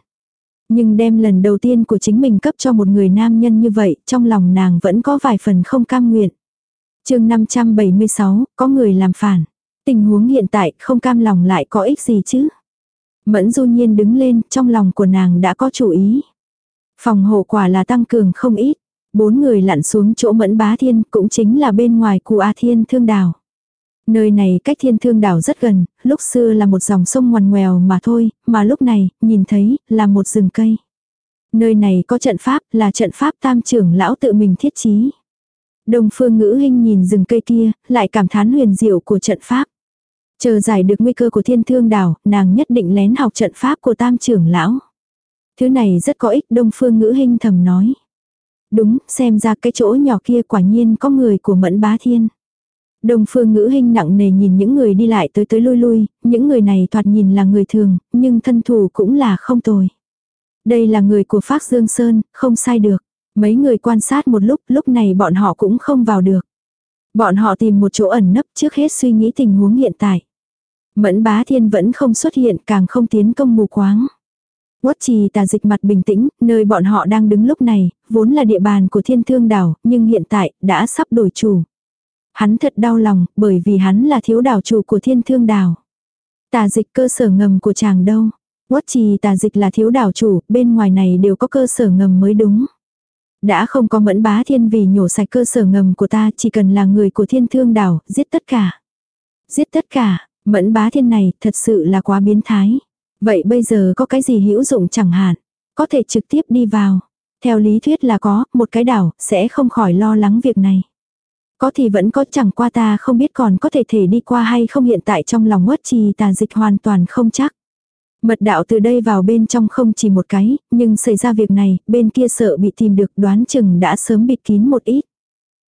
Nhưng đem lần đầu tiên của chính mình cấp cho một người nam nhân như vậy, trong lòng nàng vẫn có vài phần không cam nguyện. chương 576, có người làm phản. Tình huống hiện tại không cam lòng lại có ích gì chứ. Mẫn du nhiên đứng lên, trong lòng của nàng đã có chủ ý. Phòng hộ quả là tăng cường không ít. Bốn người lặn xuống chỗ mẫn bá thiên cũng chính là bên ngoài cụ A Thiên Thương Đảo. Nơi này cách thiên thương đảo rất gần, lúc xưa là một dòng sông ngoằn ngoèo mà thôi, mà lúc này, nhìn thấy, là một rừng cây. Nơi này có trận pháp, là trận pháp tam trưởng lão tự mình thiết trí. Đông phương ngữ hình nhìn rừng cây kia, lại cảm thán huyền diệu của trận pháp. Chờ giải được nguy cơ của thiên thương đảo, nàng nhất định lén học trận pháp của tam trưởng lão. Thứ này rất có ích đông phương ngữ hình thầm nói. Đúng, xem ra cái chỗ nhỏ kia quả nhiên có người của mẫn bá thiên. Đồng phương ngữ hình nặng nề nhìn những người đi lại tới tới lui lui, những người này thoạt nhìn là người thường, nhưng thân thủ cũng là không tồi. Đây là người của Phác Dương Sơn, không sai được. Mấy người quan sát một lúc, lúc này bọn họ cũng không vào được. Bọn họ tìm một chỗ ẩn nấp trước hết suy nghĩ tình huống hiện tại. Mẫn bá thiên vẫn không xuất hiện càng không tiến công mù quáng. Quất trì tà dịch mặt bình tĩnh, nơi bọn họ đang đứng lúc này, vốn là địa bàn của thiên thương đảo, nhưng hiện tại, đã sắp đổi chủ. Hắn thật đau lòng, bởi vì hắn là thiếu đảo chủ của thiên thương đảo. Tà dịch cơ sở ngầm của chàng đâu. Quất trì tà dịch là thiếu đảo chủ, bên ngoài này đều có cơ sở ngầm mới đúng. Đã không có mẫn bá thiên vì nhổ sạch cơ sở ngầm của ta, chỉ cần là người của thiên thương đảo, giết tất cả. Giết tất cả, mẫn bá thiên này thật sự là quá biến thái. Vậy bây giờ có cái gì hữu dụng chẳng hạn, có thể trực tiếp đi vào. Theo lý thuyết là có, một cái đảo, sẽ không khỏi lo lắng việc này. Có thì vẫn có chẳng qua ta không biết còn có thể thể đi qua hay không hiện tại trong lòng uất trì tà dịch hoàn toàn không chắc. Mật đạo từ đây vào bên trong không chỉ một cái, nhưng xảy ra việc này, bên kia sợ bị tìm được đoán chừng đã sớm bịt kín một ít.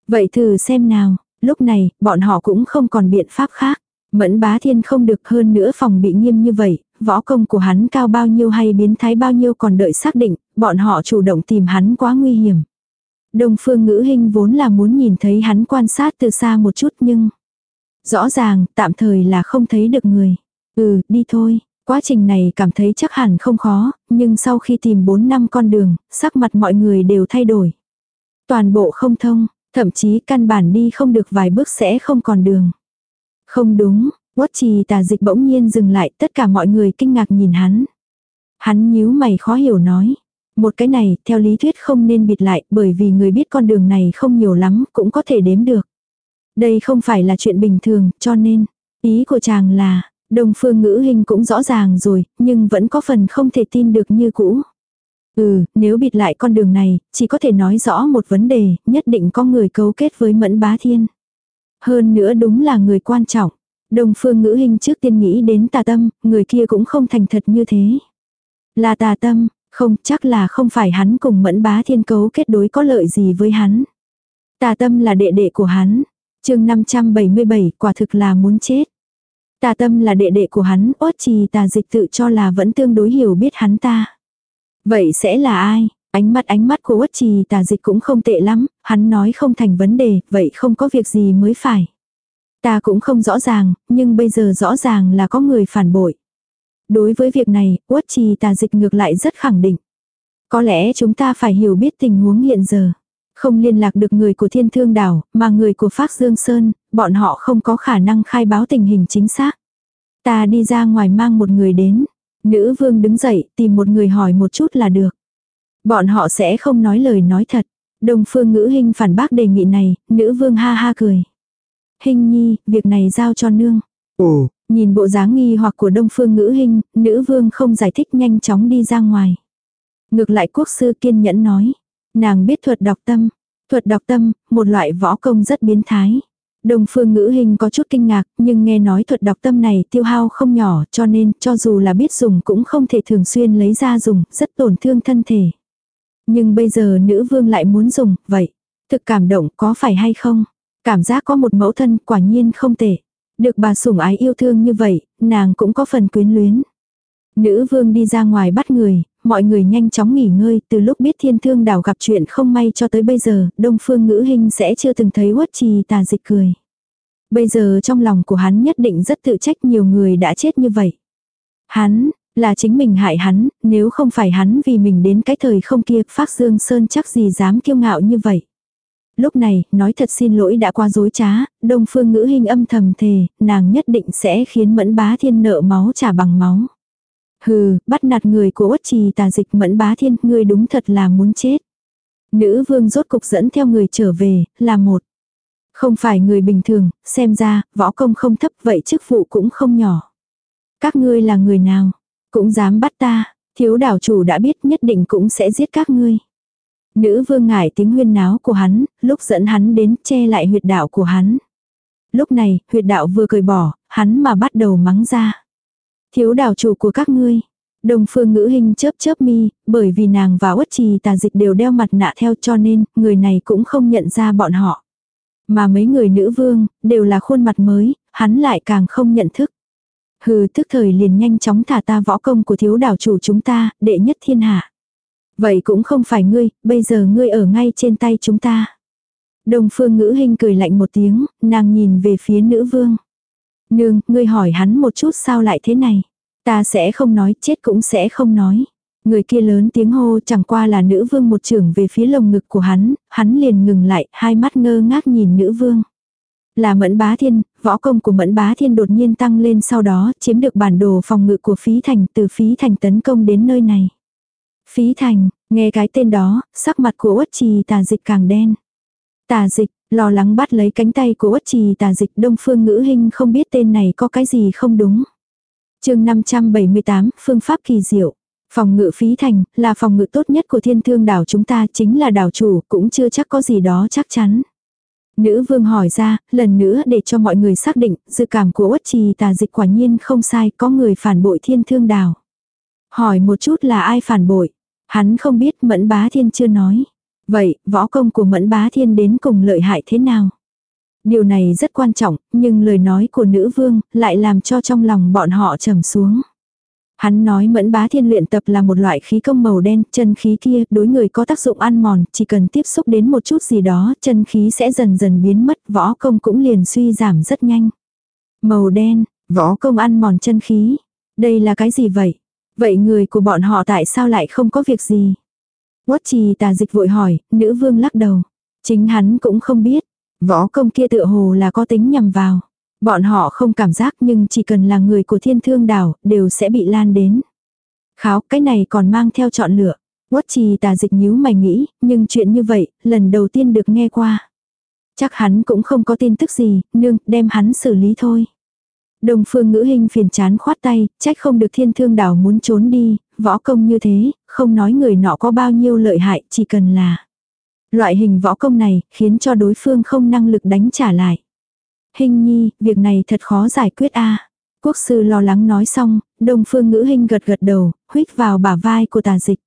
Vậy thử xem nào, lúc này, bọn họ cũng không còn biện pháp khác. Mẫn bá thiên không được hơn nữa phòng bị nghiêm như vậy, võ công của hắn cao bao nhiêu hay biến thái bao nhiêu còn đợi xác định, bọn họ chủ động tìm hắn quá nguy hiểm. Đông phương ngữ hình vốn là muốn nhìn thấy hắn quan sát từ xa một chút nhưng... Rõ ràng, tạm thời là không thấy được người. Ừ, đi thôi. Quá trình này cảm thấy chắc hẳn không khó, nhưng sau khi tìm 4 năm con đường, sắc mặt mọi người đều thay đổi. Toàn bộ không thông, thậm chí căn bản đi không được vài bước sẽ không còn đường. Không đúng, quất trì tà dịch bỗng nhiên dừng lại tất cả mọi người kinh ngạc nhìn hắn. Hắn nhíu mày khó hiểu nói. Một cái này, theo lý thuyết không nên bịt lại, bởi vì người biết con đường này không nhiều lắm, cũng có thể đếm được. Đây không phải là chuyện bình thường, cho nên, ý của chàng là, đồng phương ngữ hình cũng rõ ràng rồi, nhưng vẫn có phần không thể tin được như cũ. Ừ, nếu bịt lại con đường này, chỉ có thể nói rõ một vấn đề, nhất định có người cấu kết với mẫn bá thiên. Hơn nữa đúng là người quan trọng. Đồng phương ngữ hình trước tiên nghĩ đến tà tâm, người kia cũng không thành thật như thế. Là tà tâm, không chắc là không phải hắn cùng mẫn bá thiên cấu kết đối có lợi gì với hắn. Tà tâm là đệ đệ của hắn. chương 577 quả thực là muốn chết. Tà tâm là đệ đệ của hắn, ốt trì tà dịch tự cho là vẫn tương đối hiểu biết hắn ta. Vậy sẽ là ai? Ánh mắt ánh mắt của uất trì tà dịch cũng không tệ lắm, hắn nói không thành vấn đề, vậy không có việc gì mới phải. Ta cũng không rõ ràng, nhưng bây giờ rõ ràng là có người phản bội. Đối với việc này, uất trì tà dịch ngược lại rất khẳng định. Có lẽ chúng ta phải hiểu biết tình huống hiện giờ. Không liên lạc được người của thiên thương đảo, mà người của Phác Dương Sơn, bọn họ không có khả năng khai báo tình hình chính xác. Ta đi ra ngoài mang một người đến. Nữ vương đứng dậy, tìm một người hỏi một chút là được. Bọn họ sẽ không nói lời nói thật. Đồng phương ngữ hình phản bác đề nghị này, nữ vương ha ha cười. Hình nhi, việc này giao cho nương. Ồ, Nhìn bộ dáng nghi hoặc của đông phương ngữ hình, nữ vương không giải thích nhanh chóng đi ra ngoài. Ngược lại quốc sư kiên nhẫn nói. Nàng biết thuật đọc tâm. Thuật đọc tâm, một loại võ công rất biến thái. Đồng phương ngữ hình có chút kinh ngạc, nhưng nghe nói thuật đọc tâm này tiêu hao không nhỏ cho nên cho dù là biết dùng cũng không thể thường xuyên lấy ra dùng, rất tổn thương thân thể. Nhưng bây giờ nữ vương lại muốn dùng, vậy. Thực cảm động có phải hay không? Cảm giác có một mẫu thân quả nhiên không tệ. Được bà sủng ái yêu thương như vậy, nàng cũng có phần quyến luyến. Nữ vương đi ra ngoài bắt người, mọi người nhanh chóng nghỉ ngơi, từ lúc biết thiên thương đảo gặp chuyện không may cho tới bây giờ, đông phương ngữ hình sẽ chưa từng thấy quất trì tà dịch cười. Bây giờ trong lòng của hắn nhất định rất tự trách nhiều người đã chết như vậy. Hắn, là chính mình hại hắn, nếu không phải hắn vì mình đến cái thời không kia, Phác Dương Sơn chắc gì dám kiêu ngạo như vậy. Lúc này, nói thật xin lỗi đã qua dối trá, đông phương ngữ hình âm thầm thề, nàng nhất định sẽ khiến mẫn bá thiên nợ máu trả bằng máu. Hừ, bắt nạt người của uất trì tà dịch mẫn bá thiên, ngươi đúng thật là muốn chết. Nữ vương rốt cục dẫn theo người trở về, là một. Không phải người bình thường, xem ra, võ công không thấp vậy chức vụ cũng không nhỏ. Các ngươi là người nào? Cũng dám bắt ta, thiếu đảo chủ đã biết nhất định cũng sẽ giết các ngươi. Nữ vương ngải tiếng huyên náo của hắn, lúc dẫn hắn đến che lại huyệt đạo của hắn. Lúc này, huyệt đạo vừa cười bỏ, hắn mà bắt đầu mắng ra. Thiếu đảo chủ của các ngươi. Đồng phương ngữ hình chớp chớp mi, bởi vì nàng và uất trì tà dịch đều đeo mặt nạ theo cho nên, người này cũng không nhận ra bọn họ. Mà mấy người nữ vương, đều là khuôn mặt mới, hắn lại càng không nhận thức. Hừ tức thời liền nhanh chóng thả ta võ công của thiếu đảo chủ chúng ta, đệ nhất thiên hạ. Vậy cũng không phải ngươi, bây giờ ngươi ở ngay trên tay chúng ta. Đồng phương ngữ hình cười lạnh một tiếng, nàng nhìn về phía nữ vương. Nương, ngươi hỏi hắn một chút sao lại thế này. Ta sẽ không nói, chết cũng sẽ không nói. Người kia lớn tiếng hô chẳng qua là nữ vương một trưởng về phía lồng ngực của hắn, hắn liền ngừng lại, hai mắt ngơ ngác nhìn nữ vương. Là mẫn bá thiên, võ công của mẫn bá thiên đột nhiên tăng lên sau đó chiếm được bản đồ phòng ngự của phí thành từ phí thành tấn công đến nơi này. Phí thành, nghe cái tên đó, sắc mặt của uất trì tà dịch càng đen. Tà dịch, lo lắng bắt lấy cánh tay của uất trì tà dịch đông phương ngữ hình không biết tên này có cái gì không đúng. chương 578, phương pháp kỳ diệu. Phòng ngự phí thành, là phòng ngự tốt nhất của thiên thương đảo chúng ta chính là đảo chủ, cũng chưa chắc có gì đó chắc chắn. Nữ vương hỏi ra, lần nữa để cho mọi người xác định, dự cảm của uất trì tà dịch quả nhiên không sai, có người phản bội thiên thương đào Hỏi một chút là ai phản bội. Hắn không biết mẫn bá thiên chưa nói. Vậy, võ công của mẫn bá thiên đến cùng lợi hại thế nào? Điều này rất quan trọng, nhưng lời nói của nữ vương lại làm cho trong lòng bọn họ trầm xuống. Hắn nói mẫn bá thiên luyện tập là một loại khí công màu đen, chân khí kia đối người có tác dụng ăn mòn, chỉ cần tiếp xúc đến một chút gì đó, chân khí sẽ dần dần biến mất, võ công cũng liền suy giảm rất nhanh. Màu đen, võ công ăn mòn chân khí. Đây là cái gì vậy? Vậy người của bọn họ tại sao lại không có việc gì? Quất trì tà dịch vội hỏi, nữ vương lắc đầu. Chính hắn cũng không biết. Võ công kia tựa hồ là có tính nhằm vào. Bọn họ không cảm giác nhưng chỉ cần là người của thiên thương đảo đều sẽ bị lan đến. Kháo cái này còn mang theo chọn lựa. Quất trì tà dịch nhíu mày nghĩ, nhưng chuyện như vậy, lần đầu tiên được nghe qua. Chắc hắn cũng không có tin tức gì, nương, đem hắn xử lý thôi. Đồng phương ngữ hình phiền chán khoát tay, trách không được thiên thương đảo muốn trốn đi, võ công như thế, không nói người nọ có bao nhiêu lợi hại, chỉ cần là. Loại hình võ công này, khiến cho đối phương không năng lực đánh trả lại. Hình nhi, việc này thật khó giải quyết a Quốc sư lo lắng nói xong, Đông phương ngữ hình gật gật đầu, huyết vào bả vai của tà dịch.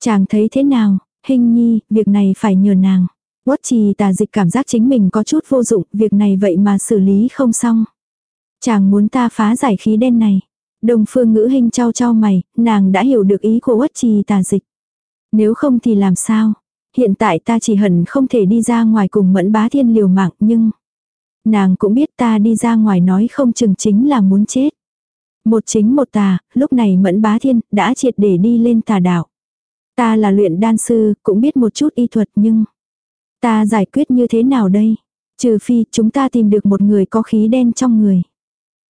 Chàng thấy thế nào, hình nhi, việc này phải nhờ nàng. Quất trì tà dịch cảm giác chính mình có chút vô dụng, việc này vậy mà xử lý không xong. Chàng muốn ta phá giải khí đen này. Đồng phương ngữ hình trao trao mày, nàng đã hiểu được ý của quất trì tà dịch. Nếu không thì làm sao? Hiện tại ta chỉ hận không thể đi ra ngoài cùng mẫn bá thiên liều mạng nhưng... Nàng cũng biết ta đi ra ngoài nói không chừng chính là muốn chết. Một chính một tà, lúc này mẫn bá thiên đã triệt để đi lên tà đạo. Ta là luyện đan sư, cũng biết một chút y thuật nhưng... Ta giải quyết như thế nào đây? Trừ phi chúng ta tìm được một người có khí đen trong người.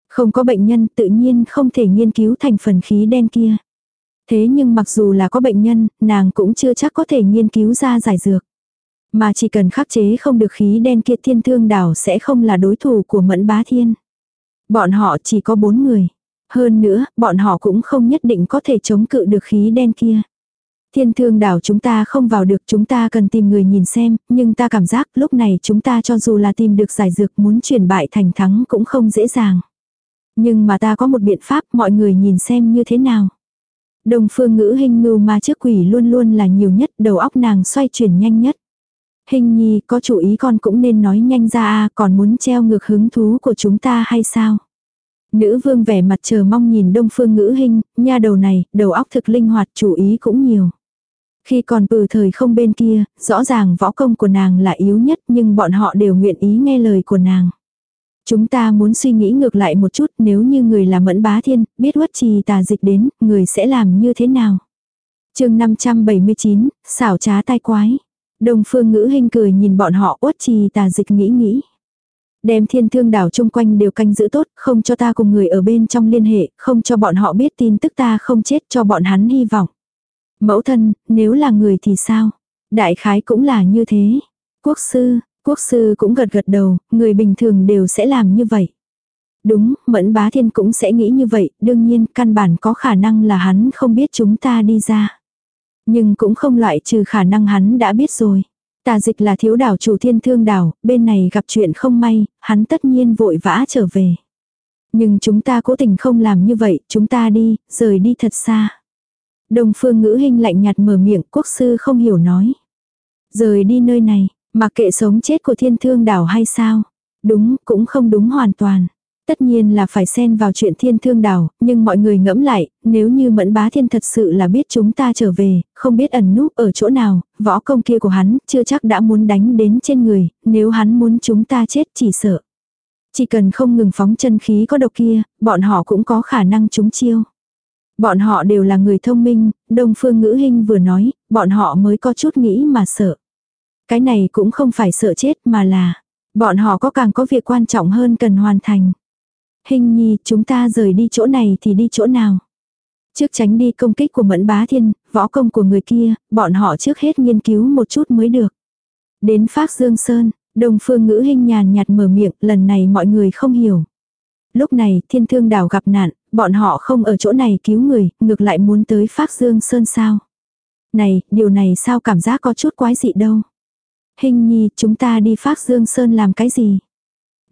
Không có bệnh nhân tự nhiên không thể nghiên cứu thành phần khí đen kia. Thế nhưng mặc dù là có bệnh nhân, nàng cũng chưa chắc có thể nghiên cứu ra giải dược. Mà chỉ cần khắc chế không được khí đen kia thiên thương đảo sẽ không là đối thủ của mẫn bá thiên. Bọn họ chỉ có bốn người. Hơn nữa, bọn họ cũng không nhất định có thể chống cự được khí đen kia. Thiên thương đảo chúng ta không vào được chúng ta cần tìm người nhìn xem, nhưng ta cảm giác lúc này chúng ta cho dù là tìm được giải dược muốn chuyển bại thành thắng cũng không dễ dàng. Nhưng mà ta có một biện pháp mọi người nhìn xem như thế nào. Đồng phương ngữ hình mưu ma trước quỷ luôn luôn là nhiều nhất đầu óc nàng xoay chuyển nhanh nhất. Hình nhi có chủ ý con cũng nên nói nhanh ra à? còn muốn treo ngược hứng thú của chúng ta hay sao? Nữ vương vẻ mặt chờ mong nhìn đông phương ngữ hình, nha đầu này, đầu óc thực linh hoạt chủ ý cũng nhiều. Khi còn bừ thời không bên kia, rõ ràng võ công của nàng là yếu nhất nhưng bọn họ đều nguyện ý nghe lời của nàng. Chúng ta muốn suy nghĩ ngược lại một chút nếu như người là mẫn bá thiên, biết uất trì tà dịch đến, người sẽ làm như thế nào? chương 579, xảo trá tai quái. Đồng phương ngữ hình cười nhìn bọn họ uất trì tà dịch nghĩ nghĩ. Đem thiên thương đảo chung quanh đều canh giữ tốt, không cho ta cùng người ở bên trong liên hệ, không cho bọn họ biết tin tức ta không chết cho bọn hắn hy vọng. Mẫu thân, nếu là người thì sao? Đại khái cũng là như thế. Quốc sư, quốc sư cũng gật gật đầu, người bình thường đều sẽ làm như vậy. Đúng, mẫn bá thiên cũng sẽ nghĩ như vậy, đương nhiên căn bản có khả năng là hắn không biết chúng ta đi ra. Nhưng cũng không loại trừ khả năng hắn đã biết rồi. Tà dịch là thiếu đảo chủ thiên thương đảo, bên này gặp chuyện không may, hắn tất nhiên vội vã trở về. Nhưng chúng ta cố tình không làm như vậy, chúng ta đi, rời đi thật xa. Đồng phương ngữ hình lạnh nhạt mở miệng quốc sư không hiểu nói. Rời đi nơi này, mặc kệ sống chết của thiên thương đảo hay sao? Đúng, cũng không đúng hoàn toàn. Tất nhiên là phải xen vào chuyện thiên thương đảo, nhưng mọi người ngẫm lại, nếu như mẫn bá thiên thật sự là biết chúng ta trở về, không biết ẩn núp ở chỗ nào, võ công kia của hắn chưa chắc đã muốn đánh đến trên người, nếu hắn muốn chúng ta chết chỉ sợ. Chỉ cần không ngừng phóng chân khí có độc kia, bọn họ cũng có khả năng trúng chiêu. Bọn họ đều là người thông minh, Đông Phương Ngữ Hinh vừa nói, bọn họ mới có chút nghĩ mà sợ. Cái này cũng không phải sợ chết mà là, bọn họ có càng có việc quan trọng hơn cần hoàn thành. Hình nhi, chúng ta rời đi chỗ này thì đi chỗ nào? Trước tránh đi công kích của Mẫn Bá Thiên, võ công của người kia, bọn họ trước hết nghiên cứu một chút mới được. Đến Phác Dương Sơn, Đồng Phương Ngữ hình nhàn nhạt mở miệng, lần này mọi người không hiểu. Lúc này, Thiên Thương Đảo gặp nạn, bọn họ không ở chỗ này cứu người, ngược lại muốn tới Phác Dương Sơn sao? Này, điều này sao cảm giác có chút quái dị đâu? Hình nhi, chúng ta đi Phác Dương Sơn làm cái gì?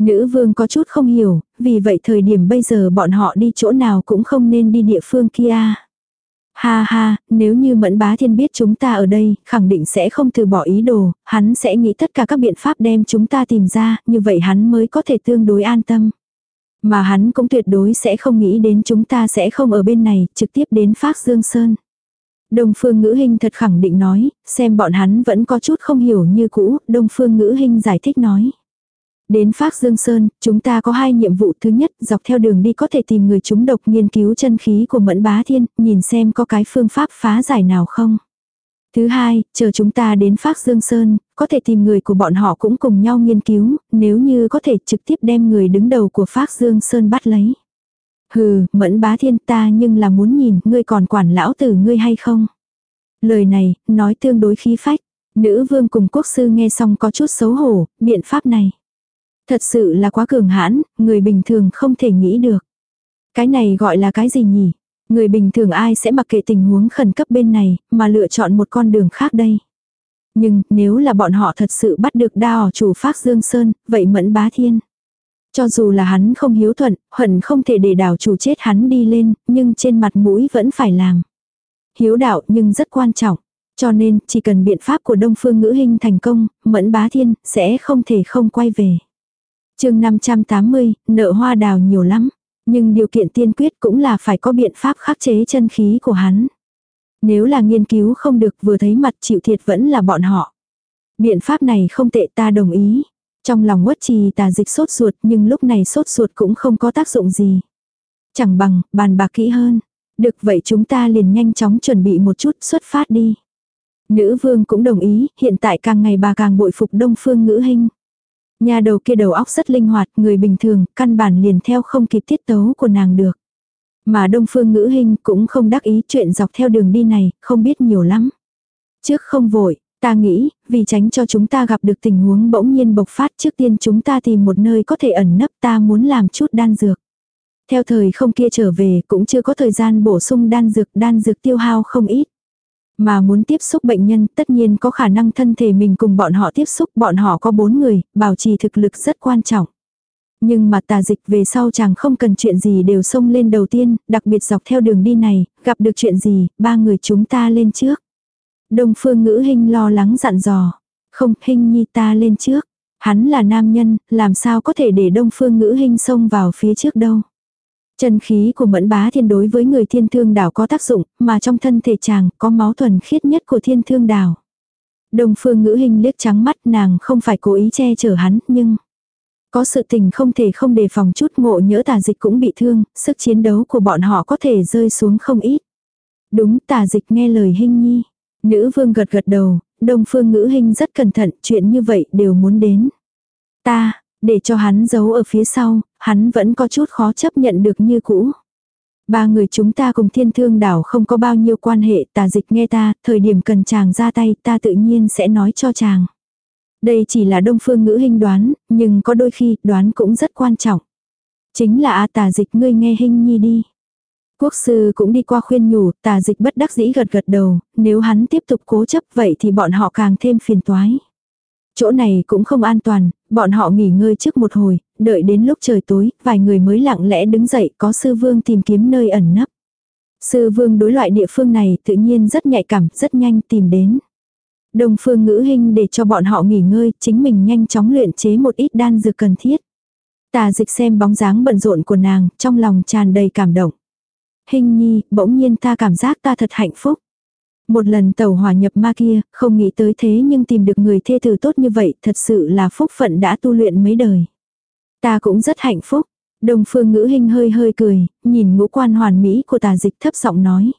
Nữ vương có chút không hiểu, vì vậy thời điểm bây giờ bọn họ đi chỗ nào cũng không nên đi địa phương kia. Ha ha, nếu như mẫn bá thiên biết chúng ta ở đây, khẳng định sẽ không từ bỏ ý đồ, hắn sẽ nghĩ tất cả các biện pháp đem chúng ta tìm ra, như vậy hắn mới có thể tương đối an tâm. Mà hắn cũng tuyệt đối sẽ không nghĩ đến chúng ta sẽ không ở bên này, trực tiếp đến Phác Dương Sơn. Đông Phương Ngữ hình thật khẳng định nói, xem bọn hắn vẫn có chút không hiểu như cũ, Đông Phương Ngữ hình giải thích nói. Đến Phác Dương Sơn, chúng ta có hai nhiệm vụ. Thứ nhất, dọc theo đường đi có thể tìm người chúng độc nghiên cứu chân khí của Mẫn Bá Thiên, nhìn xem có cái phương pháp phá giải nào không. Thứ hai, chờ chúng ta đến Phác Dương Sơn, có thể tìm người của bọn họ cũng cùng nhau nghiên cứu, nếu như có thể trực tiếp đem người đứng đầu của Phác Dương Sơn bắt lấy. Hừ, Mẫn Bá Thiên ta nhưng là muốn nhìn ngươi còn quản lão tử ngươi hay không. Lời này, nói tương đối khí phách. Nữ vương cùng quốc sư nghe xong có chút xấu hổ, biện pháp này. Thật sự là quá cường hãn, người bình thường không thể nghĩ được. Cái này gọi là cái gì nhỉ? Người bình thường ai sẽ mặc kệ tình huống khẩn cấp bên này, mà lựa chọn một con đường khác đây. Nhưng, nếu là bọn họ thật sự bắt được đao chủ phác Dương Sơn, vậy mẫn bá thiên. Cho dù là hắn không hiếu thuận, hận không thể để đảo chủ chết hắn đi lên, nhưng trên mặt mũi vẫn phải làm. Hiếu đạo nhưng rất quan trọng. Cho nên, chỉ cần biện pháp của Đông Phương Ngữ Hinh thành công, Mẫn Bá Thiên sẽ không thể không quay về chương 580, nợ hoa đào nhiều lắm. Nhưng điều kiện tiên quyết cũng là phải có biện pháp khắc chế chân khí của hắn. Nếu là nghiên cứu không được vừa thấy mặt chịu thiệt vẫn là bọn họ. Biện pháp này không tệ ta đồng ý. Trong lòng quất trì tà dịch sốt ruột nhưng lúc này sốt ruột cũng không có tác dụng gì. Chẳng bằng, bàn bạc kỹ hơn. Được vậy chúng ta liền nhanh chóng chuẩn bị một chút xuất phát đi. Nữ vương cũng đồng ý, hiện tại càng ngày bà càng bội phục đông phương ngữ hình. Nhà đầu kia đầu óc rất linh hoạt, người bình thường, căn bản liền theo không kịp tiết tấu của nàng được. Mà đông phương ngữ hình cũng không đắc ý chuyện dọc theo đường đi này, không biết nhiều lắm. Trước không vội, ta nghĩ, vì tránh cho chúng ta gặp được tình huống bỗng nhiên bộc phát trước tiên chúng ta tìm một nơi có thể ẩn nấp ta muốn làm chút đan dược. Theo thời không kia trở về cũng chưa có thời gian bổ sung đan dược, đan dược tiêu hao không ít. Mà muốn tiếp xúc bệnh nhân tất nhiên có khả năng thân thể mình cùng bọn họ tiếp xúc, bọn họ có bốn người, bảo trì thực lực rất quan trọng. Nhưng mà tà dịch về sau chàng không cần chuyện gì đều xông lên đầu tiên, đặc biệt dọc theo đường đi này, gặp được chuyện gì, ba người chúng ta lên trước. Đông phương ngữ hình lo lắng dặn dò. Không, hình nhi ta lên trước. Hắn là nam nhân, làm sao có thể để đông phương ngữ hình xông vào phía trước đâu. Chân khí của mẫn bá thiên đối với người thiên thương đảo có tác dụng, mà trong thân thể chàng có máu thuần khiết nhất của thiên thương đảo. Đồng phương ngữ hình liếc trắng mắt nàng không phải cố ý che chở hắn, nhưng... Có sự tình không thể không đề phòng chút ngộ nhỡ tà dịch cũng bị thương, sức chiến đấu của bọn họ có thể rơi xuống không ít. Đúng tà dịch nghe lời hình nhi. Nữ vương gật gật đầu, đồng phương ngữ hình rất cẩn thận, chuyện như vậy đều muốn đến. Ta, để cho hắn giấu ở phía sau, hắn vẫn có chút khó chấp nhận được như cũ. Ba người chúng ta cùng thiên thương đảo không có bao nhiêu quan hệ, tà dịch nghe ta, thời điểm cần chàng ra tay ta tự nhiên sẽ nói cho chàng. Đây chỉ là đông phương ngữ hình đoán, nhưng có đôi khi đoán cũng rất quan trọng. Chính là a tà dịch ngươi nghe hình nhi đi. Quốc sư cũng đi qua khuyên nhủ, tà dịch bất đắc dĩ gật gật đầu, nếu hắn tiếp tục cố chấp vậy thì bọn họ càng thêm phiền toái. Chỗ này cũng không an toàn, bọn họ nghỉ ngơi trước một hồi, đợi đến lúc trời tối, vài người mới lặng lẽ đứng dậy có sư vương tìm kiếm nơi ẩn nấp. Sư vương đối loại địa phương này tự nhiên rất nhạy cảm, rất nhanh tìm đến. Đồng phương ngữ hình để cho bọn họ nghỉ ngơi, chính mình nhanh chóng luyện chế một ít đan dược cần thiết. Tà dịch xem bóng dáng bận rộn của nàng, trong lòng tràn đầy cảm động. Hình nhi, bỗng nhiên ta cảm giác ta thật hạnh phúc. Một lần tàu hòa nhập ma kia, không nghĩ tới thế nhưng tìm được người thê tử tốt như vậy, thật sự là phúc phận đã tu luyện mấy đời. Ta cũng rất hạnh phúc. Đồng phương ngữ hình hơi hơi cười, nhìn ngũ quan hoàn mỹ của tà dịch thấp giọng nói.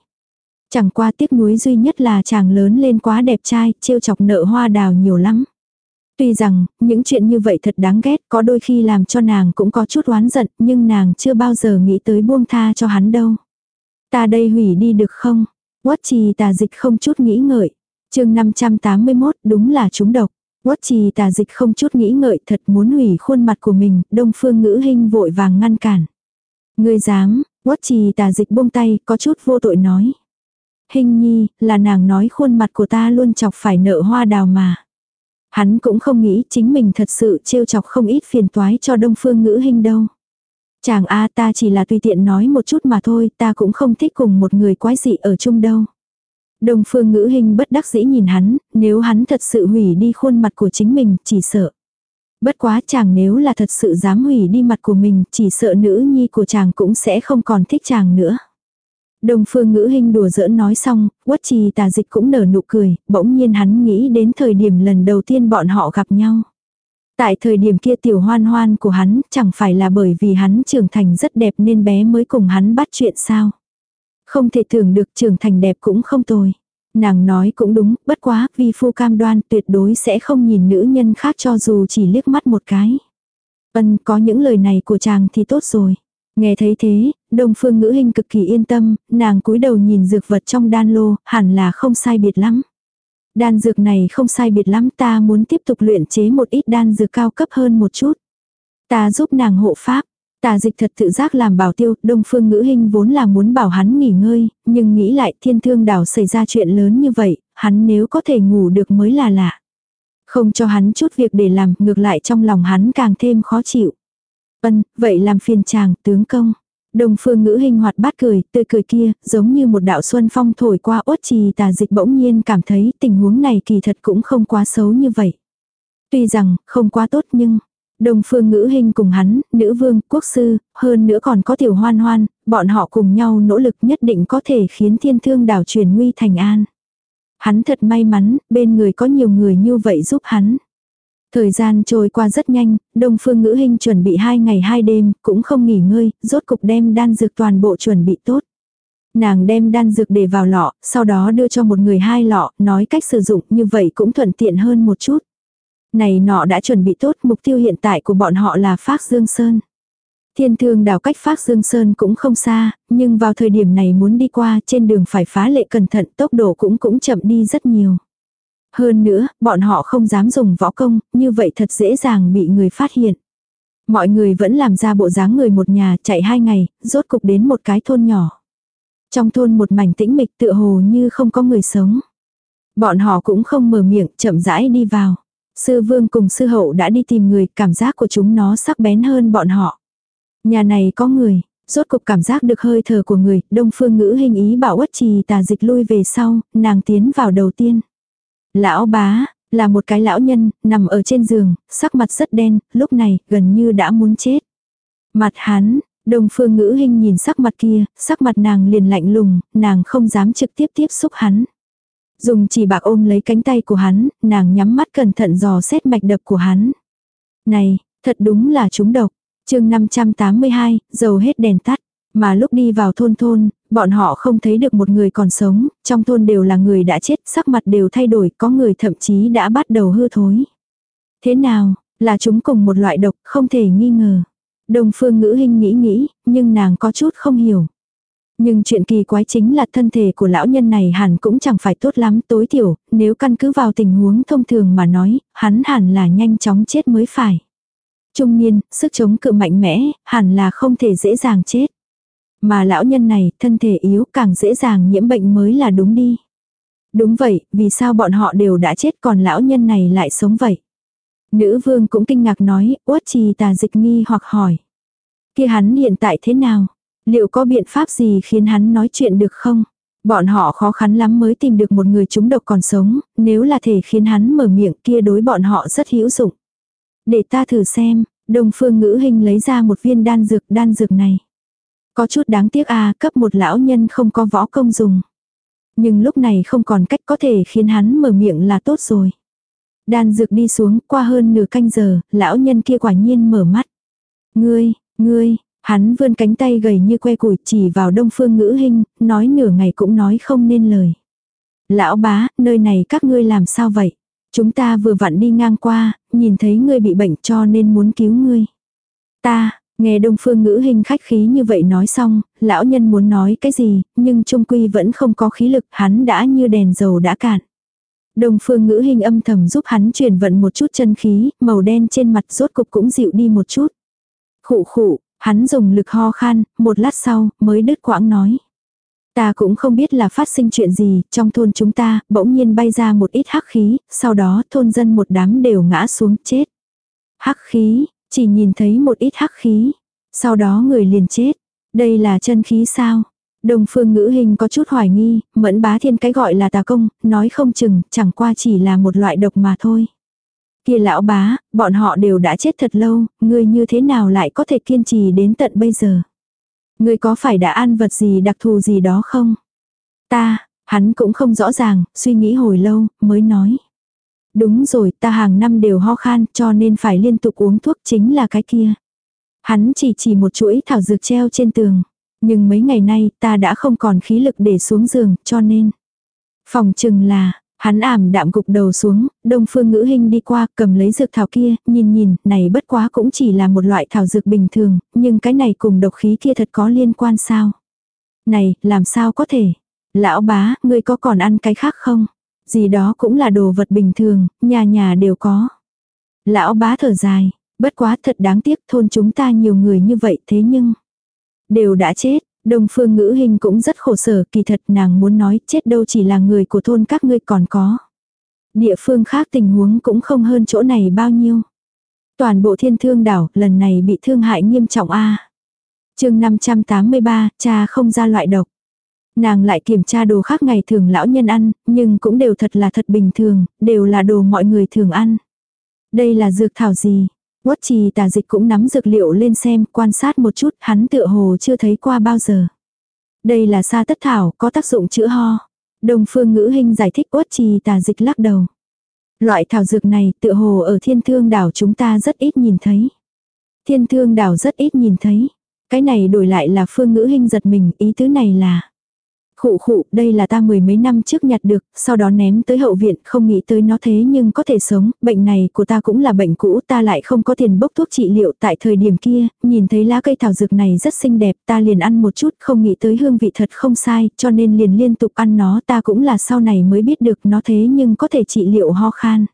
Chẳng qua tiếc nuối duy nhất là chàng lớn lên quá đẹp trai, trêu chọc nợ hoa đào nhiều lắm. Tuy rằng, những chuyện như vậy thật đáng ghét, có đôi khi làm cho nàng cũng có chút oán giận, nhưng nàng chưa bao giờ nghĩ tới buông tha cho hắn đâu. Ta đây hủy đi được không? Quất trì tà dịch không chút nghĩ ngợi. chương 581 đúng là chúng độc. Quất trì tà dịch không chút nghĩ ngợi thật muốn hủy khuôn mặt của mình, đông phương ngữ hình vội vàng ngăn cản. Ngươi dám, quất trì tà dịch buông tay, có chút vô tội nói. Hình nhi, là nàng nói khuôn mặt của ta luôn chọc phải nợ hoa đào mà. Hắn cũng không nghĩ chính mình thật sự trêu chọc không ít phiền toái cho đông phương ngữ hình đâu. Chàng a ta chỉ là tùy tiện nói một chút mà thôi, ta cũng không thích cùng một người quái dị ở chung đâu. Đồng phương ngữ hình bất đắc dĩ nhìn hắn, nếu hắn thật sự hủy đi khuôn mặt của chính mình, chỉ sợ. Bất quá chàng nếu là thật sự dám hủy đi mặt của mình, chỉ sợ nữ nhi của chàng cũng sẽ không còn thích chàng nữa. Đồng phương ngữ hình đùa giỡn nói xong, quất trì tà dịch cũng nở nụ cười, bỗng nhiên hắn nghĩ đến thời điểm lần đầu tiên bọn họ gặp nhau. Tại thời điểm kia tiểu hoan hoan của hắn chẳng phải là bởi vì hắn trưởng thành rất đẹp nên bé mới cùng hắn bắt chuyện sao. Không thể tưởng được trưởng thành đẹp cũng không tồi. Nàng nói cũng đúng, bất quá, vi phu cam đoan tuyệt đối sẽ không nhìn nữ nhân khác cho dù chỉ liếc mắt một cái. Ân có những lời này của chàng thì tốt rồi. Nghe thấy thế, Đông Phương Ngữ hình cực kỳ yên tâm, nàng cúi đầu nhìn dược vật trong đan lô, hẳn là không sai biệt lắm. Đan dược này không sai biệt lắm ta muốn tiếp tục luyện chế một ít đan dược cao cấp hơn một chút. Ta giúp nàng hộ pháp. Tà dịch thật tự giác làm bảo tiêu, đông phương ngữ hình vốn là muốn bảo hắn nghỉ ngơi, nhưng nghĩ lại thiên thương đảo xảy ra chuyện lớn như vậy, hắn nếu có thể ngủ được mới là lạ. Không cho hắn chút việc để làm, ngược lại trong lòng hắn càng thêm khó chịu. Ân, vậy làm phiền chàng, tướng công. Đồng phương ngữ hình hoạt bát cười, tươi cười kia, giống như một đạo xuân phong thổi qua uất trì tà dịch bỗng nhiên cảm thấy tình huống này kỳ thật cũng không quá xấu như vậy. Tuy rằng, không quá tốt nhưng, Đồng phương ngữ hình cùng hắn, nữ vương, quốc sư, hơn nữa còn có tiểu hoan hoan, bọn họ cùng nhau nỗ lực nhất định có thể khiến thiên thương đảo chuyển nguy thành an. Hắn thật may mắn, bên người có nhiều người như vậy giúp hắn. Thời gian trôi qua rất nhanh, Đông Phương Ngữ Hinh chuẩn bị hai ngày hai đêm, cũng không nghỉ ngơi, rốt cục đem đan dược toàn bộ chuẩn bị tốt. Nàng đem đan dược để vào lọ, sau đó đưa cho một người hai lọ, nói cách sử dụng như vậy cũng thuận tiện hơn một chút. Này nọ đã chuẩn bị tốt, mục tiêu hiện tại của bọn họ là Phác Dương Sơn. Thiên thương đảo cách Phác Dương Sơn cũng không xa, nhưng vào thời điểm này muốn đi qua trên đường phải phá lệ cẩn thận tốc độ cũng cũng chậm đi rất nhiều. Hơn nữa, bọn họ không dám dùng võ công, như vậy thật dễ dàng bị người phát hiện. Mọi người vẫn làm ra bộ dáng người một nhà chạy hai ngày, rốt cục đến một cái thôn nhỏ. Trong thôn một mảnh tĩnh mịch tựa hồ như không có người sống. Bọn họ cũng không mở miệng chậm rãi đi vào. Sư vương cùng sư hậu đã đi tìm người, cảm giác của chúng nó sắc bén hơn bọn họ. Nhà này có người, rốt cục cảm giác được hơi thở của người, đông phương ngữ hình ý bảo uất trì tà dịch lui về sau, nàng tiến vào đầu tiên. Lão bá, là một cái lão nhân, nằm ở trên giường, sắc mặt rất đen, lúc này, gần như đã muốn chết. Mặt hắn, đồng phương ngữ hình nhìn sắc mặt kia, sắc mặt nàng liền lạnh lùng, nàng không dám trực tiếp tiếp xúc hắn. Dùng chỉ bạc ôm lấy cánh tay của hắn, nàng nhắm mắt cẩn thận dò xét mạch đập của hắn. Này, thật đúng là chúng độc. chương 582, dầu hết đèn tắt. Mà lúc đi vào thôn thôn, bọn họ không thấy được một người còn sống, trong thôn đều là người đã chết, sắc mặt đều thay đổi, có người thậm chí đã bắt đầu hư thối. Thế nào, là chúng cùng một loại độc, không thể nghi ngờ. Đồng phương ngữ hình nghĩ nghĩ, nhưng nàng có chút không hiểu. Nhưng chuyện kỳ quái chính là thân thể của lão nhân này hẳn cũng chẳng phải tốt lắm tối thiểu, nếu căn cứ vào tình huống thông thường mà nói, hắn hẳn là nhanh chóng chết mới phải. Trung niên, sức chống cự mạnh mẽ, hẳn là không thể dễ dàng chết. Mà lão nhân này, thân thể yếu càng dễ dàng nhiễm bệnh mới là đúng đi. Đúng vậy, vì sao bọn họ đều đã chết còn lão nhân này lại sống vậy? Nữ vương cũng kinh ngạc nói, uất trì tà dịch nghi hoặc hỏi. kia hắn hiện tại thế nào? Liệu có biện pháp gì khiến hắn nói chuyện được không? Bọn họ khó khăn lắm mới tìm được một người chúng độc còn sống, nếu là thể khiến hắn mở miệng kia đối bọn họ rất hữu dụng. Để ta thử xem, Đông Phương Ngữ Hình lấy ra một viên đan dược, đan dược này. Có chút đáng tiếc à, cấp một lão nhân không có võ công dùng. Nhưng lúc này không còn cách có thể khiến hắn mở miệng là tốt rồi. Đan dược đi xuống, qua hơn nửa canh giờ, lão nhân kia quả nhiên mở mắt. Ngươi, ngươi, Hắn vươn cánh tay gầy như que củi chỉ vào đông phương ngữ hình, nói nửa ngày cũng nói không nên lời. Lão bá, nơi này các ngươi làm sao vậy? Chúng ta vừa vặn đi ngang qua, nhìn thấy ngươi bị bệnh cho nên muốn cứu ngươi. Ta, nghe đông phương ngữ hình khách khí như vậy nói xong, lão nhân muốn nói cái gì, nhưng trung quy vẫn không có khí lực, hắn đã như đèn dầu đã cạn. Đông phương ngữ hình âm thầm giúp hắn truyền vận một chút chân khí, màu đen trên mặt rốt cục cũng dịu đi một chút. Khụ khụ, Hắn dùng lực ho khan, một lát sau, mới đứt quãng nói. Ta cũng không biết là phát sinh chuyện gì, trong thôn chúng ta, bỗng nhiên bay ra một ít hắc khí, sau đó thôn dân một đám đều ngã xuống chết. Hắc khí, chỉ nhìn thấy một ít hắc khí, sau đó người liền chết. Đây là chân khí sao? Đồng phương ngữ hình có chút hoài nghi, mẫn bá thiên cái gọi là tà công, nói không chừng, chẳng qua chỉ là một loại độc mà thôi. Kia lão bá, bọn họ đều đã chết thật lâu, ngươi như thế nào lại có thể kiên trì đến tận bây giờ? Ngươi có phải đã ăn vật gì đặc thù gì đó không? Ta, hắn cũng không rõ ràng, suy nghĩ hồi lâu, mới nói. Đúng rồi, ta hàng năm đều ho khan cho nên phải liên tục uống thuốc chính là cái kia. Hắn chỉ chỉ một chuỗi thảo dược treo trên tường. Nhưng mấy ngày nay ta đã không còn khí lực để xuống giường cho nên. Phòng chừng là, Hắn ảm đạm gục đầu xuống, đông phương ngữ hình đi qua, cầm lấy dược thảo kia, nhìn nhìn, này bất quá cũng chỉ là một loại thảo dược bình thường, nhưng cái này cùng độc khí kia thật có liên quan sao? Này, làm sao có thể? Lão bá, ngươi có còn ăn cái khác không? Gì đó cũng là đồ vật bình thường, nhà nhà đều có. Lão bá thở dài, bất quá thật đáng tiếc thôn chúng ta nhiều người như vậy thế nhưng đều đã chết. đồng phương ngữ hình cũng rất khổ sở kỳ thật nàng muốn nói chết đâu chỉ là người của thôn các ngươi còn có. Địa phương khác tình huống cũng không hơn chỗ này bao nhiêu. Toàn bộ thiên thương đảo lần này bị thương hại nghiêm trọng a à. chương 583, cha không ra loại độc. Nàng lại kiểm tra đồ khác ngày thường lão nhân ăn, nhưng cũng đều thật là thật bình thường, đều là đồ mọi người thường ăn. Đây là dược thảo gì? Quất trì tà dịch cũng nắm dược liệu lên xem, quan sát một chút, hắn tựa hồ chưa thấy qua bao giờ. Đây là sa tất thảo, có tác dụng chữa ho. Đồng phương ngữ hình giải thích quất trì tà dịch lắc đầu. Loại thảo dược này tựa hồ ở thiên thương đảo chúng ta rất ít nhìn thấy. Thiên thương đảo rất ít nhìn thấy. Cái này đổi lại là phương ngữ hình giật mình, ý tứ này là. Khụ khụ, đây là ta mười mấy năm trước nhặt được, sau đó ném tới hậu viện, không nghĩ tới nó thế nhưng có thể sống, bệnh này của ta cũng là bệnh cũ, ta lại không có tiền bốc thuốc trị liệu tại thời điểm kia, nhìn thấy lá cây thảo dược này rất xinh đẹp, ta liền ăn một chút, không nghĩ tới hương vị thật không sai, cho nên liền liên tục ăn nó, ta cũng là sau này mới biết được nó thế nhưng có thể trị liệu ho khan.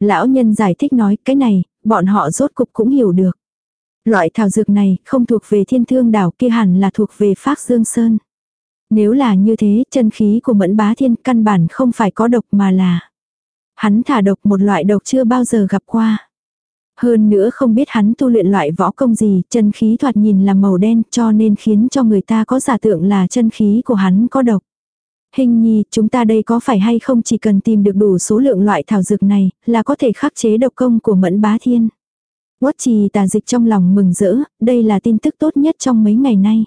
Lão nhân giải thích nói, cái này, bọn họ rốt cục cũng hiểu được. Loại thảo dược này không thuộc về thiên thương đảo kia hẳn là thuộc về phác dương sơn. Nếu là như thế, chân khí của mẫn bá thiên căn bản không phải có độc mà là. Hắn thả độc một loại độc chưa bao giờ gặp qua. Hơn nữa không biết hắn tu luyện loại võ công gì, chân khí thoạt nhìn là màu đen cho nên khiến cho người ta có giả tượng là chân khí của hắn có độc. Hình nhi, chúng ta đây có phải hay không chỉ cần tìm được đủ số lượng loại thảo dược này, là có thể khắc chế độc công của mẫn bá thiên. Quất trì tà dịch trong lòng mừng rỡ, đây là tin tức tốt nhất trong mấy ngày nay.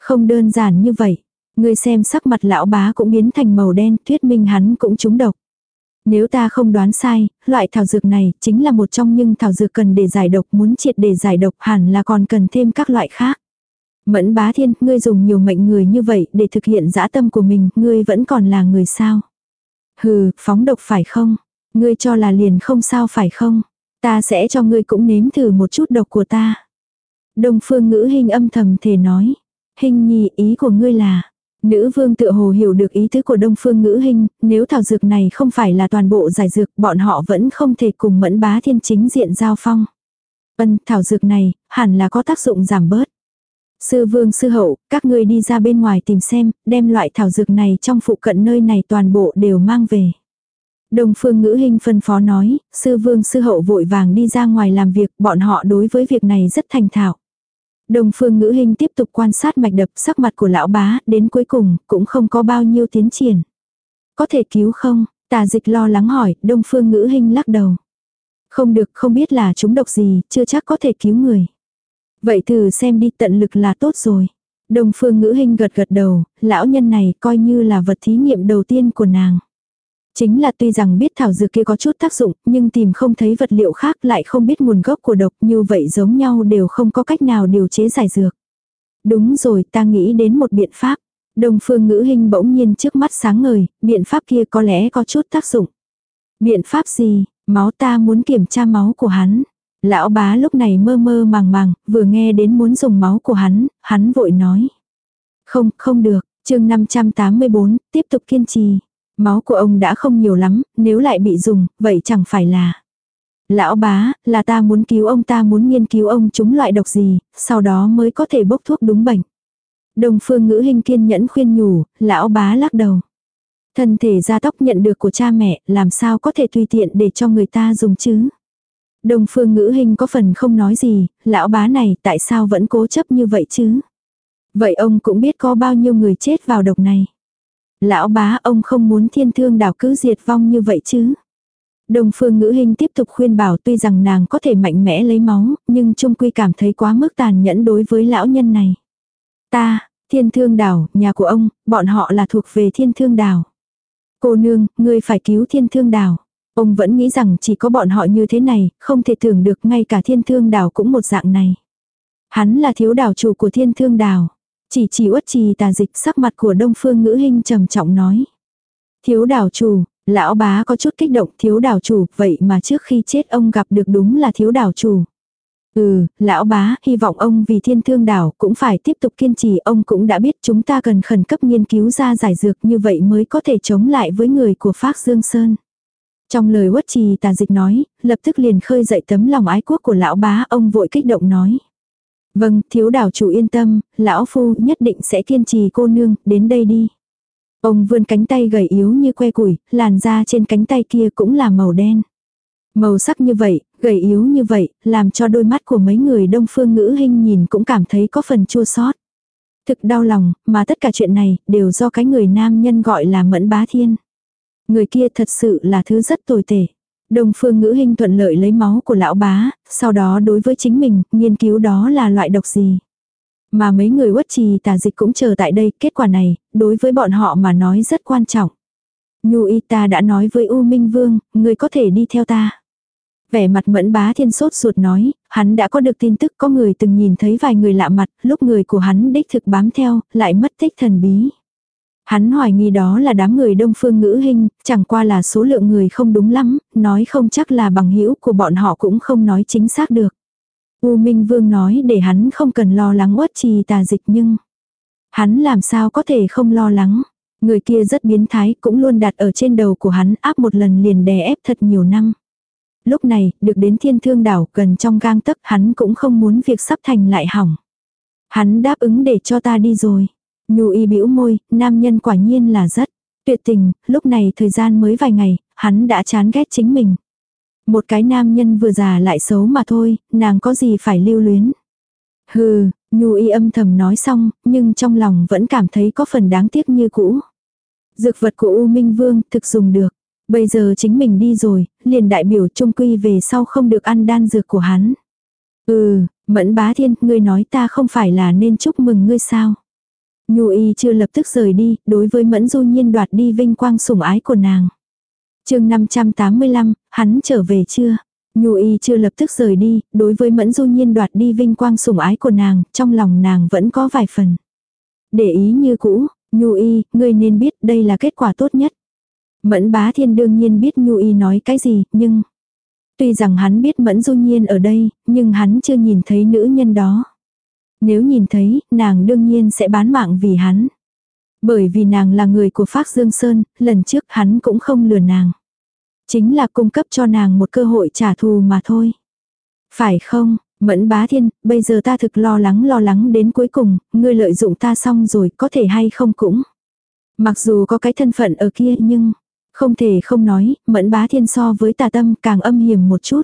Không đơn giản như vậy, Ngươi xem sắc mặt lão bá cũng biến thành màu đen, thuyết minh hắn cũng trúng độc. Nếu ta không đoán sai, loại thảo dược này chính là một trong những thảo dược cần để giải độc muốn triệt để giải độc hẳn là còn cần thêm các loại khác. Mẫn bá thiên, ngươi dùng nhiều mệnh người như vậy để thực hiện dã tâm của mình, ngươi vẫn còn là người sao? Hừ, phóng độc phải không? Ngươi cho là liền không sao phải không? Ta sẽ cho ngươi cũng nếm thử một chút độc của ta. Đông phương ngữ hình âm thầm thể nói. Hình nhi ý của ngươi là, Nữ vương tự hồ hiểu được ý tứ của đông phương ngữ hình, nếu thảo dược này không phải là toàn bộ giải dược, bọn họ vẫn không thể cùng mẫn bá thiên chính diện giao phong. Vân, thảo dược này, hẳn là có tác dụng giảm bớt. Sư vương sư hậu, các ngươi đi ra bên ngoài tìm xem, đem loại thảo dược này trong phụ cận nơi này toàn bộ đều mang về. Đồng phương ngữ hình phân phó nói, sư vương sư hậu vội vàng đi ra ngoài làm việc, bọn họ đối với việc này rất thành thạo. Đồng phương ngữ hình tiếp tục quan sát mạch đập sắc mặt của lão bá, đến cuối cùng, cũng không có bao nhiêu tiến triển. Có thể cứu không? Tà dịch lo lắng hỏi, đông phương ngữ hình lắc đầu. Không được, không biết là chúng độc gì, chưa chắc có thể cứu người. Vậy thử xem đi tận lực là tốt rồi. Đồng phương ngữ hình gật gật đầu, lão nhân này coi như là vật thí nghiệm đầu tiên của nàng. Chính là tuy rằng biết thảo dược kia có chút tác dụng, nhưng tìm không thấy vật liệu khác lại không biết nguồn gốc của độc như vậy giống nhau đều không có cách nào điều chế giải dược. Đúng rồi, ta nghĩ đến một biện pháp. Đồng phương ngữ hình bỗng nhiên trước mắt sáng ngời, biện pháp kia có lẽ có chút tác dụng. Biện pháp gì, máu ta muốn kiểm tra máu của hắn. Lão bá lúc này mơ mơ màng màng, vừa nghe đến muốn dùng máu của hắn, hắn vội nói. Không, không được, chương 584, tiếp tục kiên trì. Máu của ông đã không nhiều lắm, nếu lại bị dùng, vậy chẳng phải là. Lão bá, là ta muốn cứu ông ta muốn nghiên cứu ông chúng loại độc gì, sau đó mới có thể bốc thuốc đúng bệnh. Đồng phương ngữ hình kiên nhẫn khuyên nhủ, lão bá lắc đầu. Thân thể gia tóc nhận được của cha mẹ, làm sao có thể tùy tiện để cho người ta dùng chứ. Đồng phương ngữ hình có phần không nói gì, lão bá này tại sao vẫn cố chấp như vậy chứ. Vậy ông cũng biết có bao nhiêu người chết vào độc này. Lão bá ông không muốn thiên thương đảo cứ diệt vong như vậy chứ. Đồng phương ngữ hình tiếp tục khuyên bảo tuy rằng nàng có thể mạnh mẽ lấy máu, nhưng trung quy cảm thấy quá mức tàn nhẫn đối với lão nhân này. Ta, thiên thương đảo, nhà của ông, bọn họ là thuộc về thiên thương đảo. Cô nương, ngươi phải cứu thiên thương đảo. Ông vẫn nghĩ rằng chỉ có bọn họ như thế này, không thể tưởng được ngay cả thiên thương đảo cũng một dạng này. Hắn là thiếu đảo chủ của thiên thương đảo. Chỉ chỉ uất trì tà dịch sắc mặt của đông phương ngữ hình trầm trọng nói. Thiếu đảo chủ, Lão bá có chút kích động thiếu đảo chủ, vậy mà trước khi chết ông gặp được đúng là thiếu đảo chủ. Ừ, lão bá, hy vọng ông vì thiên thương đảo cũng phải tiếp tục kiên trì, ông cũng đã biết chúng ta cần khẩn cấp nghiên cứu ra giải dược như vậy mới có thể chống lại với người của Phác Dương Sơn. Trong lời quất trì tà dịch nói, lập tức liền khơi dậy tấm lòng ái quốc của lão bá, ông vội kích động nói. Vâng, thiếu đảo chủ yên tâm, lão phu nhất định sẽ kiên trì cô nương, đến đây đi. Ông vươn cánh tay gầy yếu như que củi, làn da trên cánh tay kia cũng là màu đen. Màu sắc như vậy, gầy yếu như vậy, làm cho đôi mắt của mấy người đông phương ngữ hình nhìn cũng cảm thấy có phần chua xót. Thực đau lòng, mà tất cả chuyện này, đều do cái người nam nhân gọi là mẫn bá thiên. Người kia thật sự là thứ rất tồi tệ. Đông phương ngữ hình thuận lợi lấy máu của lão bá, sau đó đối với chính mình, nghiên cứu đó là loại độc gì. Mà mấy người quất trì tà dịch cũng chờ tại đây, kết quả này, đối với bọn họ mà nói rất quan trọng. Nhu y ta đã nói với U Minh Vương, người có thể đi theo ta. Vẻ mặt mẫn bá thiên sốt ruột nói, hắn đã có được tin tức có người từng nhìn thấy vài người lạ mặt, lúc người của hắn đích thực bám theo, lại mất tích thần bí. Hắn hoài nghi đó là đám người đông phương ngữ hình, chẳng qua là số lượng người không đúng lắm, nói không chắc là bằng hữu của bọn họ cũng không nói chính xác được. U Minh Vương nói để hắn không cần lo lắng uất trì tà dịch nhưng... Hắn làm sao có thể không lo lắng. Người kia rất biến thái cũng luôn đặt ở trên đầu của hắn áp một lần liền đè ép thật nhiều năm. Lúc này, được đến thiên thương đảo gần trong gang tấc hắn cũng không muốn việc sắp thành lại hỏng. Hắn đáp ứng để cho ta đi rồi. Nhu y bĩu môi, nam nhân quả nhiên là rất tuyệt tình, lúc này thời gian mới vài ngày, hắn đã chán ghét chính mình. Một cái nam nhân vừa già lại xấu mà thôi, nàng có gì phải lưu luyến. Hừ, Nhu y âm thầm nói xong, nhưng trong lòng vẫn cảm thấy có phần đáng tiếc như cũ. Dược vật của U Minh Vương thực dùng được. Bây giờ chính mình đi rồi, liền đại biểu trung quy về sau không được ăn đan dược của hắn. Ừ, mẫn bá thiên, ngươi nói ta không phải là nên chúc mừng ngươi sao. Nhu y chưa lập tức rời đi, đối với mẫn du nhiên đoạt đi vinh quang sủng ái của nàng. chương 585, hắn trở về chưa? Nhu y chưa lập tức rời đi, đối với mẫn du nhiên đoạt đi vinh quang sủng ái của nàng, trong lòng nàng vẫn có vài phần. Để ý như cũ, Nhu y, ngươi nên biết đây là kết quả tốt nhất. Mẫn bá thiên đương nhiên biết Nhu y nói cái gì, nhưng... Tuy rằng hắn biết mẫn du nhiên ở đây, nhưng hắn chưa nhìn thấy nữ nhân đó. Nếu nhìn thấy, nàng đương nhiên sẽ bán mạng vì hắn. Bởi vì nàng là người của Phác Dương Sơn, lần trước hắn cũng không lừa nàng. Chính là cung cấp cho nàng một cơ hội trả thù mà thôi. Phải không, Mẫn bá thiên, bây giờ ta thực lo lắng lo lắng đến cuối cùng, ngươi lợi dụng ta xong rồi có thể hay không cũng. Mặc dù có cái thân phận ở kia nhưng, không thể không nói, mẫn bá thiên so với tà tâm càng âm hiểm một chút.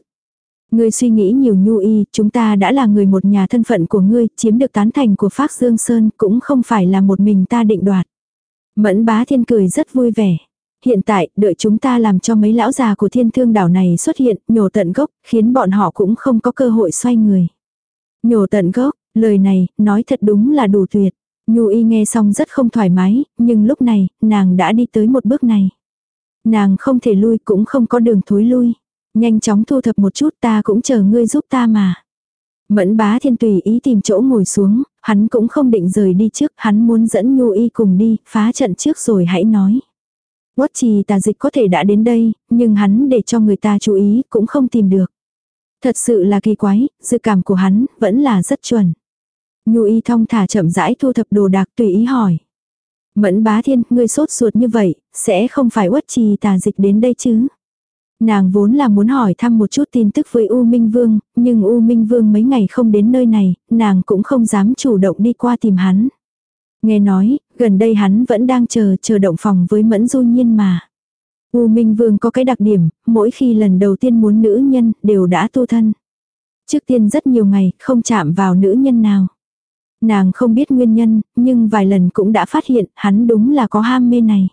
Ngươi suy nghĩ nhiều nhu y, chúng ta đã là người một nhà thân phận của ngươi, chiếm được tán thành của Phác Dương Sơn cũng không phải là một mình ta định đoạt. Mẫn bá thiên cười rất vui vẻ. Hiện tại, đợi chúng ta làm cho mấy lão già của thiên thương đảo này xuất hiện, nhổ tận gốc, khiến bọn họ cũng không có cơ hội xoay người. Nhổ tận gốc, lời này, nói thật đúng là đủ tuyệt. Nhu y nghe xong rất không thoải mái, nhưng lúc này, nàng đã đi tới một bước này. Nàng không thể lui cũng không có đường thối lui. Nhanh chóng thu thập một chút ta cũng chờ ngươi giúp ta mà. Mẫn bá thiên tùy ý tìm chỗ ngồi xuống, hắn cũng không định rời đi trước, hắn muốn dẫn Nhu y cùng đi, phá trận trước rồi hãy nói. Quất trì tà dịch có thể đã đến đây, nhưng hắn để cho người ta chú ý cũng không tìm được. Thật sự là kỳ quái, dự cảm của hắn vẫn là rất chuẩn. Nhu y thong thả chậm rãi thu thập đồ đạc tùy ý hỏi. Mẫn bá thiên, ngươi sốt ruột như vậy, sẽ không phải uất trì tà dịch đến đây chứ? Nàng vốn là muốn hỏi thăm một chút tin tức với U Minh Vương, nhưng U Minh Vương mấy ngày không đến nơi này, nàng cũng không dám chủ động đi qua tìm hắn. Nghe nói, gần đây hắn vẫn đang chờ chờ động phòng với Mẫn Du Nhiên mà. U Minh Vương có cái đặc điểm, mỗi khi lần đầu tiên muốn nữ nhân, đều đã tu thân. Trước tiên rất nhiều ngày, không chạm vào nữ nhân nào. Nàng không biết nguyên nhân, nhưng vài lần cũng đã phát hiện, hắn đúng là có ham mê này.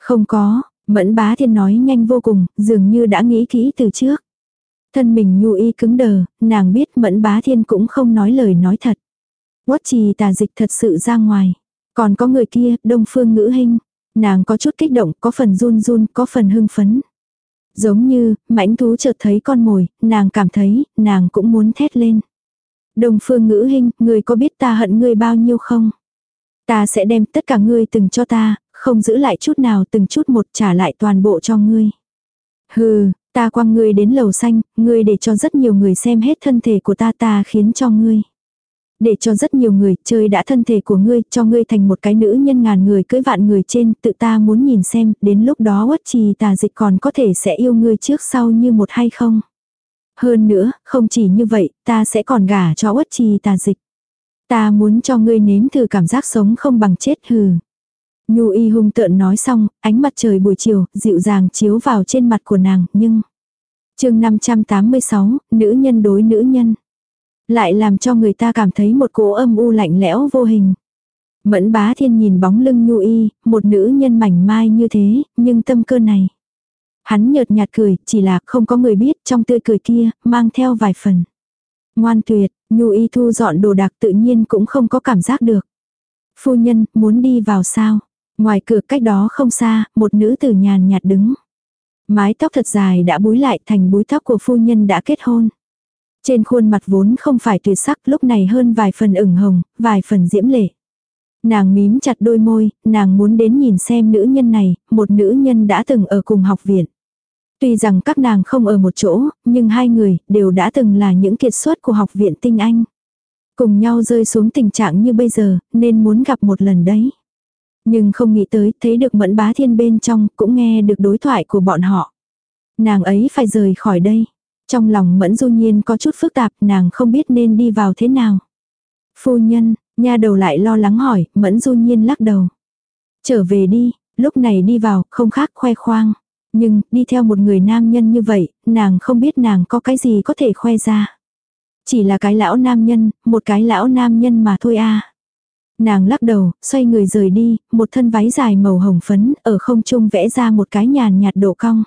Không có, Mẫn bá thiên nói nhanh vô cùng, dường như đã nghĩ kỹ từ trước. Thân mình nhu y cứng đờ, nàng biết mẫn bá thiên cũng không nói lời nói thật. Quất trì tà dịch thật sự ra ngoài. Còn có người kia, đông phương ngữ hình. Nàng có chút kích động, có phần run run, có phần hưng phấn. Giống như, mãnh thú chợt thấy con mồi, nàng cảm thấy, nàng cũng muốn thét lên. Đông phương ngữ hình, người có biết ta hận ngươi bao nhiêu không? Ta sẽ đem tất cả ngươi từng cho ta, không giữ lại chút nào từng chút một trả lại toàn bộ cho ngươi. Hừ, ta quăng ngươi đến lầu xanh, ngươi để cho rất nhiều người xem hết thân thể của ta ta khiến cho ngươi. Để cho rất nhiều người chơi đã thân thể của ngươi, cho ngươi thành một cái nữ nhân ngàn người cưới vạn người trên, tự ta muốn nhìn xem, đến lúc đó quất trì tà dịch còn có thể sẽ yêu ngươi trước sau như một hay không. Hơn nữa, không chỉ như vậy, ta sẽ còn gả cho quất trì tà dịch. Ta muốn cho ngươi nếm thử cảm giác sống không bằng chết hừ. Nhu y hung tợn nói xong, ánh mặt trời buổi chiều, dịu dàng chiếu vào trên mặt của nàng, nhưng... chương 586, nữ nhân đối nữ nhân. Lại làm cho người ta cảm thấy một cỗ âm u lạnh lẽo vô hình. Mẫn bá thiên nhìn bóng lưng nhu y, một nữ nhân mảnh mai như thế, nhưng tâm cơ này. Hắn nhợt nhạt cười, chỉ là không có người biết trong tươi cười kia, mang theo vài phần. Ngoan tuyệt, nhu y thu dọn đồ đạc tự nhiên cũng không có cảm giác được. Phu nhân, muốn đi vào sao? Ngoài cửa cách đó không xa, một nữ tử nhàn nhạt đứng. Mái tóc thật dài đã búi lại thành búi tóc của phu nhân đã kết hôn. Trên khuôn mặt vốn không phải tuyệt sắc lúc này hơn vài phần ửng hồng, vài phần diễm lệ. Nàng mím chặt đôi môi, nàng muốn đến nhìn xem nữ nhân này, một nữ nhân đã từng ở cùng học viện. Tuy rằng các nàng không ở một chỗ, nhưng hai người đều đã từng là những kiệt xuất của học viện tinh anh. Cùng nhau rơi xuống tình trạng như bây giờ, nên muốn gặp một lần đấy. Nhưng không nghĩ tới, thấy được mẫn bá thiên bên trong, cũng nghe được đối thoại của bọn họ. Nàng ấy phải rời khỏi đây. Trong lòng mẫn du nhiên có chút phức tạp, nàng không biết nên đi vào thế nào. Phu nhân, nha đầu lại lo lắng hỏi, mẫn du nhiên lắc đầu. Trở về đi, lúc này đi vào, không khác khoe khoang. Nhưng, đi theo một người nam nhân như vậy, nàng không biết nàng có cái gì có thể khoe ra. Chỉ là cái lão nam nhân, một cái lão nam nhân mà thôi a Nàng lắc đầu, xoay người rời đi, một thân váy dài màu hồng phấn, ở không trung vẽ ra một cái nhàn nhạt độ cong.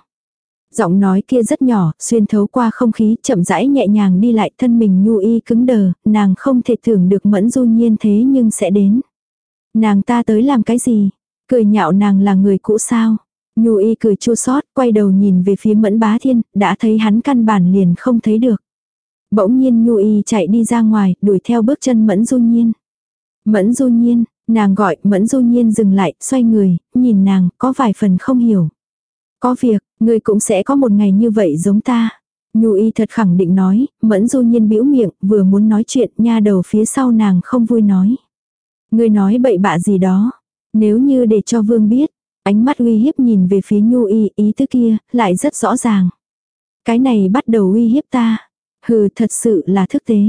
Giọng nói kia rất nhỏ, xuyên thấu qua không khí, chậm rãi nhẹ nhàng đi lại thân mình nhu y cứng đờ, nàng không thể tưởng được mẫn du nhiên thế nhưng sẽ đến. Nàng ta tới làm cái gì? Cười nhạo nàng là người cũ sao? Nhu y cười chua xót quay đầu nhìn về phía mẫn bá thiên, đã thấy hắn căn bản liền không thấy được. Bỗng nhiên Nhu y chạy đi ra ngoài, đuổi theo bước chân mẫn du nhiên. Mẫn du nhiên, nàng gọi, mẫn du nhiên dừng lại, xoay người, nhìn nàng, có vài phần không hiểu. Có việc, người cũng sẽ có một ngày như vậy giống ta. Nhu y thật khẳng định nói, mẫn du nhiên bĩu miệng, vừa muốn nói chuyện, nha đầu phía sau nàng không vui nói. Người nói bậy bạ gì đó. Nếu như để cho vương biết, ánh mắt uy hiếp nhìn về phía nhu y, ý tứ kia, lại rất rõ ràng. Cái này bắt đầu uy hiếp ta. Hừ, thật sự là thức tế.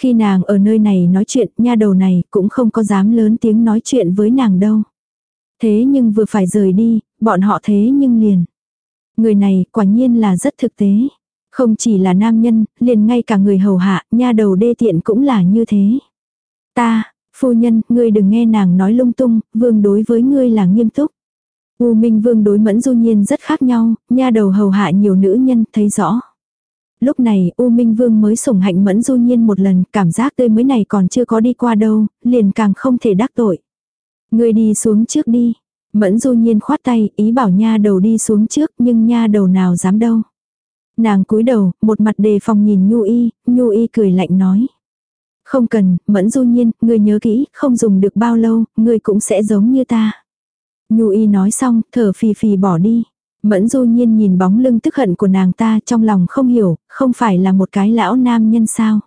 Khi nàng ở nơi này nói chuyện, nha đầu này cũng không có dám lớn tiếng nói chuyện với nàng đâu. Thế nhưng vừa phải rời đi, bọn họ thế nhưng liền. Người này quả nhiên là rất thực tế. Không chỉ là nam nhân, liền ngay cả người hầu hạ, nha đầu đê tiện cũng là như thế. Ta, phu nhân, ngươi đừng nghe nàng nói lung tung, vương đối với ngươi là nghiêm túc. U Minh Vương đối mẫn du nhiên rất khác nhau, nha đầu hầu hạ nhiều nữ nhân, thấy rõ. Lúc này U Minh Vương mới sủng hạnh mẫn du nhiên một lần, cảm giác tươi mới này còn chưa có đi qua đâu, liền càng không thể đắc tội. Người đi xuống trước đi. Mẫn du nhiên khoát tay, ý bảo nha đầu đi xuống trước, nhưng nha đầu nào dám đâu. Nàng cúi đầu, một mặt đề phòng nhìn Nhu Y, Nhu Y cười lạnh nói. Không cần, mẫn du nhiên, người nhớ kỹ, không dùng được bao lâu, người cũng sẽ giống như ta. Nhu Y nói xong, thở phì phì bỏ đi. Mẫn du nhiên nhìn bóng lưng tức hận của nàng ta trong lòng không hiểu, không phải là một cái lão nam nhân sao.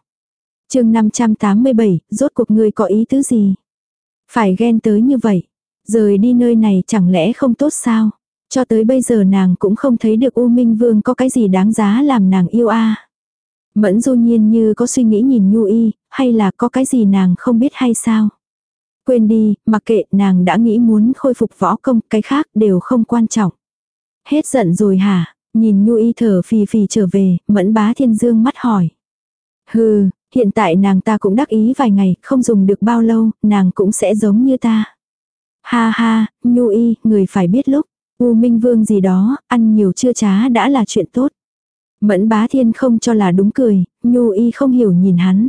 chương 587, rốt cuộc ngươi có ý tứ gì? Phải ghen tới như vậy. Rời đi nơi này chẳng lẽ không tốt sao? Cho tới bây giờ nàng cũng không thấy được U Minh Vương có cái gì đáng giá làm nàng yêu a. Mẫn du nhiên như có suy nghĩ nhìn Nhu Y, hay là có cái gì nàng không biết hay sao? Quên đi, mặc kệ nàng đã nghĩ muốn khôi phục võ công, cái khác đều không quan trọng. Hết giận rồi hả? Nhìn Nhu Y thở phì phì trở về, mẫn bá thiên dương mắt hỏi. Hừ, hiện tại nàng ta cũng đắc ý vài ngày, không dùng được bao lâu, nàng cũng sẽ giống như ta. Ha ha, Nhu Y, người phải biết lúc, U Minh Vương gì đó, ăn nhiều chưa trá đã là chuyện tốt. Mẫn bá thiên không cho là đúng cười, Nhu Y không hiểu nhìn hắn.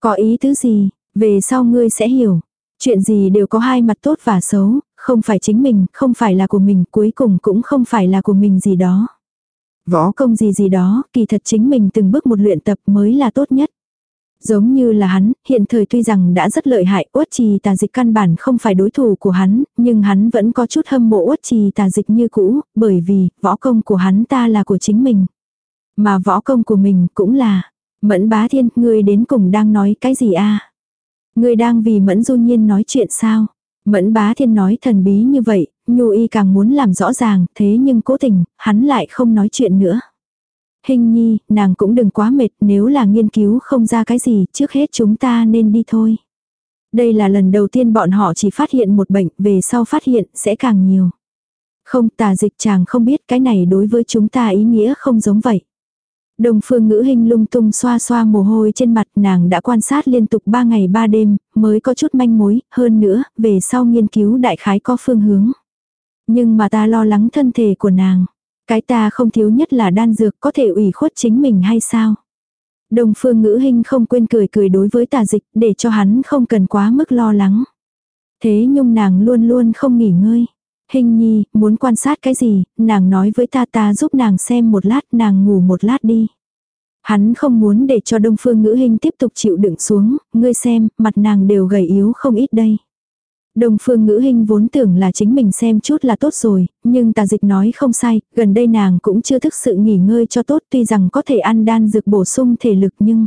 Có ý tứ gì, về sau ngươi sẽ hiểu. Chuyện gì đều có hai mặt tốt và xấu, không phải chính mình, không phải là của mình, cuối cùng cũng không phải là của mình gì đó. Võ công gì gì đó, kỳ thật chính mình từng bước một luyện tập mới là tốt nhất. Giống như là hắn, hiện thời tuy rằng đã rất lợi hại, uất trì tà dịch căn bản không phải đối thủ của hắn, nhưng hắn vẫn có chút hâm mộ uất trì tà dịch như cũ, bởi vì, võ công của hắn ta là của chính mình. Mà võ công của mình cũng là, mẫn bá thiên, ngươi đến cùng đang nói cái gì a Ngươi đang vì mẫn du nhiên nói chuyện sao? Mẫn bá thiên nói thần bí như vậy, nhu y càng muốn làm rõ ràng, thế nhưng cố tình, hắn lại không nói chuyện nữa. Hình nhi, nàng cũng đừng quá mệt, nếu là nghiên cứu không ra cái gì, trước hết chúng ta nên đi thôi. Đây là lần đầu tiên bọn họ chỉ phát hiện một bệnh, về sau phát hiện sẽ càng nhiều. Không tà dịch chàng không biết cái này đối với chúng ta ý nghĩa không giống vậy. Đồng phương ngữ hình lung tung xoa xoa mồ hôi trên mặt nàng đã quan sát liên tục 3 ngày 3 đêm, mới có chút manh mối, hơn nữa, về sau nghiên cứu đại khái có phương hướng. Nhưng mà ta lo lắng thân thể của nàng. Cái ta không thiếu nhất là đan dược có thể ủy khuất chính mình hay sao? Đồng phương ngữ hình không quên cười cười đối với tà dịch để cho hắn không cần quá mức lo lắng. Thế nhung nàng luôn luôn không nghỉ ngơi. Hình nhi, muốn quan sát cái gì, nàng nói với ta ta giúp nàng xem một lát, nàng ngủ một lát đi. Hắn không muốn để cho đông phương ngữ hình tiếp tục chịu đựng xuống, ngươi xem, mặt nàng đều gầy yếu không ít đây. Đông phương ngữ hình vốn tưởng là chính mình xem chút là tốt rồi, nhưng tà dịch nói không sai, gần đây nàng cũng chưa thức sự nghỉ ngơi cho tốt tuy rằng có thể ăn đan dược bổ sung thể lực nhưng...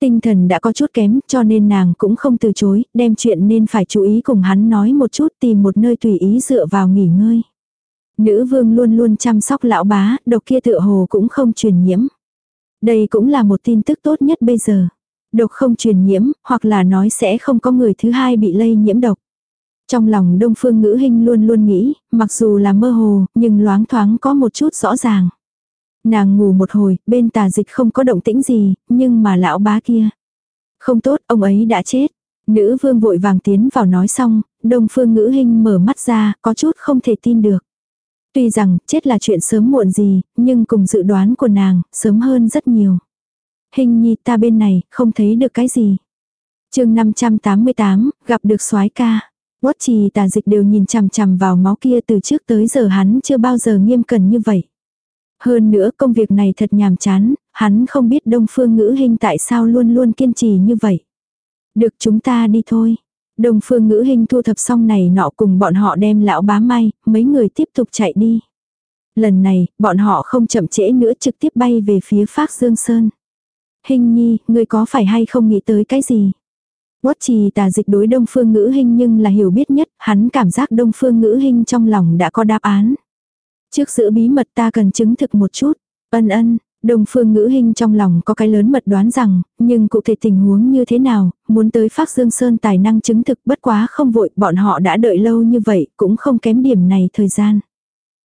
Tinh thần đã có chút kém cho nên nàng cũng không từ chối, đem chuyện nên phải chú ý cùng hắn nói một chút tìm một nơi tùy ý dựa vào nghỉ ngơi. Nữ vương luôn luôn chăm sóc lão bá, độc kia tựa hồ cũng không truyền nhiễm. Đây cũng là một tin tức tốt nhất bây giờ. Độc không truyền nhiễm, hoặc là nói sẽ không có người thứ hai bị lây nhiễm độc. Trong lòng đông phương ngữ hình luôn luôn nghĩ, mặc dù là mơ hồ, nhưng loáng thoáng có một chút rõ ràng. Nàng ngủ một hồi, bên tà dịch không có động tĩnh gì, nhưng mà lão bá kia. Không tốt, ông ấy đã chết. Nữ vương vội vàng tiến vào nói xong, đông phương ngữ hình mở mắt ra, có chút không thể tin được. Tuy rằng, chết là chuyện sớm muộn gì, nhưng cùng dự đoán của nàng, sớm hơn rất nhiều. Hình nhi ta bên này, không thấy được cái gì. chương 588, gặp được soái ca. Quất trì tà dịch đều nhìn chằm chằm vào máu kia từ trước tới giờ hắn chưa bao giờ nghiêm cẩn như vậy. Hơn nữa công việc này thật nhàm chán, hắn không biết đông phương ngữ hình tại sao luôn luôn kiên trì như vậy. Được chúng ta đi thôi. Đông phương ngữ hình thu thập xong này nọ cùng bọn họ đem lão bá may, mấy người tiếp tục chạy đi. Lần này, bọn họ không chậm trễ nữa trực tiếp bay về phía phác Dương Sơn. Hình nhi, ngươi có phải hay không nghĩ tới cái gì? Quất trì tà dịch đối đông phương ngữ hình nhưng là hiểu biết nhất, hắn cảm giác đông phương ngữ hình trong lòng đã có đáp án. Trước giữ bí mật ta cần chứng thực một chút. Ân ân, đồng phương ngữ hình trong lòng có cái lớn mật đoán rằng, nhưng cụ thể tình huống như thế nào, muốn tới phát dương sơn tài năng chứng thực bất quá không vội, bọn họ đã đợi lâu như vậy, cũng không kém điểm này thời gian.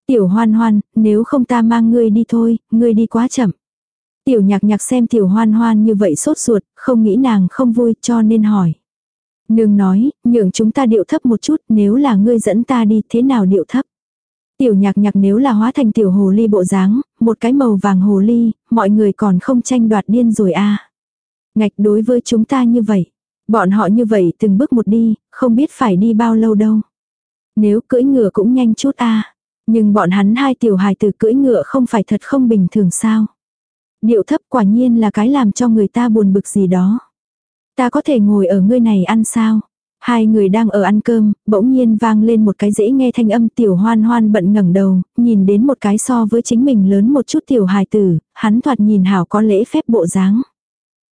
Tiểu hoan hoan, nếu không ta mang ngươi đi thôi, ngươi đi quá chậm. Tiểu nhạc nhạc xem tiểu hoan hoan như vậy sốt ruột, không nghĩ nàng không vui cho nên hỏi. Nương nói, nhượng chúng ta điệu thấp một chút, nếu là ngươi dẫn ta đi, thế nào điệu thấp? Tiểu nhạc nhạc nếu là hóa thành tiểu hồ ly bộ dáng, một cái màu vàng hồ ly, mọi người còn không tranh đoạt điên rồi à. Ngạch đối với chúng ta như vậy. Bọn họ như vậy từng bước một đi, không biết phải đi bao lâu đâu. Nếu cưỡi ngựa cũng nhanh chút à. Nhưng bọn hắn hai tiểu hài từ cưỡi ngựa không phải thật không bình thường sao. Điệu thấp quả nhiên là cái làm cho người ta buồn bực gì đó. Ta có thể ngồi ở ngươi này ăn sao? Hai người đang ở ăn cơm, bỗng nhiên vang lên một cái dễ nghe thanh âm tiểu hoan hoan bận ngẩng đầu, nhìn đến một cái so với chính mình lớn một chút tiểu hài tử, hắn thoạt nhìn hảo có lễ phép bộ dáng.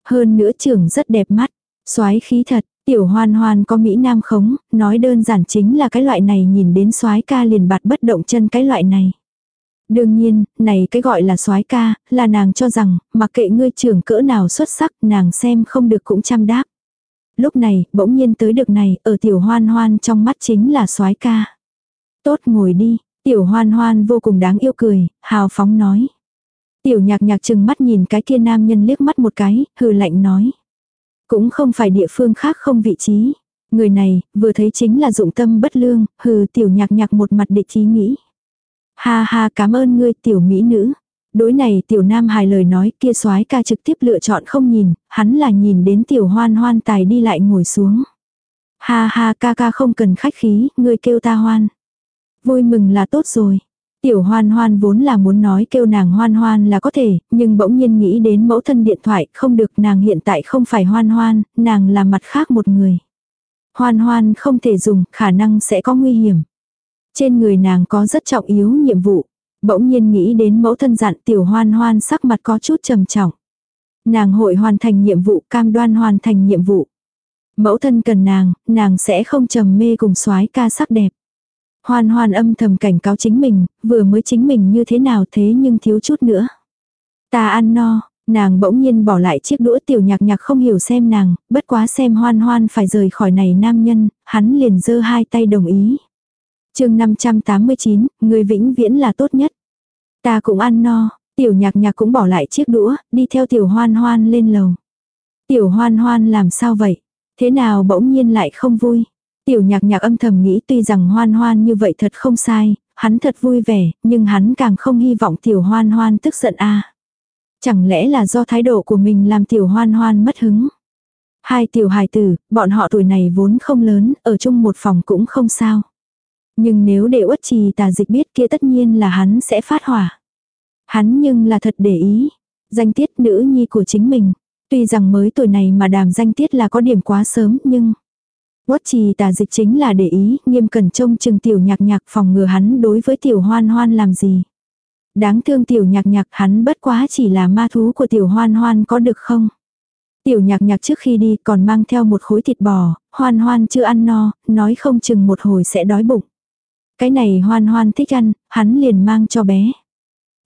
Hơn nữa trưởng rất đẹp mắt, soái khí thật, tiểu hoan hoan có Mỹ Nam khống, nói đơn giản chính là cái loại này nhìn đến soái ca liền bạt bất động chân cái loại này. Đương nhiên, này cái gọi là soái ca, là nàng cho rằng, mặc kệ ngươi trưởng cỡ nào xuất sắc, nàng xem không được cũng chăm đáp lúc này, bỗng nhiên tới được này, ở tiểu hoan hoan trong mắt chính là soái ca. Tốt ngồi đi, tiểu hoan hoan vô cùng đáng yêu cười, hào phóng nói. Tiểu nhạc nhạc chừng mắt nhìn cái kia nam nhân liếc mắt một cái, hừ lạnh nói. Cũng không phải địa phương khác không vị trí. Người này, vừa thấy chính là dụng tâm bất lương, hừ tiểu nhạc nhạc một mặt địch trí nghĩ. Ha ha cảm ơn ngươi tiểu mỹ nữ. Đối này tiểu nam hài lời nói kia soái ca trực tiếp lựa chọn không nhìn, hắn là nhìn đến tiểu hoan hoan tài đi lại ngồi xuống. Ha ha ca ca không cần khách khí, ngươi kêu ta hoan. Vui mừng là tốt rồi. Tiểu hoan hoan vốn là muốn nói kêu nàng hoan hoan là có thể, nhưng bỗng nhiên nghĩ đến mẫu thân điện thoại, không được nàng hiện tại không phải hoan hoan, nàng là mặt khác một người. Hoan hoan không thể dùng, khả năng sẽ có nguy hiểm. Trên người nàng có rất trọng yếu nhiệm vụ. Bỗng nhiên nghĩ đến mẫu thân dặn tiểu hoan hoan sắc mặt có chút trầm trọng. Nàng hội hoàn thành nhiệm vụ cam đoan hoàn thành nhiệm vụ. Mẫu thân cần nàng, nàng sẽ không trầm mê cùng soái ca sắc đẹp. Hoan hoan âm thầm cảnh cáo chính mình, vừa mới chính mình như thế nào thế nhưng thiếu chút nữa. Ta ăn no, nàng bỗng nhiên bỏ lại chiếc đũa tiểu nhạc nhạc không hiểu xem nàng, bất quá xem hoan hoan phải rời khỏi này nam nhân, hắn liền giơ hai tay đồng ý chương 589, người vĩnh viễn là tốt nhất. Ta cũng ăn no, tiểu nhạc nhạc cũng bỏ lại chiếc đũa, đi theo tiểu hoan hoan lên lầu. Tiểu hoan hoan làm sao vậy? Thế nào bỗng nhiên lại không vui? Tiểu nhạc nhạc âm thầm nghĩ tuy rằng hoan hoan như vậy thật không sai, hắn thật vui vẻ, nhưng hắn càng không hy vọng tiểu hoan hoan tức giận a Chẳng lẽ là do thái độ của mình làm tiểu hoan hoan mất hứng? Hai tiểu hài tử, bọn họ tuổi này vốn không lớn, ở chung một phòng cũng không sao. Nhưng nếu để uất trì tà dịch biết kia tất nhiên là hắn sẽ phát hỏa. Hắn nhưng là thật để ý. Danh tiết nữ nhi của chính mình. Tuy rằng mới tuổi này mà đàm danh tiết là có điểm quá sớm nhưng... Quất trì tà dịch chính là để ý, nghiêm cẩn trông chừng tiểu nhạc nhạc phòng ngừa hắn đối với tiểu hoan hoan làm gì. Đáng thương tiểu nhạc nhạc hắn bất quá chỉ là ma thú của tiểu hoan hoan có được không? Tiểu nhạc nhạc trước khi đi còn mang theo một khối thịt bò, hoan hoan chưa ăn no, nói không chừng một hồi sẽ đói bụng. Cái này hoan hoan thích ăn, hắn liền mang cho bé.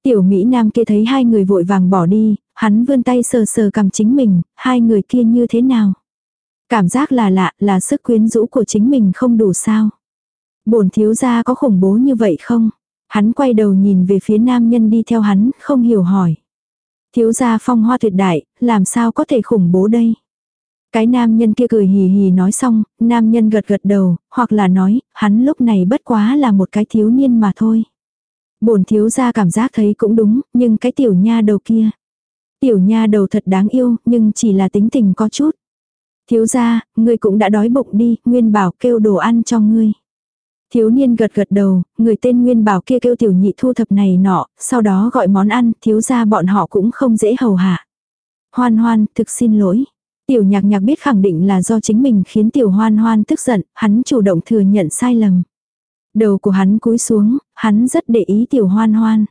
Tiểu Mỹ Nam kia thấy hai người vội vàng bỏ đi, hắn vươn tay sờ sờ cầm chính mình, hai người kia như thế nào? Cảm giác là lạ, là sức quyến rũ của chính mình không đủ sao. Bổn thiếu gia có khủng bố như vậy không? Hắn quay đầu nhìn về phía nam nhân đi theo hắn, không hiểu hỏi. Thiếu gia phong hoa tuyệt đại, làm sao có thể khủng bố đây? Cái nam nhân kia cười hì hì nói xong, nam nhân gật gật đầu, hoặc là nói, hắn lúc này bất quá là một cái thiếu niên mà thôi. Bổn thiếu gia cảm giác thấy cũng đúng, nhưng cái tiểu nha đầu kia. Tiểu nha đầu thật đáng yêu, nhưng chỉ là tính tình có chút. Thiếu gia, ngươi cũng đã đói bụng đi, Nguyên Bảo kêu đồ ăn cho ngươi. Thiếu niên gật gật đầu, người tên Nguyên Bảo kia kêu tiểu nhị thu thập này nọ, sau đó gọi món ăn, thiếu gia bọn họ cũng không dễ hầu hạ. Hoan hoan, thực xin lỗi. Tiểu nhạc nhạc biết khẳng định là do chính mình khiến tiểu hoan hoan tức giận, hắn chủ động thừa nhận sai lầm. Đầu của hắn cúi xuống, hắn rất để ý tiểu hoan hoan.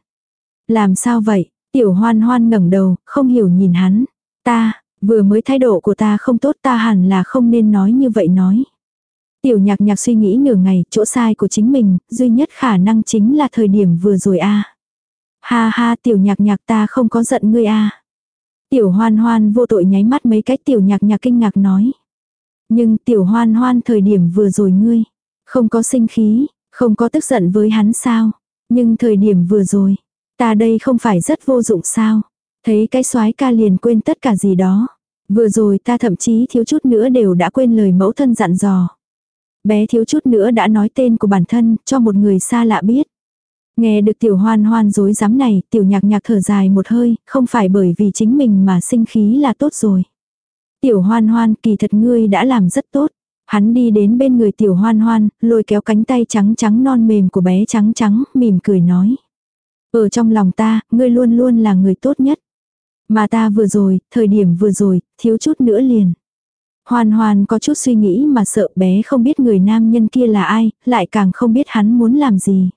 Làm sao vậy? Tiểu hoan hoan ngẩng đầu, không hiểu nhìn hắn. Ta, vừa mới thái độ của ta không tốt ta hẳn là không nên nói như vậy nói. Tiểu nhạc nhạc suy nghĩ nửa ngày, chỗ sai của chính mình, duy nhất khả năng chính là thời điểm vừa rồi a Ha ha tiểu nhạc nhạc ta không có giận ngươi a Tiểu hoan hoan vô tội nháy mắt mấy cái, tiểu nhạc nhạc kinh ngạc nói. Nhưng tiểu hoan hoan thời điểm vừa rồi ngươi, không có sinh khí, không có tức giận với hắn sao. Nhưng thời điểm vừa rồi, ta đây không phải rất vô dụng sao. Thấy cái soái ca liền quên tất cả gì đó. Vừa rồi ta thậm chí thiếu chút nữa đều đã quên lời mẫu thân dặn dò. Bé thiếu chút nữa đã nói tên của bản thân cho một người xa lạ biết. Nghe được tiểu hoan hoan dối dám này, tiểu nhạc nhạc thở dài một hơi, không phải bởi vì chính mình mà sinh khí là tốt rồi. Tiểu hoan hoan kỳ thật ngươi đã làm rất tốt. Hắn đi đến bên người tiểu hoan hoan, lôi kéo cánh tay trắng trắng non mềm của bé trắng trắng, mỉm cười nói. Ở trong lòng ta, ngươi luôn luôn là người tốt nhất. Mà ta vừa rồi, thời điểm vừa rồi, thiếu chút nữa liền. Hoan hoan có chút suy nghĩ mà sợ bé không biết người nam nhân kia là ai, lại càng không biết hắn muốn làm gì.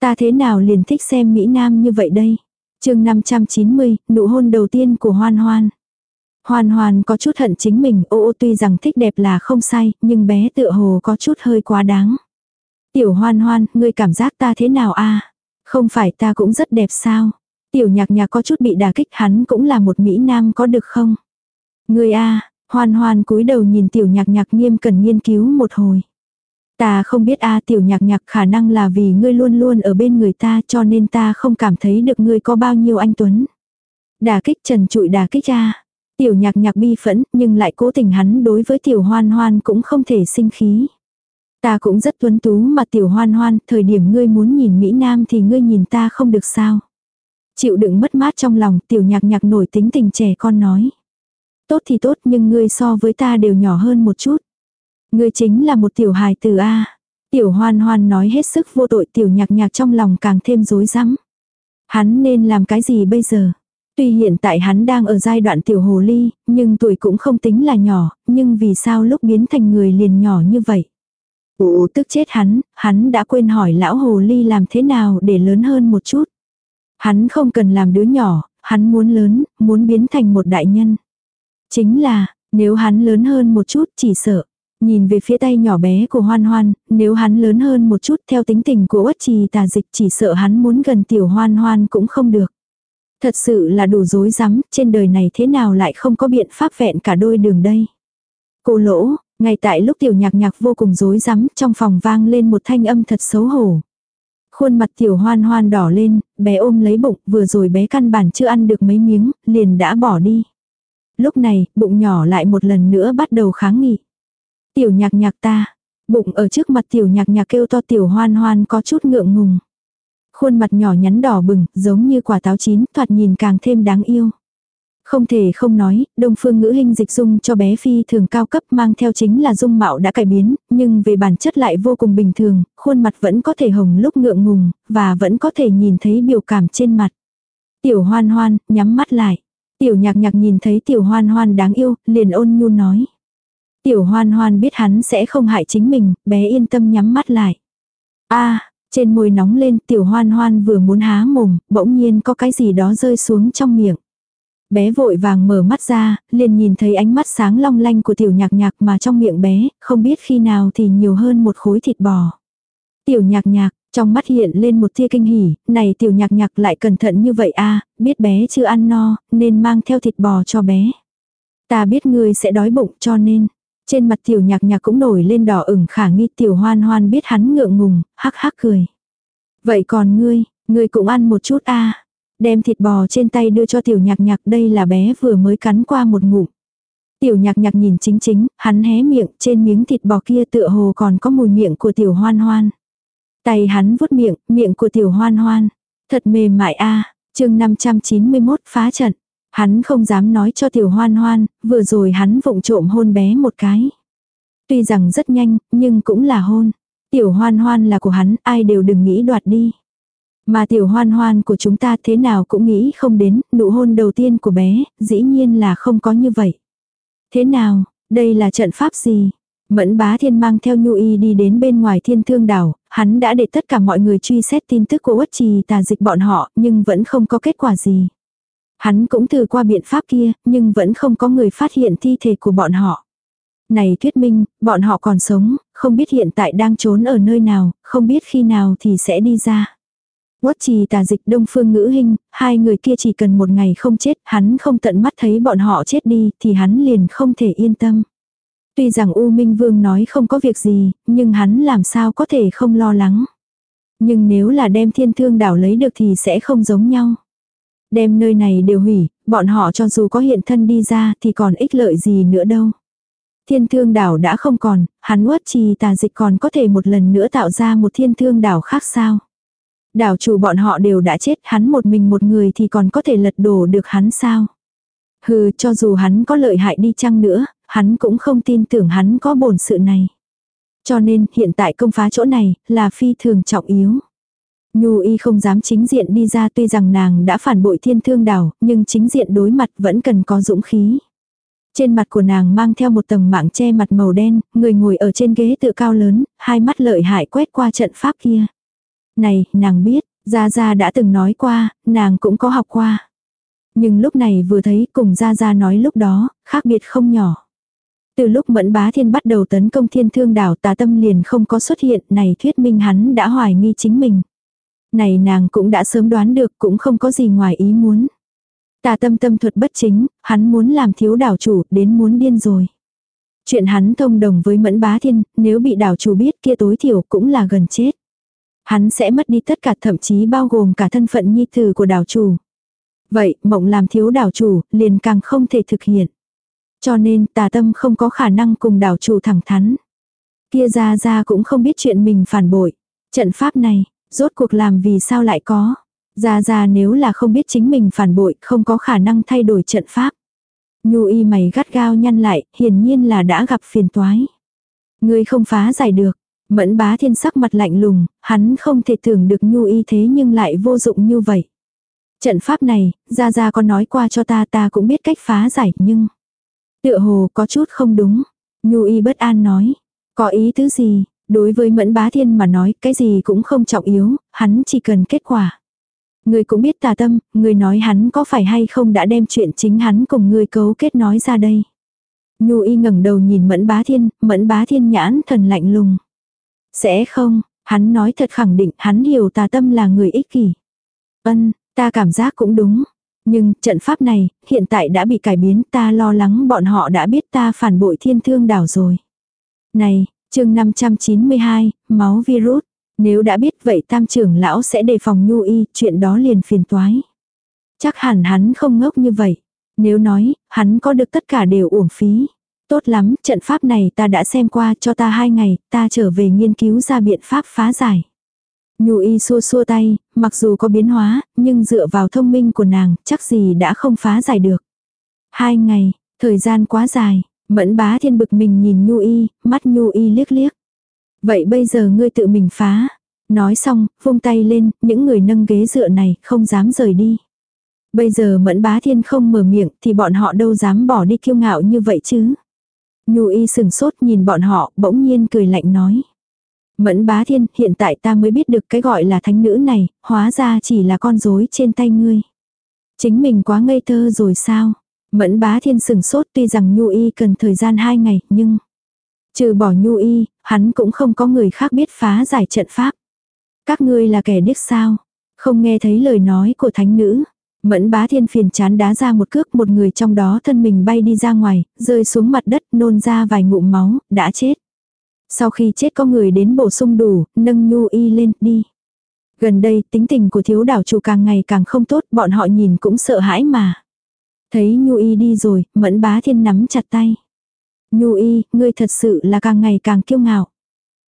Ta thế nào liền thích xem Mỹ Nam như vậy đây? chương 590, nụ hôn đầu tiên của Hoan Hoan. Hoan Hoan có chút hận chính mình, ô ô tuy rằng thích đẹp là không sai, nhưng bé tựa hồ có chút hơi quá đáng. Tiểu Hoan Hoan, ngươi cảm giác ta thế nào a Không phải ta cũng rất đẹp sao? Tiểu nhạc nhạc có chút bị đả kích hắn cũng là một Mỹ Nam có được không? Ngươi a Hoan Hoan cúi đầu nhìn tiểu nhạc nhạc nghiêm cần nghiên cứu một hồi. Ta không biết a tiểu nhạc nhạc khả năng là vì ngươi luôn luôn ở bên người ta cho nên ta không cảm thấy được ngươi có bao nhiêu anh Tuấn. Đà kích trần trụi đà kích a Tiểu nhạc nhạc bi phẫn nhưng lại cố tình hắn đối với tiểu hoan hoan cũng không thể sinh khí. Ta cũng rất tuấn tú mà tiểu hoan hoan, thời điểm ngươi muốn nhìn Mỹ Nam thì ngươi nhìn ta không được sao. Chịu đựng mất mát trong lòng tiểu nhạc nhạc nổi tính tình trẻ con nói. Tốt thì tốt nhưng ngươi so với ta đều nhỏ hơn một chút. Ngươi chính là một tiểu hài từ A. Tiểu hoan hoan nói hết sức vô tội tiểu nhạc nhạc trong lòng càng thêm rối rắm. Hắn nên làm cái gì bây giờ? Tuy hiện tại hắn đang ở giai đoạn tiểu hồ ly, nhưng tuổi cũng không tính là nhỏ, nhưng vì sao lúc biến thành người liền nhỏ như vậy? Ồ tức chết hắn, hắn đã quên hỏi lão hồ ly làm thế nào để lớn hơn một chút. Hắn không cần làm đứa nhỏ, hắn muốn lớn, muốn biến thành một đại nhân. Chính là, nếu hắn lớn hơn một chút chỉ sợ. Nhìn về phía tay nhỏ bé của hoan hoan, nếu hắn lớn hơn một chút theo tính tình của uất trì tà dịch chỉ sợ hắn muốn gần tiểu hoan hoan cũng không được. Thật sự là đủ dối rắm trên đời này thế nào lại không có biện pháp vẹn cả đôi đường đây. Cô lỗ, ngay tại lúc tiểu nhạc nhạc vô cùng rối rắm trong phòng vang lên một thanh âm thật xấu hổ. Khuôn mặt tiểu hoan hoan đỏ lên, bé ôm lấy bụng, vừa rồi bé căn bản chưa ăn được mấy miếng, liền đã bỏ đi. Lúc này, bụng nhỏ lại một lần nữa bắt đầu kháng nghị. Tiểu nhạc nhạc ta, bụng ở trước mặt tiểu nhạc nhạc kêu to tiểu hoan hoan có chút ngượng ngùng. Khuôn mặt nhỏ nhắn đỏ bừng, giống như quả táo chín, thoạt nhìn càng thêm đáng yêu. Không thể không nói, đông phương ngữ hình dịch dung cho bé phi thường cao cấp mang theo chính là dung mạo đã cải biến, nhưng về bản chất lại vô cùng bình thường, khuôn mặt vẫn có thể hồng lúc ngượng ngùng, và vẫn có thể nhìn thấy biểu cảm trên mặt. Tiểu hoan hoan, nhắm mắt lại. Tiểu nhạc nhạc nhìn thấy tiểu hoan hoan đáng yêu, liền ôn nhu nói. Tiểu hoan hoan biết hắn sẽ không hại chính mình, bé yên tâm nhắm mắt lại. a trên môi nóng lên tiểu hoan hoan vừa muốn há mồm, bỗng nhiên có cái gì đó rơi xuống trong miệng. Bé vội vàng mở mắt ra, liền nhìn thấy ánh mắt sáng long lanh của tiểu nhạc nhạc mà trong miệng bé, không biết khi nào thì nhiều hơn một khối thịt bò. Tiểu nhạc nhạc, trong mắt hiện lên một tia kinh hỉ, này tiểu nhạc nhạc lại cẩn thận như vậy a biết bé chưa ăn no, nên mang theo thịt bò cho bé. Ta biết ngươi sẽ đói bụng cho nên, trên mặt tiểu nhạc nhạc cũng nổi lên đỏ ửng khả nghi tiểu hoan hoan biết hắn ngượng ngùng, hắc hắc cười. Vậy còn ngươi, ngươi cũng ăn một chút a Đem thịt bò trên tay đưa cho tiểu nhạc nhạc đây là bé vừa mới cắn qua một ngụm. Tiểu nhạc nhạc nhìn chính chính, hắn hé miệng, trên miếng thịt bò kia tựa hồ còn có mùi miệng của tiểu hoan hoan. Tay hắn vuốt miệng, miệng của tiểu hoan hoan. Thật mềm mại a à, chương 591 phá trận. Hắn không dám nói cho tiểu hoan hoan, vừa rồi hắn vụng trộm hôn bé một cái. Tuy rằng rất nhanh, nhưng cũng là hôn. Tiểu hoan hoan là của hắn, ai đều đừng nghĩ đoạt đi. Mà tiểu hoan hoan của chúng ta thế nào cũng nghĩ không đến, nụ hôn đầu tiên của bé, dĩ nhiên là không có như vậy. Thế nào, đây là trận pháp gì? Mẫn bá thiên mang theo nhu y đi đến bên ngoài thiên thương đảo, hắn đã để tất cả mọi người truy xét tin tức của uất trì tà dịch bọn họ, nhưng vẫn không có kết quả gì. Hắn cũng thử qua biện pháp kia, nhưng vẫn không có người phát hiện thi thể của bọn họ. Này thuyết minh, bọn họ còn sống, không biết hiện tại đang trốn ở nơi nào, không biết khi nào thì sẽ đi ra. Quất trì tà dịch đông phương ngữ hình, hai người kia chỉ cần một ngày không chết, hắn không tận mắt thấy bọn họ chết đi, thì hắn liền không thể yên tâm. Tuy rằng U Minh Vương nói không có việc gì, nhưng hắn làm sao có thể không lo lắng. Nhưng nếu là đem thiên thương đảo lấy được thì sẽ không giống nhau. Đem nơi này đều hủy, bọn họ cho dù có hiện thân đi ra thì còn ích lợi gì nữa đâu. Thiên thương đảo đã không còn, hắn uất trì tà dịch còn có thể một lần nữa tạo ra một thiên thương đảo khác sao. Đảo chủ bọn họ đều đã chết, hắn một mình một người thì còn có thể lật đổ được hắn sao? Hừ, cho dù hắn có lợi hại đi chăng nữa, hắn cũng không tin tưởng hắn có bổn sự này. Cho nên, hiện tại công phá chỗ này, là phi thường trọng yếu. Nhu y không dám chính diện đi ra tuy rằng nàng đã phản bội thiên thương đảo, nhưng chính diện đối mặt vẫn cần có dũng khí. Trên mặt của nàng mang theo một tầng mạng che mặt màu đen, người ngồi ở trên ghế tự cao lớn, hai mắt lợi hại quét qua trận pháp kia. Này, nàng biết, Gia Gia đã từng nói qua, nàng cũng có học qua. Nhưng lúc này vừa thấy cùng Gia Gia nói lúc đó, khác biệt không nhỏ. Từ lúc Mẫn Bá Thiên bắt đầu tấn công thiên thương đảo tà tâm liền không có xuất hiện, này thuyết minh hắn đã hoài nghi chính mình. Này nàng cũng đã sớm đoán được cũng không có gì ngoài ý muốn. Tà tâm tâm thuật bất chính, hắn muốn làm thiếu đảo chủ, đến muốn điên rồi. Chuyện hắn thông đồng với Mẫn Bá Thiên, nếu bị đảo chủ biết kia tối thiểu cũng là gần chết. Hắn sẽ mất đi tất cả thậm chí bao gồm cả thân phận nhi tử của đảo chủ. Vậy, mộng làm thiếu đảo chủ, liền càng không thể thực hiện. Cho nên, tà tâm không có khả năng cùng đảo chủ thẳng thắn. Kia ra ra cũng không biết chuyện mình phản bội. Trận pháp này, rốt cuộc làm vì sao lại có. Ra ra nếu là không biết chính mình phản bội, không có khả năng thay đổi trận pháp. Nhu y mày gắt gao nhăn lại, hiển nhiên là đã gặp phiền toái. Ngươi không phá giải được, Mẫn bá thiên sắc mặt lạnh lùng, hắn không thể tưởng được nhu y thế nhưng lại vô dụng như vậy. Trận pháp này, ra ra có nói qua cho ta ta cũng biết cách phá giải nhưng... Tựa hồ có chút không đúng. Nhu y bất an nói. Có ý tứ gì, đối với mẫn bá thiên mà nói cái gì cũng không trọng yếu, hắn chỉ cần kết quả. Người cũng biết tà tâm, người nói hắn có phải hay không đã đem chuyện chính hắn cùng người cấu kết nói ra đây. Nhu y ngẩng đầu nhìn mẫn bá thiên, mẫn bá thiên nhãn thần lạnh lùng. Sẽ không, hắn nói thật khẳng định hắn hiểu tà tâm là người ích kỷ. Ân, ta cảm giác cũng đúng. Nhưng trận pháp này, hiện tại đã bị cải biến ta lo lắng bọn họ đã biết ta phản bội thiên thương đảo rồi. Này, chương 592, máu virus. Nếu đã biết vậy tam trưởng lão sẽ đề phòng nhu y, chuyện đó liền phiền toái. Chắc hẳn hắn không ngốc như vậy. Nếu nói, hắn có được tất cả đều uổng phí. Tốt lắm, trận pháp này ta đã xem qua cho ta hai ngày, ta trở về nghiên cứu ra biện pháp phá giải. Nhu y xua xua tay, mặc dù có biến hóa, nhưng dựa vào thông minh của nàng, chắc gì đã không phá giải được. Hai ngày, thời gian quá dài, mẫn bá thiên bực mình nhìn Nhu y, mắt Nhu y liếc liếc. Vậy bây giờ ngươi tự mình phá. Nói xong, vung tay lên, những người nâng ghế dựa này không dám rời đi. Bây giờ mẫn bá thiên không mở miệng thì bọn họ đâu dám bỏ đi kiêu ngạo như vậy chứ. Nhu y sừng sốt nhìn bọn họ, bỗng nhiên cười lạnh nói. Mẫn bá thiên, hiện tại ta mới biết được cái gọi là thánh nữ này, hóa ra chỉ là con rối trên tay ngươi. Chính mình quá ngây thơ rồi sao? Mẫn bá thiên sừng sốt tuy rằng nhu y cần thời gian hai ngày, nhưng... Trừ bỏ nhu y, hắn cũng không có người khác biết phá giải trận pháp. Các ngươi là kẻ điếc sao? Không nghe thấy lời nói của thánh nữ. Mẫn bá thiên phiền chán đá ra một cước một người trong đó thân mình bay đi ra ngoài, rơi xuống mặt đất nôn ra vài ngụm máu, đã chết. Sau khi chết có người đến bổ sung đủ, nâng nhu y lên, đi. Gần đây tính tình của thiếu đảo chủ càng ngày càng không tốt, bọn họ nhìn cũng sợ hãi mà. Thấy nhu y đi rồi, mẫn bá thiên nắm chặt tay. Nhu y, ngươi thật sự là càng ngày càng kiêu ngạo.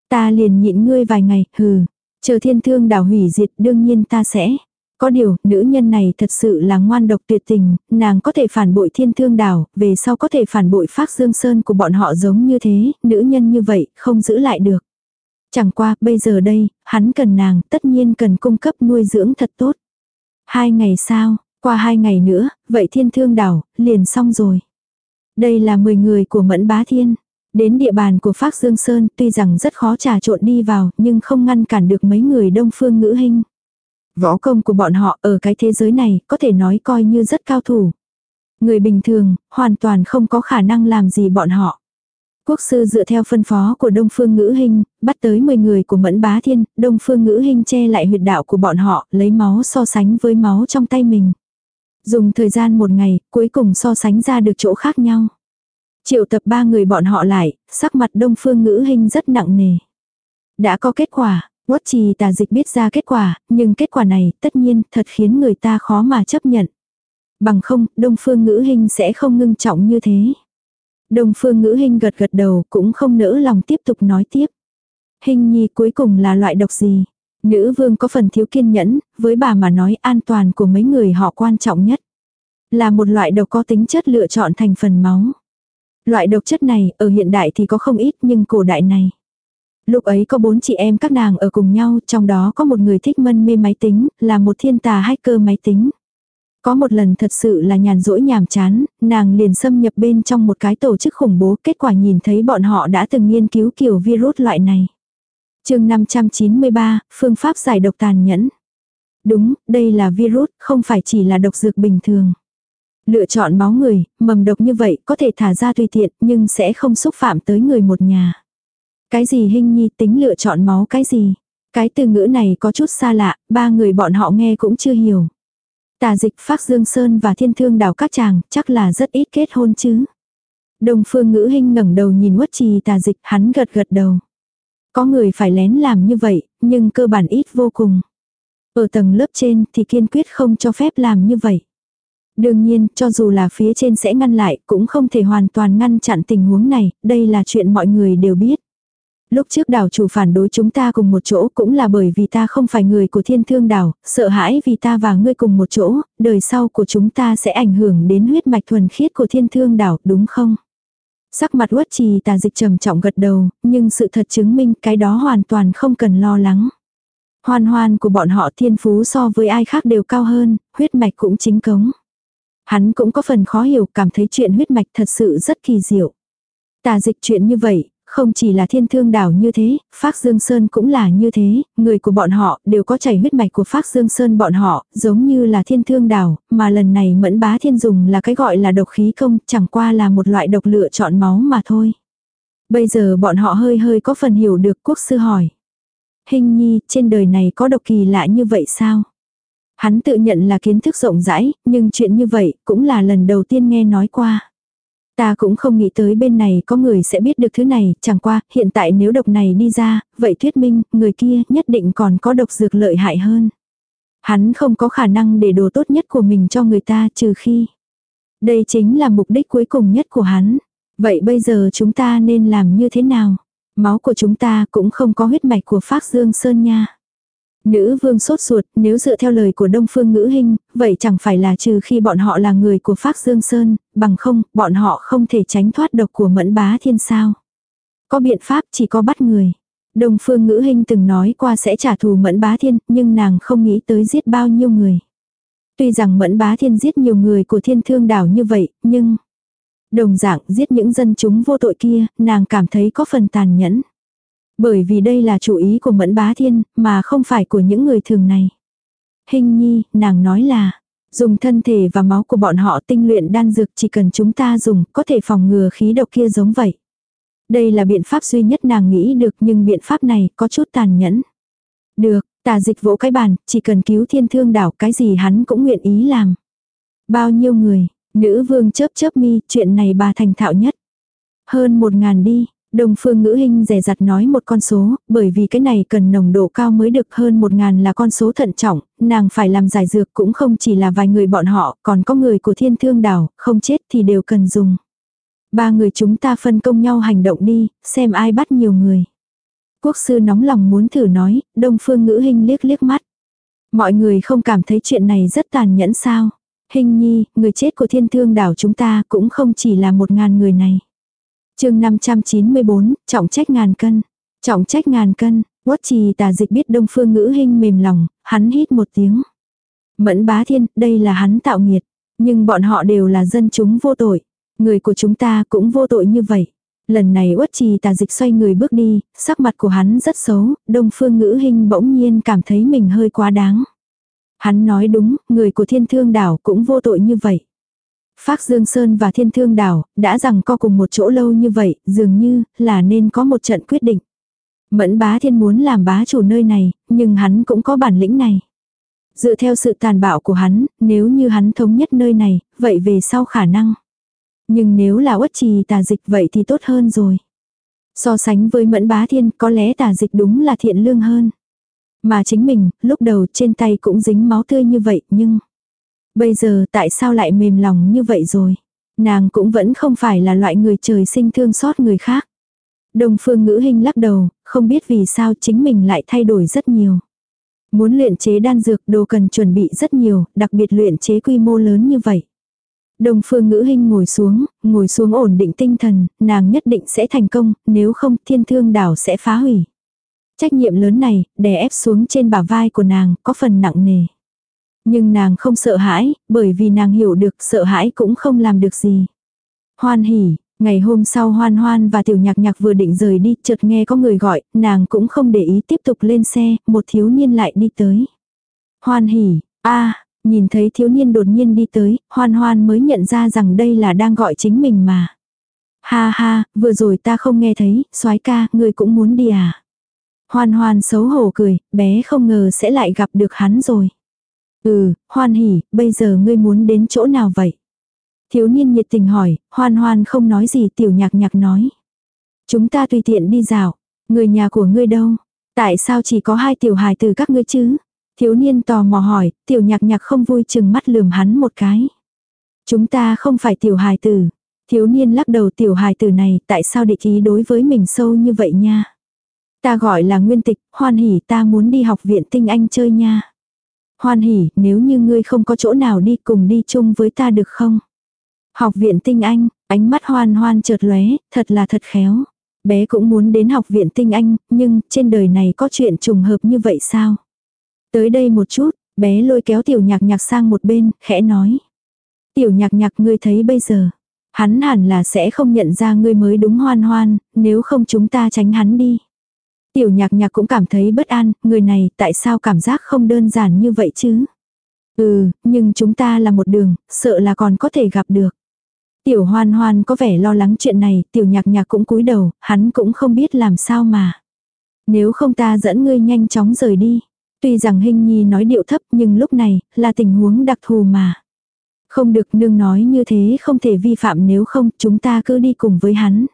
Ta liền nhịn ngươi vài ngày, hừ. Chờ thiên thương đảo hủy diệt đương nhiên ta sẽ. Có điều, nữ nhân này thật sự là ngoan độc tuyệt tình, nàng có thể phản bội thiên thương đảo, về sau có thể phản bội phác dương sơn của bọn họ giống như thế, nữ nhân như vậy, không giữ lại được. Chẳng qua, bây giờ đây, hắn cần nàng, tất nhiên cần cung cấp nuôi dưỡng thật tốt. Hai ngày sau, qua hai ngày nữa, vậy thiên thương đảo, liền xong rồi. Đây là 10 người của Mẫn Bá Thiên. Đến địa bàn của Phác Dương Sơn tuy rằng rất khó trà trộn đi vào nhưng không ngăn cản được mấy người đông phương ngữ hình. Võ công của bọn họ ở cái thế giới này có thể nói coi như rất cao thủ. Người bình thường, hoàn toàn không có khả năng làm gì bọn họ. Quốc sư dựa theo phân phó của Đông Phương Ngữ Hinh, bắt tới 10 người của Mẫn Bá Thiên, Đông Phương Ngữ Hinh che lại huyệt đạo của bọn họ, lấy máu so sánh với máu trong tay mình. Dùng thời gian một ngày, cuối cùng so sánh ra được chỗ khác nhau. Triệu tập ba người bọn họ lại, sắc mặt Đông Phương Ngữ hình rất nặng nề. Đã có kết quả, Quất trì tà dịch biết ra kết quả, nhưng kết quả này tất nhiên thật khiến người ta khó mà chấp nhận. Bằng không, đông phương ngữ hình sẽ không ngưng trọng như thế. Đông phương ngữ hình gật gật đầu cũng không nỡ lòng tiếp tục nói tiếp. Hình nhi cuối cùng là loại độc gì? Nữ vương có phần thiếu kiên nhẫn, với bà mà nói an toàn của mấy người họ quan trọng nhất. Là một loại độc có tính chất lựa chọn thành phần máu. Loại độc chất này ở hiện đại thì có không ít nhưng cổ đại này. Lúc ấy có bốn chị em các nàng ở cùng nhau, trong đó có một người thích mân mê máy tính, là một thiên tà hacker máy tính. Có một lần thật sự là nhàn rỗi nhàm chán, nàng liền xâm nhập bên trong một cái tổ chức khủng bố, kết quả nhìn thấy bọn họ đã từng nghiên cứu kiểu virus loại này chương 593, phương pháp giải độc tàn nhẫn. Đúng, đây là virus, không phải chỉ là độc dược bình thường. Lựa chọn máu người, mầm độc như vậy có thể thả ra tùy tiện nhưng sẽ không xúc phạm tới người một nhà. Cái gì hình nhi tính lựa chọn máu cái gì? Cái từ ngữ này có chút xa lạ, ba người bọn họ nghe cũng chưa hiểu. Tà dịch phác Dương Sơn và thiên thương đảo các chàng chắc là rất ít kết hôn chứ. Đồng phương ngữ hình ngẩng đầu nhìn quất trì tà dịch hắn gật gật đầu. Có người phải lén làm như vậy, nhưng cơ bản ít vô cùng. Ở tầng lớp trên thì kiên quyết không cho phép làm như vậy. Đương nhiên, cho dù là phía trên sẽ ngăn lại, cũng không thể hoàn toàn ngăn chặn tình huống này, đây là chuyện mọi người đều biết lúc trước đảo chủ phản đối chúng ta cùng một chỗ cũng là bởi vì ta không phải người của thiên thương đảo, sợ hãi vì ta và ngươi cùng một chỗ, đời sau của chúng ta sẽ ảnh hưởng đến huyết mạch thuần khiết của thiên thương đảo, đúng không? Sắc mặt uất trì tà dịch trầm trọng gật đầu, nhưng sự thật chứng minh cái đó hoàn toàn không cần lo lắng. Hoan hoan của bọn họ thiên phú so với ai khác đều cao hơn, huyết mạch cũng chính cống. Hắn cũng có phần khó hiểu, cảm thấy chuyện huyết mạch thật sự rất kỳ diệu. Tà dịch chuyện như vậy, không chỉ là thiên thương đảo như thế, Phác Dương Sơn cũng là như thế, người của bọn họ đều có chảy huyết mạch của Phác Dương Sơn bọn họ, giống như là thiên thương đảo, mà lần này mẫn bá thiên dùng là cái gọi là độc khí công, chẳng qua là một loại độc lựa chọn máu mà thôi. Bây giờ bọn họ hơi hơi có phần hiểu được quốc sư hỏi. Hình nhi, trên đời này có độc kỳ lạ như vậy sao? Hắn tự nhận là kiến thức rộng rãi, nhưng chuyện như vậy cũng là lần đầu tiên nghe nói qua. Ta cũng không nghĩ tới bên này có người sẽ biết được thứ này, chẳng qua, hiện tại nếu độc này đi ra, vậy thuyết minh, người kia nhất định còn có độc dược lợi hại hơn. Hắn không có khả năng để đồ tốt nhất của mình cho người ta trừ khi. Đây chính là mục đích cuối cùng nhất của hắn. Vậy bây giờ chúng ta nên làm như thế nào? Máu của chúng ta cũng không có huyết mạch của Phác Dương Sơn nha. Nữ vương sốt ruột, nếu dựa theo lời của Đông Phương Ngữ Hinh, vậy chẳng phải là trừ khi bọn họ là người của Phác Dương Sơn, bằng không, bọn họ không thể tránh thoát độc của Mẫn Bá Thiên sao. Có biện pháp chỉ có bắt người. Đông Phương Ngữ Hinh từng nói qua sẽ trả thù Mẫn Bá Thiên, nhưng nàng không nghĩ tới giết bao nhiêu người. Tuy rằng Mẫn Bá Thiên giết nhiều người của thiên thương đảo như vậy, nhưng... Đồng dạng giết những dân chúng vô tội kia, nàng cảm thấy có phần tàn nhẫn. Bởi vì đây là chủ ý của Mẫn Bá Thiên, mà không phải của những người thường này. Hình nhi, nàng nói là, dùng thân thể và máu của bọn họ tinh luyện đan dược chỉ cần chúng ta dùng, có thể phòng ngừa khí độc kia giống vậy. Đây là biện pháp duy nhất nàng nghĩ được nhưng biện pháp này có chút tàn nhẫn. Được, tà dịch vỗ cái bàn, chỉ cần cứu thiên thương đảo cái gì hắn cũng nguyện ý làm. Bao nhiêu người, nữ vương chớp chớp mi, chuyện này bà thành thạo nhất. Hơn một ngàn đi, Đồng phương ngữ hình rẻ rặt nói một con số, bởi vì cái này cần nồng độ cao mới được hơn một ngàn là con số thận trọng, nàng phải làm giải dược cũng không chỉ là vài người bọn họ, còn có người của thiên thương đảo, không chết thì đều cần dùng. Ba người chúng ta phân công nhau hành động đi, xem ai bắt nhiều người. Quốc sư nóng lòng muốn thử nói, đông phương ngữ hình liếc liếc mắt. Mọi người không cảm thấy chuyện này rất tàn nhẫn sao. Hình nhi, người chết của thiên thương đảo chúng ta cũng không chỉ là một ngàn người này chương 594, trọng trách ngàn cân. Trọng trách ngàn cân, quất trì tà dịch biết đông phương ngữ hình mềm lòng, hắn hít một tiếng. Mẫn bá thiên, đây là hắn tạo nghiệt. Nhưng bọn họ đều là dân chúng vô tội. Người của chúng ta cũng vô tội như vậy. Lần này uất trì tà dịch xoay người bước đi, sắc mặt của hắn rất xấu, đông phương ngữ hình bỗng nhiên cảm thấy mình hơi quá đáng. Hắn nói đúng, người của thiên thương đảo cũng vô tội như vậy. Phác Dương Sơn và Thiên Thương Đảo, đã rằng co cùng một chỗ lâu như vậy, dường như, là nên có một trận quyết định. Mẫn bá thiên muốn làm bá chủ nơi này, nhưng hắn cũng có bản lĩnh này. Dựa theo sự tàn bạo của hắn, nếu như hắn thống nhất nơi này, vậy về sau khả năng. Nhưng nếu là uất trì tà dịch vậy thì tốt hơn rồi. So sánh với mẫn bá thiên, có lẽ tà dịch đúng là thiện lương hơn. Mà chính mình, lúc đầu trên tay cũng dính máu tươi như vậy, nhưng... Bây giờ tại sao lại mềm lòng như vậy rồi? Nàng cũng vẫn không phải là loại người trời sinh thương xót người khác. Đồng phương ngữ hình lắc đầu, không biết vì sao chính mình lại thay đổi rất nhiều. Muốn luyện chế đan dược đồ cần chuẩn bị rất nhiều, đặc biệt luyện chế quy mô lớn như vậy. Đồng phương ngữ hình ngồi xuống, ngồi xuống ổn định tinh thần, nàng nhất định sẽ thành công, nếu không thiên thương đảo sẽ phá hủy. Trách nhiệm lớn này, đè ép xuống trên bả vai của nàng, có phần nặng nề. Nhưng nàng không sợ hãi, bởi vì nàng hiểu được sợ hãi cũng không làm được gì. Hoan hỉ, ngày hôm sau hoan hoan và tiểu nhạc nhạc vừa định rời đi, chợt nghe có người gọi, nàng cũng không để ý tiếp tục lên xe, một thiếu niên lại đi tới. Hoan hỉ, a nhìn thấy thiếu niên đột nhiên đi tới, hoan hoan mới nhận ra rằng đây là đang gọi chính mình mà. Ha ha, vừa rồi ta không nghe thấy, soái ca, người cũng muốn đi à? Hoan hoan xấu hổ cười, bé không ngờ sẽ lại gặp được hắn rồi. Ừ, hoan hỉ, bây giờ ngươi muốn đến chỗ nào vậy? Thiếu niên nhiệt tình hỏi, hoan hoan không nói gì tiểu nhạc nhạc nói. Chúng ta tùy tiện đi dạo, người nhà của ngươi đâu? Tại sao chỉ có hai tiểu hài từ các ngươi chứ? Thiếu niên tò mò hỏi, tiểu nhạc nhạc không vui chừng mắt lườm hắn một cái. Chúng ta không phải tiểu hài tử. Thiếu niên lắc đầu tiểu hài tử này tại sao địch ý đối với mình sâu như vậy nha. Ta gọi là nguyên tịch, hoan hỉ ta muốn đi học viện tinh anh chơi nha. Hoan hỉ, nếu như ngươi không có chỗ nào đi cùng đi chung với ta được không? Học viện tinh anh, ánh mắt hoan hoan chợt lóe, thật là thật khéo. Bé cũng muốn đến học viện tinh anh, nhưng trên đời này có chuyện trùng hợp như vậy sao? Tới đây một chút, bé lôi kéo tiểu nhạc nhạc sang một bên, khẽ nói. Tiểu nhạc nhạc ngươi thấy bây giờ. Hắn hẳn là sẽ không nhận ra ngươi mới đúng hoan hoan, nếu không chúng ta tránh hắn đi. Tiểu nhạc nhạc cũng cảm thấy bất an, người này tại sao cảm giác không đơn giản như vậy chứ? Ừ, nhưng chúng ta là một đường, sợ là còn có thể gặp được. Tiểu hoan hoan có vẻ lo lắng chuyện này, tiểu nhạc nhạc cũng cúi đầu, hắn cũng không biết làm sao mà. Nếu không ta dẫn ngươi nhanh chóng rời đi. Tuy rằng hình nhi nói điệu thấp nhưng lúc này, là tình huống đặc thù mà. Không được nương nói như thế không thể vi phạm nếu không chúng ta cứ đi cùng với hắn.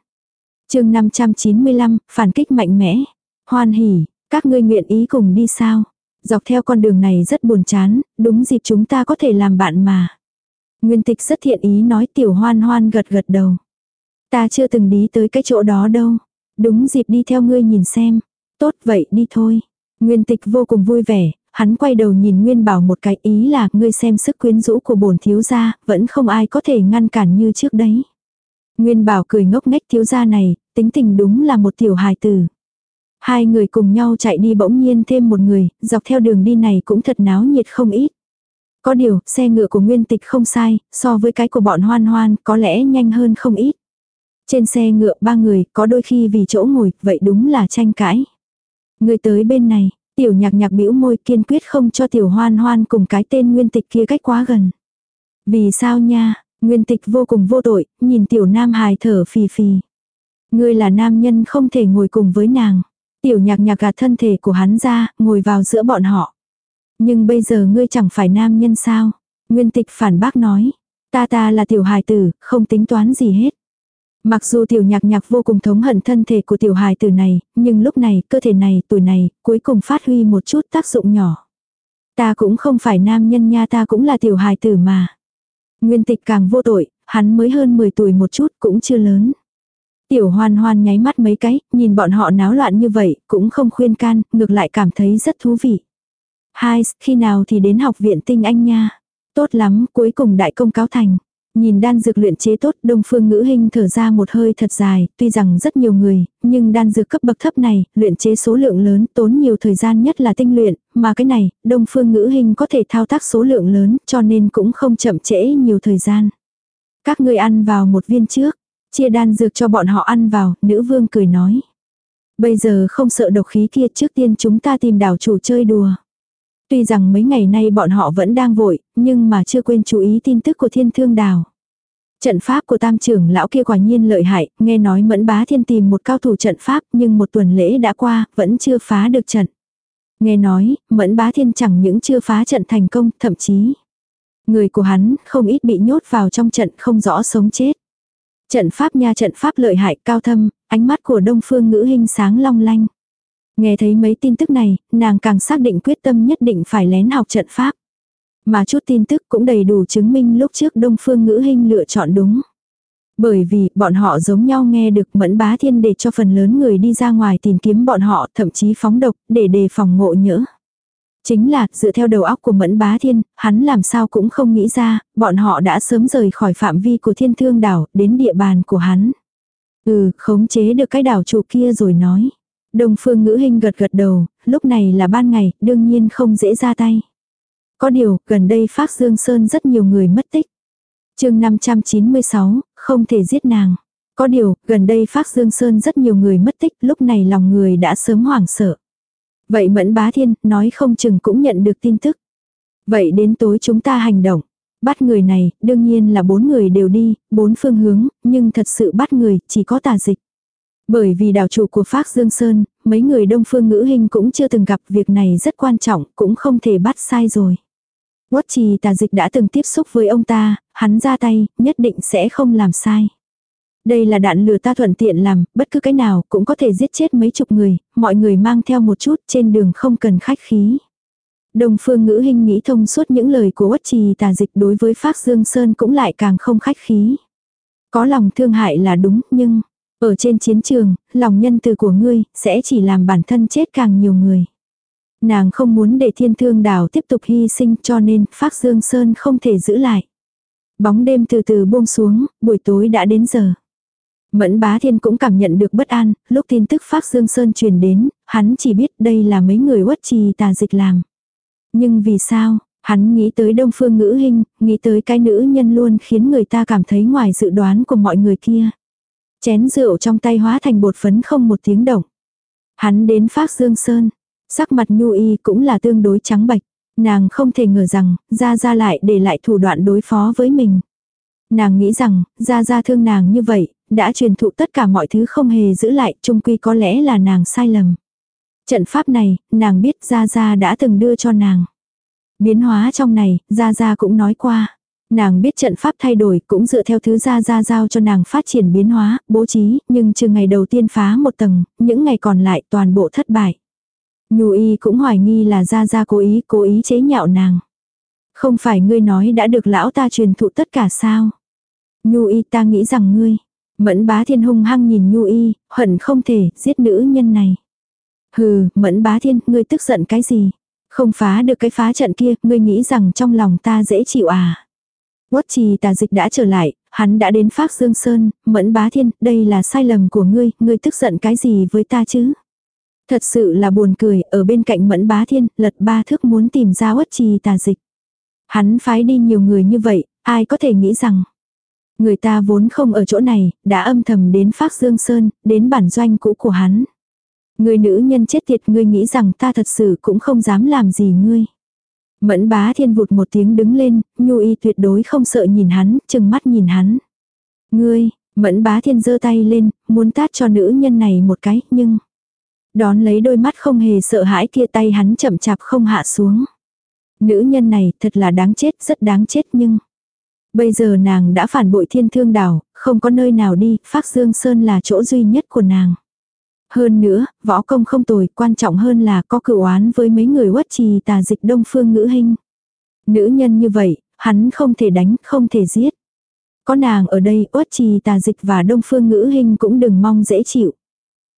chương 595, phản kích mạnh mẽ. Hoan hỉ, các ngươi nguyện ý cùng đi sao? Dọc theo con đường này rất buồn chán, đúng dịp chúng ta có thể làm bạn mà. Nguyên tịch rất thiện ý nói tiểu hoan hoan gật gật đầu. Ta chưa từng đi tới cái chỗ đó đâu. Đúng dịp đi theo ngươi nhìn xem. Tốt vậy đi thôi. Nguyên tịch vô cùng vui vẻ, hắn quay đầu nhìn Nguyên Bảo một cái ý là ngươi xem sức quyến rũ của bổn thiếu gia, vẫn không ai có thể ngăn cản như trước đấy. Nguyên Bảo cười ngốc nghếch thiếu gia này, tính tình đúng là một tiểu hài tử. Hai người cùng nhau chạy đi bỗng nhiên thêm một người, dọc theo đường đi này cũng thật náo nhiệt không ít. Có điều, xe ngựa của Nguyên Tịch không sai, so với cái của bọn hoan hoan, có lẽ nhanh hơn không ít. Trên xe ngựa ba người, có đôi khi vì chỗ ngồi, vậy đúng là tranh cãi. Người tới bên này, tiểu nhạc nhạc bĩu môi kiên quyết không cho tiểu hoan hoan cùng cái tên Nguyên Tịch kia cách quá gần. Vì sao nha, Nguyên Tịch vô cùng vô tội, nhìn tiểu nam hài thở phì phì. Ngươi là nam nhân không thể ngồi cùng với nàng. Tiểu nhạc nhạc gạt thân thể của hắn ra, ngồi vào giữa bọn họ. Nhưng bây giờ ngươi chẳng phải nam nhân sao? Nguyên tịch phản bác nói. Ta ta là tiểu hài tử, không tính toán gì hết. Mặc dù tiểu nhạc nhạc vô cùng thống hận thân thể của tiểu hài tử này, nhưng lúc này, cơ thể này, tuổi này, cuối cùng phát huy một chút tác dụng nhỏ. Ta cũng không phải nam nhân nha ta cũng là tiểu hài tử mà. Nguyên tịch càng vô tội, hắn mới hơn 10 tuổi một chút cũng chưa lớn. Tiểu hoan hoan nháy mắt mấy cái, nhìn bọn họ náo loạn như vậy, cũng không khuyên can, ngược lại cảm thấy rất thú vị. Hai, khi nào thì đến học viện tinh anh nha. Tốt lắm, cuối cùng đại công cáo thành. Nhìn đan dược luyện chế tốt, đông phương ngữ hình thở ra một hơi thật dài, tuy rằng rất nhiều người, nhưng đan dược cấp bậc thấp này, luyện chế số lượng lớn, tốn nhiều thời gian nhất là tinh luyện, mà cái này, đông phương ngữ hình có thể thao tác số lượng lớn, cho nên cũng không chậm trễ nhiều thời gian. Các người ăn vào một viên trước, chia đan dược cho bọn họ ăn vào, nữ vương cười nói. Bây giờ không sợ độc khí kia trước tiên chúng ta tìm đảo chủ chơi đùa. Tuy rằng mấy ngày nay bọn họ vẫn đang vội, nhưng mà chưa quên chú ý tin tức của thiên thương đảo. Trận pháp của tam trưởng lão kia quả nhiên lợi hại, nghe nói mẫn bá thiên tìm một cao thủ trận pháp nhưng một tuần lễ đã qua, vẫn chưa phá được trận. Nghe nói, mẫn bá thiên chẳng những chưa phá trận thành công, thậm chí. Người của hắn không ít bị nhốt vào trong trận không rõ sống chết. Trận pháp nha trận pháp lợi hại cao thâm, ánh mắt của đông phương ngữ hình sáng long lanh. Nghe thấy mấy tin tức này, nàng càng xác định quyết tâm nhất định phải lén học trận pháp. Mà chút tin tức cũng đầy đủ chứng minh lúc trước Đông Phương Ngữ hình lựa chọn đúng. Bởi vì bọn họ giống nhau nghe được mẫn bá thiên để cho phần lớn người đi ra ngoài tìm kiếm bọn họ thậm chí phóng độc để đề phòng ngộ nhỡ. Chính là dựa theo đầu óc của mẫn bá thiên, hắn làm sao cũng không nghĩ ra, bọn họ đã sớm rời khỏi phạm vi của thiên thương đảo đến địa bàn của hắn. Ừ, khống chế được cái đảo chủ kia rồi nói. Đông phương ngữ hình gật gật đầu, lúc này là ban ngày, đương nhiên không dễ ra tay. Có điều, gần đây Phác Dương Sơn rất nhiều người mất tích. chương 596, không thể giết nàng. Có điều, gần đây Phác Dương Sơn rất nhiều người mất tích, lúc này lòng người đã sớm hoảng sợ. Vậy Mẫn Bá Thiên, nói không chừng cũng nhận được tin tức. Vậy đến tối chúng ta hành động. Bắt người này, đương nhiên là bốn người đều đi, bốn phương hướng, nhưng thật sự bắt người, chỉ có tà dịch. Bởi vì đảo chủ của Phác Dương Sơn, mấy người đông phương ngữ hình cũng chưa từng gặp việc này rất quan trọng, cũng không thể bắt sai rồi. Quốc trì tà dịch đã từng tiếp xúc với ông ta, hắn ra tay, nhất định sẽ không làm sai. Đây là đạn lửa ta thuận tiện làm, bất cứ cái nào cũng có thể giết chết mấy chục người, mọi người mang theo một chút trên đường không cần khách khí. Đồng phương ngữ hình nghĩ thông suốt những lời của quất trì tà dịch đối với Phác Dương Sơn cũng lại càng không khách khí. Có lòng thương hại là đúng, nhưng ở trên chiến trường, lòng nhân từ của ngươi sẽ chỉ làm bản thân chết càng nhiều người. Nàng không muốn để thiên thương đảo tiếp tục hy sinh cho nên Phác Dương Sơn không thể giữ lại. Bóng đêm từ từ buông xuống, buổi tối đã đến giờ. Mẫn bá thiên cũng cảm nhận được bất an, lúc tin tức phát Dương Sơn truyền đến, hắn chỉ biết đây là mấy người uất trì tà dịch làm. Nhưng vì sao, hắn nghĩ tới đông phương ngữ hình, nghĩ tới cái nữ nhân luôn khiến người ta cảm thấy ngoài dự đoán của mọi người kia. Chén rượu trong tay hóa thành bột phấn không một tiếng động. Hắn đến phát Dương Sơn, sắc mặt nhu y cũng là tương đối trắng bạch. Nàng không thể ngờ rằng, ra ra lại để lại thủ đoạn đối phó với mình. Nàng nghĩ rằng, ra ra thương nàng như vậy, đã truyền thụ tất cả mọi thứ không hề giữ lại, chung quy có lẽ là nàng sai lầm. Trận pháp này, nàng biết gia gia đã từng đưa cho nàng. Biến hóa trong này, gia gia cũng nói qua. Nàng biết trận pháp thay đổi cũng dựa theo thứ gia gia giao cho nàng phát triển biến hóa, bố trí, nhưng trừ ngày đầu tiên phá một tầng, những ngày còn lại toàn bộ thất bại. Nhu y cũng hoài nghi là gia gia cố ý, cố ý chế nhạo nàng. Không phải ngươi nói đã được lão ta truyền thụ tất cả sao? Nhu y ta nghĩ rằng ngươi. Mẫn bá thiên hung hăng nhìn Nhu y, hận không thể giết nữ nhân này. Hừ, mẫn bá thiên, ngươi tức giận cái gì? Không phá được cái phá trận kia, ngươi nghĩ rằng trong lòng ta dễ chịu à? Quất trì tà dịch đã trở lại, hắn đã đến phác Dương Sơn, mẫn bá thiên, đây là sai lầm của ngươi, ngươi tức giận cái gì với ta chứ? Thật sự là buồn cười, ở bên cạnh mẫn bá thiên, lật ba thước muốn tìm ra quất trì tà dịch. Hắn phái đi nhiều người như vậy, ai có thể nghĩ rằng. Người ta vốn không ở chỗ này, đã âm thầm đến phác Dương Sơn, đến bản doanh cũ của hắn. Người nữ nhân chết tiệt ngươi nghĩ rằng ta thật sự cũng không dám làm gì ngươi. Mẫn bá thiên vụt một tiếng đứng lên, nhu y tuyệt đối không sợ nhìn hắn, chừng mắt nhìn hắn. Ngươi, mẫn bá thiên giơ tay lên, muốn tát cho nữ nhân này một cái, nhưng... Đón lấy đôi mắt không hề sợ hãi kia tay hắn chậm chạp không hạ xuống. Nữ nhân này thật là đáng chết, rất đáng chết nhưng... Bây giờ nàng đã phản bội thiên thương đảo, không có nơi nào đi, Phác Dương Sơn là chỗ duy nhất của nàng. Hơn nữa, võ công không tồi, quan trọng hơn là có cửu oán với mấy người quất trì tà dịch đông phương ngữ hình. Nữ nhân như vậy, hắn không thể đánh, không thể giết. Có nàng ở đây, uất trì tà dịch và đông phương ngữ hình cũng đừng mong dễ chịu.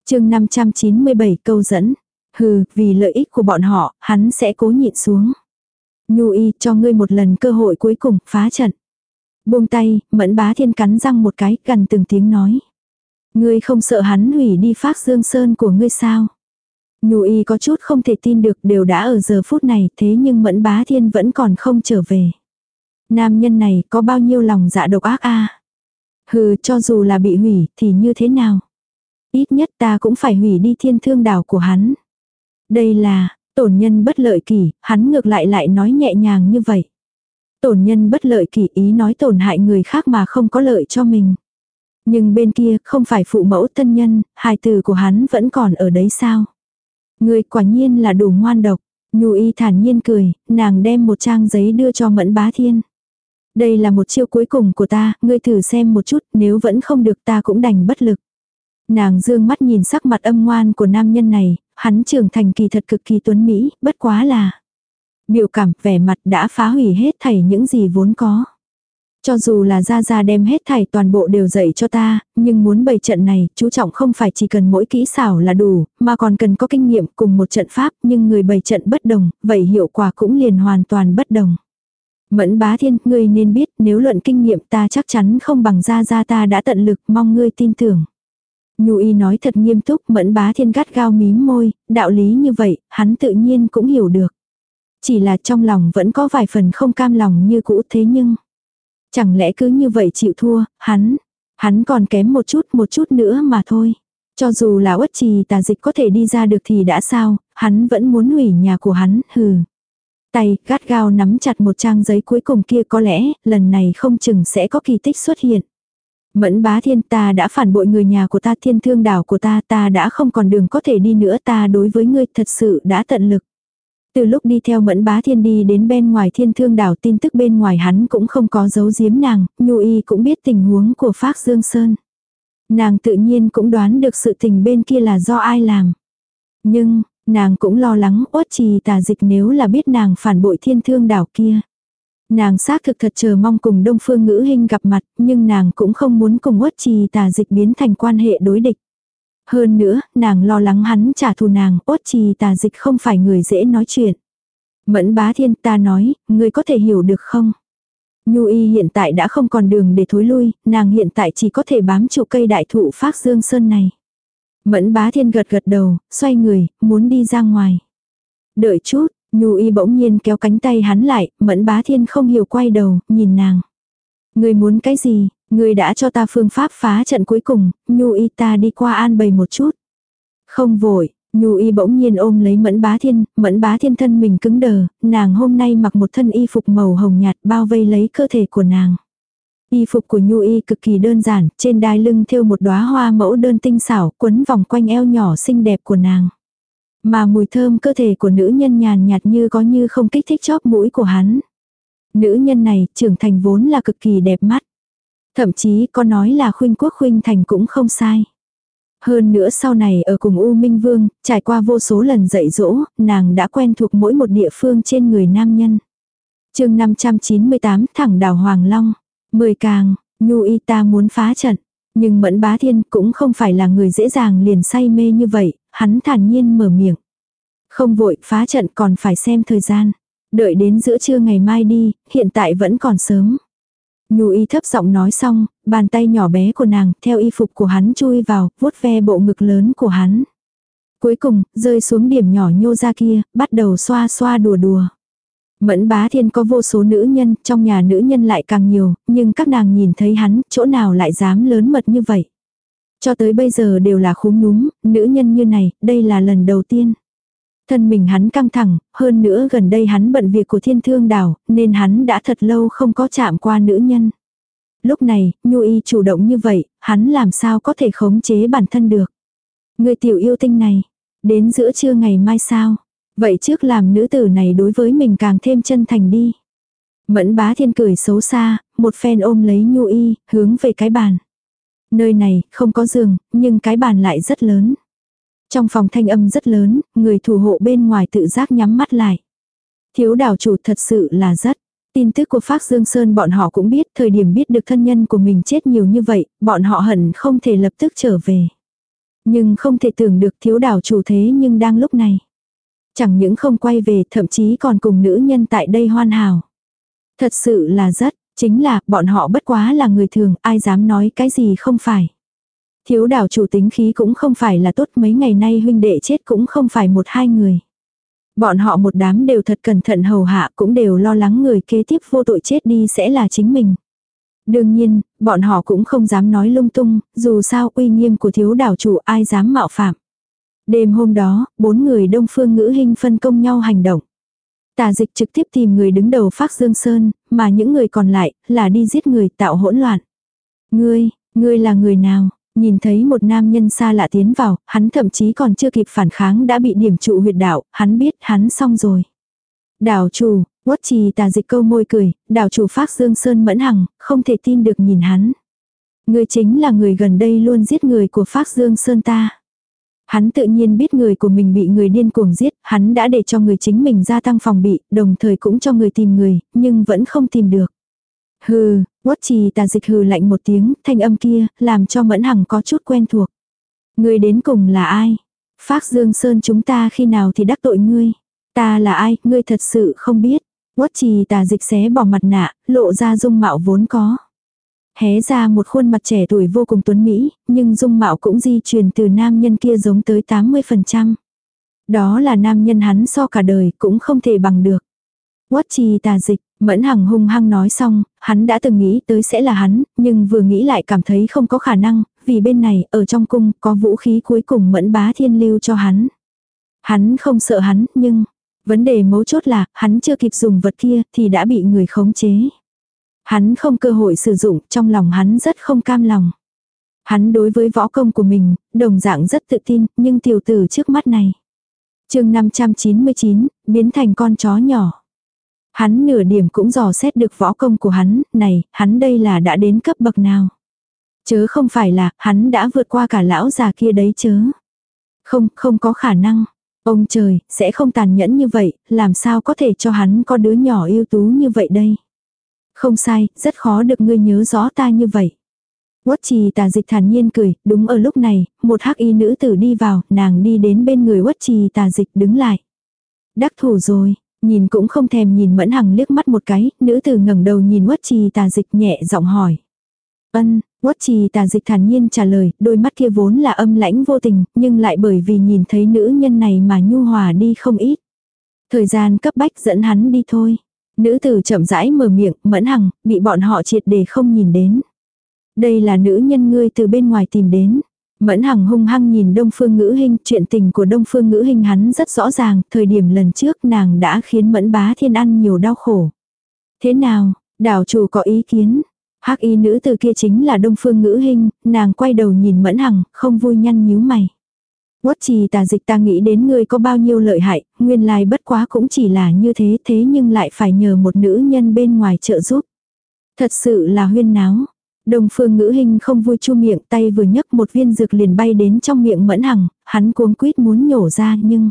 chương 597 câu dẫn. Hừ, vì lợi ích của bọn họ, hắn sẽ cố nhịn xuống. Nhu y cho ngươi một lần cơ hội cuối cùng, phá trận. Buông tay, mẫn bá thiên cắn răng một cái, gần từng tiếng nói. Ngươi không sợ hắn hủy đi phác dương sơn của ngươi sao? Nhu y có chút không thể tin được đều đã ở giờ phút này thế nhưng mẫn bá thiên vẫn còn không trở về. Nam nhân này có bao nhiêu lòng dạ độc ác a Hừ cho dù là bị hủy thì như thế nào? Ít nhất ta cũng phải hủy đi thiên thương đảo của hắn. Đây là, tổn nhân bất lợi kỷ, hắn ngược lại lại nói nhẹ nhàng như vậy. Tổn nhân bất lợi kỷ ý nói tổn hại người khác mà không có lợi cho mình. Nhưng bên kia không phải phụ mẫu thân nhân, hài từ của hắn vẫn còn ở đấy sao? Người quả nhiên là đủ ngoan độc. Nhu y thản nhiên cười, nàng đem một trang giấy đưa cho mẫn bá thiên. Đây là một chiêu cuối cùng của ta, ngươi thử xem một chút, nếu vẫn không được ta cũng đành bất lực. Nàng dương mắt nhìn sắc mặt âm ngoan của nam nhân này, hắn trưởng thành kỳ thật cực kỳ tuấn Mỹ, bất quá là. Biểu cảm, vẻ mặt đã phá hủy hết thảy những gì vốn có. Cho dù là Gia Gia đem hết thảy toàn bộ đều dạy cho ta, nhưng muốn bày trận này, chú trọng không phải chỉ cần mỗi kỹ xảo là đủ, mà còn cần có kinh nghiệm cùng một trận pháp, nhưng người bày trận bất đồng, vậy hiệu quả cũng liền hoàn toàn bất đồng. Mẫn bá thiên, ngươi nên biết nếu luận kinh nghiệm ta chắc chắn không bằng Gia Gia ta đã tận lực mong ngươi tin tưởng. Nhu y nói thật nghiêm túc, mẫn bá thiên gắt gao mím môi, đạo lý như vậy, hắn tự nhiên cũng hiểu được. Chỉ là trong lòng vẫn có vài phần không cam lòng như cũ thế nhưng... Chẳng lẽ cứ như vậy chịu thua, hắn, hắn còn kém một chút một chút nữa mà thôi. Cho dù là uất trì tà dịch có thể đi ra được thì đã sao, hắn vẫn muốn hủy nhà của hắn, hừ. Tay gắt gao nắm chặt một trang giấy cuối cùng kia có lẽ, lần này không chừng sẽ có kỳ tích xuất hiện. Mẫn bá thiên ta đã phản bội người nhà của ta thiên thương đảo của ta ta đã không còn đường có thể đi nữa ta đối với ngươi thật sự đã tận lực. Từ lúc đi theo mẫn bá thiên đi đến bên ngoài thiên thương đảo tin tức bên ngoài hắn cũng không có giấu giếm nàng, nhu y cũng biết tình huống của phác Dương Sơn. Nàng tự nhiên cũng đoán được sự tình bên kia là do ai làm. Nhưng, nàng cũng lo lắng uất trì tà dịch nếu là biết nàng phản bội thiên thương đảo kia. Nàng xác thực thật chờ mong cùng đông phương ngữ hình gặp mặt, nhưng nàng cũng không muốn cùng uất trì tà dịch biến thành quan hệ đối địch. Hơn nữa, nàng lo lắng hắn trả thù nàng, ốt trì tà dịch không phải người dễ nói chuyện. Mẫn bá thiên ta nói, ngươi có thể hiểu được không? Nhu y hiện tại đã không còn đường để thối lui, nàng hiện tại chỉ có thể bám trụ cây đại thụ phác dương sơn này. Mẫn bá thiên gật gật đầu, xoay người, muốn đi ra ngoài. Đợi chút, Nhu y bỗng nhiên kéo cánh tay hắn lại, mẫn bá thiên không hiểu quay đầu, nhìn nàng. Người muốn cái gì, người đã cho ta phương pháp phá trận cuối cùng, Nhu y ta đi qua an bày một chút. Không vội, Nhu y bỗng nhiên ôm lấy mẫn bá thiên, mẫn bá thiên thân mình cứng đờ, nàng hôm nay mặc một thân y phục màu hồng nhạt bao vây lấy cơ thể của nàng. Y phục của Nhu y cực kỳ đơn giản, trên đai lưng thêu một đóa hoa mẫu đơn tinh xảo, quấn vòng quanh eo nhỏ xinh đẹp của nàng. Mà mùi thơm cơ thể của nữ nhân nhàn nhạt như có như không kích thích chóp mũi của hắn. Nữ nhân này trưởng thành vốn là cực kỳ đẹp mắt. Thậm chí có nói là khuynh quốc khuynh thành cũng không sai. Hơn nữa sau này ở cùng U Minh Vương, trải qua vô số lần dạy dỗ, nàng đã quen thuộc mỗi một địa phương trên người nam nhân. chương 598 thẳng đảo Hoàng Long. Mười càng, Nhu Y ta muốn phá trận. Nhưng Mẫn Bá Thiên cũng không phải là người dễ dàng liền say mê như vậy, hắn thản nhiên mở miệng. Không vội, phá trận còn phải xem thời gian. Đợi đến giữa trưa ngày mai đi, hiện tại vẫn còn sớm. Nhu y thấp giọng nói xong, bàn tay nhỏ bé của nàng theo y phục của hắn chui vào, vuốt ve bộ ngực lớn của hắn. Cuối cùng, rơi xuống điểm nhỏ nhô ra kia, bắt đầu xoa xoa đùa đùa. Mẫn bá thiên có vô số nữ nhân, trong nhà nữ nhân lại càng nhiều, nhưng các nàng nhìn thấy hắn, chỗ nào lại dám lớn mật như vậy. Cho tới bây giờ đều là khúm núm, nữ nhân như này, đây là lần đầu tiên. Thân mình hắn căng thẳng, hơn nữa gần đây hắn bận việc của thiên thương đảo, nên hắn đã thật lâu không có chạm qua nữ nhân. Lúc này, Nhu Y chủ động như vậy, hắn làm sao có thể khống chế bản thân được. Người tiểu yêu tinh này, đến giữa trưa ngày mai sao? Vậy trước làm nữ tử này đối với mình càng thêm chân thành đi. Mẫn bá thiên cười xấu xa, một phen ôm lấy Nhu Y, hướng về cái bàn. Nơi này, không có giường, nhưng cái bàn lại rất lớn. Trong phòng thanh âm rất lớn, người thủ hộ bên ngoài tự giác nhắm mắt lại. Thiếu đảo chủ thật sự là rất. Tin tức của Phác Dương Sơn bọn họ cũng biết, thời điểm biết được thân nhân của mình chết nhiều như vậy, bọn họ hận không thể lập tức trở về. Nhưng không thể tưởng được thiếu đảo chủ thế nhưng đang lúc này. Chẳng những không quay về, thậm chí còn cùng nữ nhân tại đây hoan hào. Thật sự là rất, chính là bọn họ bất quá là người thường, ai dám nói cái gì không phải. Thiếu đảo chủ tính khí cũng không phải là tốt mấy ngày nay huynh đệ chết cũng không phải một hai người. Bọn họ một đám đều thật cẩn thận hầu hạ cũng đều lo lắng người kế tiếp vô tội chết đi sẽ là chính mình. Đương nhiên, bọn họ cũng không dám nói lung tung, dù sao uy nghiêm của thiếu đảo chủ ai dám mạo phạm. Đêm hôm đó, bốn người đông phương ngữ hình phân công nhau hành động. Tà dịch trực tiếp tìm người đứng đầu phác Dương Sơn, mà những người còn lại là đi giết người tạo hỗn loạn. Ngươi, ngươi là người nào? Nhìn thấy một nam nhân xa lạ tiến vào, hắn thậm chí còn chưa kịp phản kháng đã bị điểm trụ huyệt đạo, hắn biết hắn xong rồi. Đảo chủ, quất trì tà dịch câu môi cười, đảo chủ phác Dương Sơn mẫn hằng, không thể tin được nhìn hắn. Người chính là người gần đây luôn giết người của phác Dương Sơn ta. Hắn tự nhiên biết người của mình bị người điên cuồng giết, hắn đã để cho người chính mình gia tăng phòng bị, đồng thời cũng cho người tìm người, nhưng vẫn không tìm được. Hừ, quất trì tà dịch hừ lạnh một tiếng, thanh âm kia, làm cho mẫn hằng có chút quen thuộc. Người đến cùng là ai? Phác Dương Sơn chúng ta khi nào thì đắc tội ngươi? Ta là ai, ngươi thật sự không biết. Quất trì tà dịch xé bỏ mặt nạ, lộ ra dung mạo vốn có. Hé ra một khuôn mặt trẻ tuổi vô cùng tuấn Mỹ, nhưng dung mạo cũng di truyền từ nam nhân kia giống tới 80%. Đó là nam nhân hắn so cả đời cũng không thể bằng được. Quất trì tà dịch, Mẫn Hằng hung hăng nói xong, hắn đã từng nghĩ tới sẽ là hắn, nhưng vừa nghĩ lại cảm thấy không có khả năng, vì bên này, ở trong cung, có vũ khí cuối cùng Mẫn Bá Thiên lưu cho hắn. Hắn không sợ hắn, nhưng, vấn đề mấu chốt là, hắn chưa kịp dùng vật kia, thì đã bị người khống chế. Hắn không cơ hội sử dụng, trong lòng hắn rất không cam lòng. Hắn đối với võ công của mình, đồng dạng rất tự tin, nhưng tiểu tử trước mắt này. chương 599, biến thành con chó nhỏ. Hắn nửa điểm cũng dò xét được võ công của hắn, này, hắn đây là đã đến cấp bậc nào. Chớ không phải là, hắn đã vượt qua cả lão già kia đấy chớ. Không, không có khả năng. Ông trời, sẽ không tàn nhẫn như vậy, làm sao có thể cho hắn có đứa nhỏ ưu tú như vậy đây. Không sai, rất khó được ngươi nhớ rõ ta như vậy. Quất trì tà dịch thản nhiên cười, đúng ở lúc này, một hắc y nữ tử đi vào, nàng đi đến bên người quất trì tà dịch đứng lại. Đắc thủ rồi, Nhìn cũng không thèm nhìn Mẫn Hằng liếc mắt một cái, nữ tử ngẩng đầu nhìn quất Trì tà dịch nhẹ giọng hỏi. Ân, quất Trì tà dịch thản nhiên trả lời, đôi mắt kia vốn là âm lãnh vô tình, nhưng lại bởi vì nhìn thấy nữ nhân này mà nhu hòa đi không ít. Thời gian cấp bách dẫn hắn đi thôi. Nữ tử chậm rãi mở miệng, Mẫn Hằng, bị bọn họ triệt để không nhìn đến. Đây là nữ nhân ngươi từ bên ngoài tìm đến. Mẫn Hằng hung hăng nhìn Đông Phương Ngữ Hinh, chuyện tình của Đông Phương Ngữ Hinh hắn rất rõ ràng, thời điểm lần trước nàng đã khiến Mẫn Bá Thiên ăn nhiều đau khổ. Thế nào, đảo chủ có ý kiến? Hắc y nữ từ kia chính là Đông Phương Ngữ Hinh, nàng quay đầu nhìn Mẫn Hằng, không vui nhăn nhíu mày. Quất trì tà dịch ta nghĩ đến ngươi có bao nhiêu lợi hại, nguyên lai bất quá cũng chỉ là như thế thế nhưng lại phải nhờ một nữ nhân bên ngoài trợ giúp. Thật sự là huyên náo. Đồng phương ngữ hình không vui chu miệng tay vừa nhấc một viên dược liền bay đến trong miệng mẫn hằng, hắn cuống quýt muốn nhổ ra nhưng...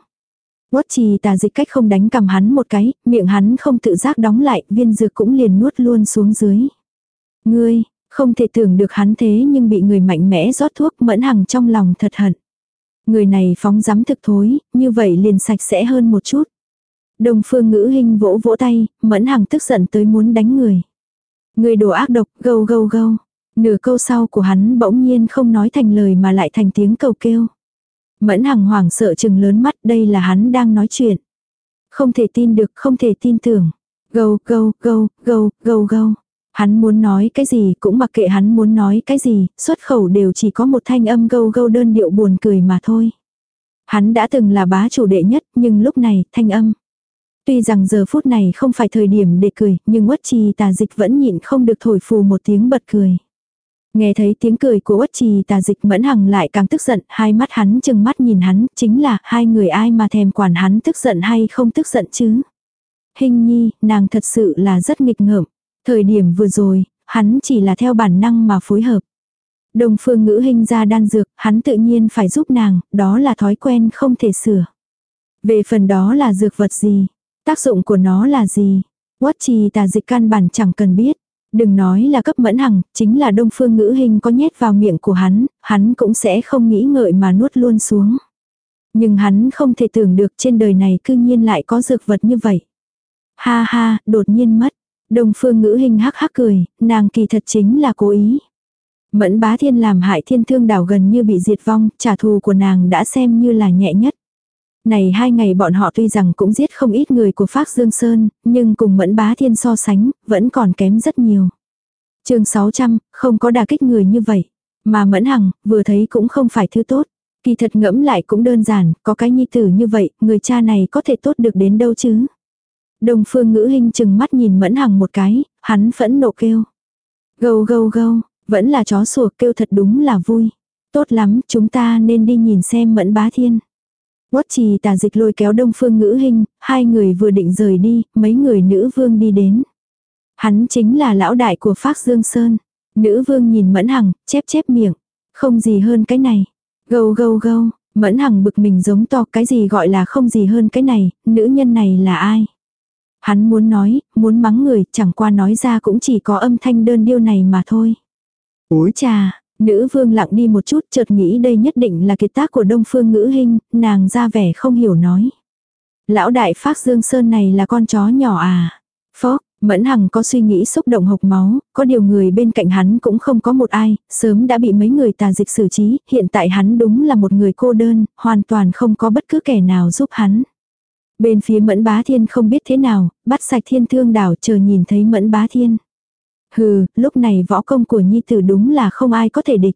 Quất trì tà dịch cách không đánh cầm hắn một cái, miệng hắn không tự giác đóng lại, viên dược cũng liền nuốt luôn xuống dưới. Ngươi, không thể tưởng được hắn thế nhưng bị người mạnh mẽ rót thuốc mẫn hằng trong lòng thật hận. Người này phóng dám thực thối, như vậy liền sạch sẽ hơn một chút. Đồng phương ngữ hình vỗ vỗ tay, mẫn hằng tức giận tới muốn đánh người. Người đồ ác độc, gâu gâu gâu. Nửa câu sau của hắn bỗng nhiên không nói thành lời mà lại thành tiếng cầu kêu. Mẫn hằng hoảng sợ chừng lớn mắt đây là hắn đang nói chuyện. Không thể tin được, không thể tin tưởng. Gâu gâu gâu gâu gâu gâu. Hắn muốn nói cái gì cũng mặc kệ hắn muốn nói cái gì, xuất khẩu đều chỉ có một thanh âm gâu gâu đơn điệu buồn cười mà thôi. Hắn đã từng là bá chủ đệ nhất nhưng lúc này thanh âm. Tuy rằng giờ phút này không phải thời điểm để cười nhưng quất trì tà dịch vẫn nhịn không được thổi phù một tiếng bật cười. Nghe thấy tiếng cười của uất trì tà dịch mẫn hằng lại càng tức giận, hai mắt hắn chừng mắt nhìn hắn, chính là hai người ai mà thèm quản hắn tức giận hay không tức giận chứ. Hình nhi, nàng thật sự là rất nghịch ngợm. Thời điểm vừa rồi, hắn chỉ là theo bản năng mà phối hợp. Đồng phương ngữ hình ra đan dược, hắn tự nhiên phải giúp nàng, đó là thói quen không thể sửa. Về phần đó là dược vật gì, tác dụng của nó là gì, quất trì tà dịch căn bản chẳng cần biết. Đừng nói là cấp mẫn hằng, chính là đông phương ngữ hình có nhét vào miệng của hắn, hắn cũng sẽ không nghĩ ngợi mà nuốt luôn xuống. Nhưng hắn không thể tưởng được trên đời này cư nhiên lại có dược vật như vậy. Ha ha, đột nhiên mất. Đông phương ngữ hình hắc hắc cười, nàng kỳ thật chính là cố ý. Mẫn bá thiên làm hại thiên thương đảo gần như bị diệt vong, trả thù của nàng đã xem như là nhẹ nhất. Này hai ngày bọn họ tuy rằng cũng giết không ít người của Phác Dương Sơn, nhưng cùng mẫn bá thiên so sánh, vẫn còn kém rất nhiều. chương 600, không có đà kích người như vậy. Mà mẫn hằng, vừa thấy cũng không phải thứ tốt. Kỳ thật ngẫm lại cũng đơn giản, có cái nhi tử như vậy, người cha này có thể tốt được đến đâu chứ. Đông phương ngữ hình chừng mắt nhìn mẫn hằng một cái, hắn phẫn nộ kêu. Gâu gâu gâu, vẫn là chó sủa kêu thật đúng là vui. Tốt lắm, chúng ta nên đi nhìn xem mẫn bá thiên. Quất trì tà dịch lôi kéo đông phương ngữ hình, hai người vừa định rời đi, mấy người nữ vương đi đến. Hắn chính là lão đại của Phác Dương Sơn. Nữ vương nhìn mẫn hằng, chép chép miệng. Không gì hơn cái này. Gâu gâu gâu, mẫn hằng bực mình giống to cái gì gọi là không gì hơn cái này, nữ nhân này là ai. Hắn muốn nói, muốn mắng người, chẳng qua nói ra cũng chỉ có âm thanh đơn điêu này mà thôi. Úi trà, nữ vương lặng đi một chút chợt nghĩ đây nhất định là kiệt tác của đông phương ngữ hình, nàng ra vẻ không hiểu nói. Lão đại phác dương sơn này là con chó nhỏ à. Phó, Mẫn Hằng có suy nghĩ xúc động hộc máu, có điều người bên cạnh hắn cũng không có một ai, sớm đã bị mấy người tà dịch xử trí, hiện tại hắn đúng là một người cô đơn, hoàn toàn không có bất cứ kẻ nào giúp hắn. Bên phía mẫn bá thiên không biết thế nào, bắt sạch thiên thương đảo chờ nhìn thấy mẫn bá thiên. Hừ, lúc này võ công của nhi tử đúng là không ai có thể địch.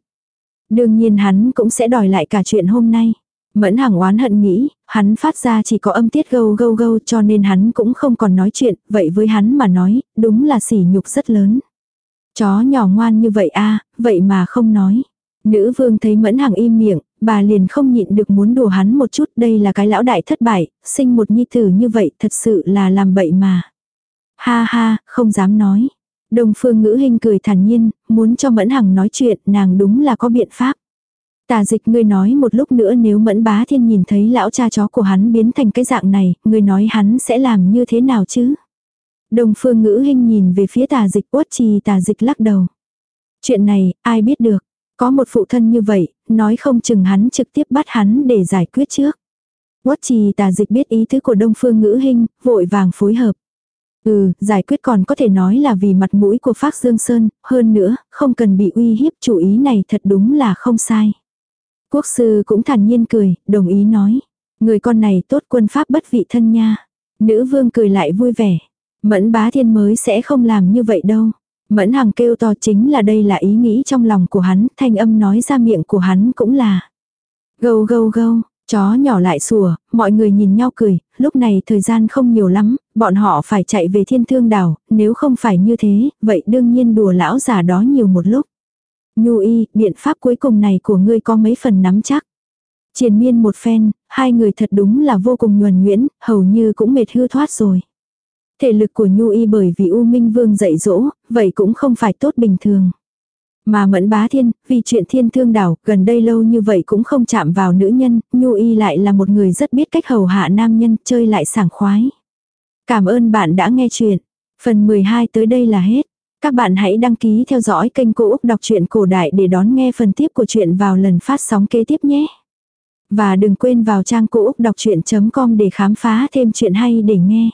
Đương nhiên hắn cũng sẽ đòi lại cả chuyện hôm nay. Mẫn hàng oán hận nghĩ, hắn phát ra chỉ có âm tiết gâu gâu gâu cho nên hắn cũng không còn nói chuyện, vậy với hắn mà nói, đúng là sỉ nhục rất lớn. Chó nhỏ ngoan như vậy a vậy mà không nói. Nữ vương thấy mẫn hàng im miệng, bà liền không nhịn được muốn đùa hắn một chút, đây là cái lão đại thất bại, sinh một nhi tử như vậy thật sự là làm bậy mà. Ha ha, không dám nói. Đồng phương ngữ hình cười thản nhiên, muốn cho mẫn hằng nói chuyện, nàng đúng là có biện pháp. Tà dịch ngươi nói một lúc nữa nếu mẫn bá thiên nhìn thấy lão cha chó của hắn biến thành cái dạng này, ngươi nói hắn sẽ làm như thế nào chứ? Đồng phương ngữ hình nhìn về phía tà dịch uất trì tà dịch lắc đầu. Chuyện này, ai biết được. Có một phụ thân như vậy, nói không chừng hắn trực tiếp bắt hắn để giải quyết trước. Quất trì tà dịch biết ý tứ của đông phương ngữ hình, vội vàng phối hợp. Ừ, giải quyết còn có thể nói là vì mặt mũi của Phác Dương Sơn, hơn nữa, không cần bị uy hiếp chủ ý này thật đúng là không sai. Quốc sư cũng thản nhiên cười, đồng ý nói. Người con này tốt quân pháp bất vị thân nha. Nữ vương cười lại vui vẻ. Mẫn bá thiên mới sẽ không làm như vậy đâu. Mẫn hằng kêu to chính là đây là ý nghĩ trong lòng của hắn, thanh âm nói ra miệng của hắn cũng là. Gâu gâu gâu, chó nhỏ lại sủa, mọi người nhìn nhau cười, lúc này thời gian không nhiều lắm, bọn họ phải chạy về thiên thương đảo, nếu không phải như thế, vậy đương nhiên đùa lão già đó nhiều một lúc. Nhu y, biện pháp cuối cùng này của ngươi có mấy phần nắm chắc. Triền miên một phen, hai người thật đúng là vô cùng nhuần nhuyễn, hầu như cũng mệt hư thoát rồi. Thể lực của Nhu y bởi vì U Minh Vương dạy dỗ, vậy cũng không phải tốt bình thường. Mà mẫn bá thiên, vì chuyện thiên thương đảo, gần đây lâu như vậy cũng không chạm vào nữ nhân, Nhu y lại là một người rất biết cách hầu hạ nam nhân, chơi lại sảng khoái. Cảm ơn bạn đã nghe chuyện. Phần 12 tới đây là hết. Các bạn hãy đăng ký theo dõi kênh Cô Úc Đọc truyện Cổ Đại để đón nghe phần tiếp của chuyện vào lần phát sóng kế tiếp nhé. Và đừng quên vào trang Cô Úc Đọc Chuyện.com để khám phá thêm chuyện hay để nghe.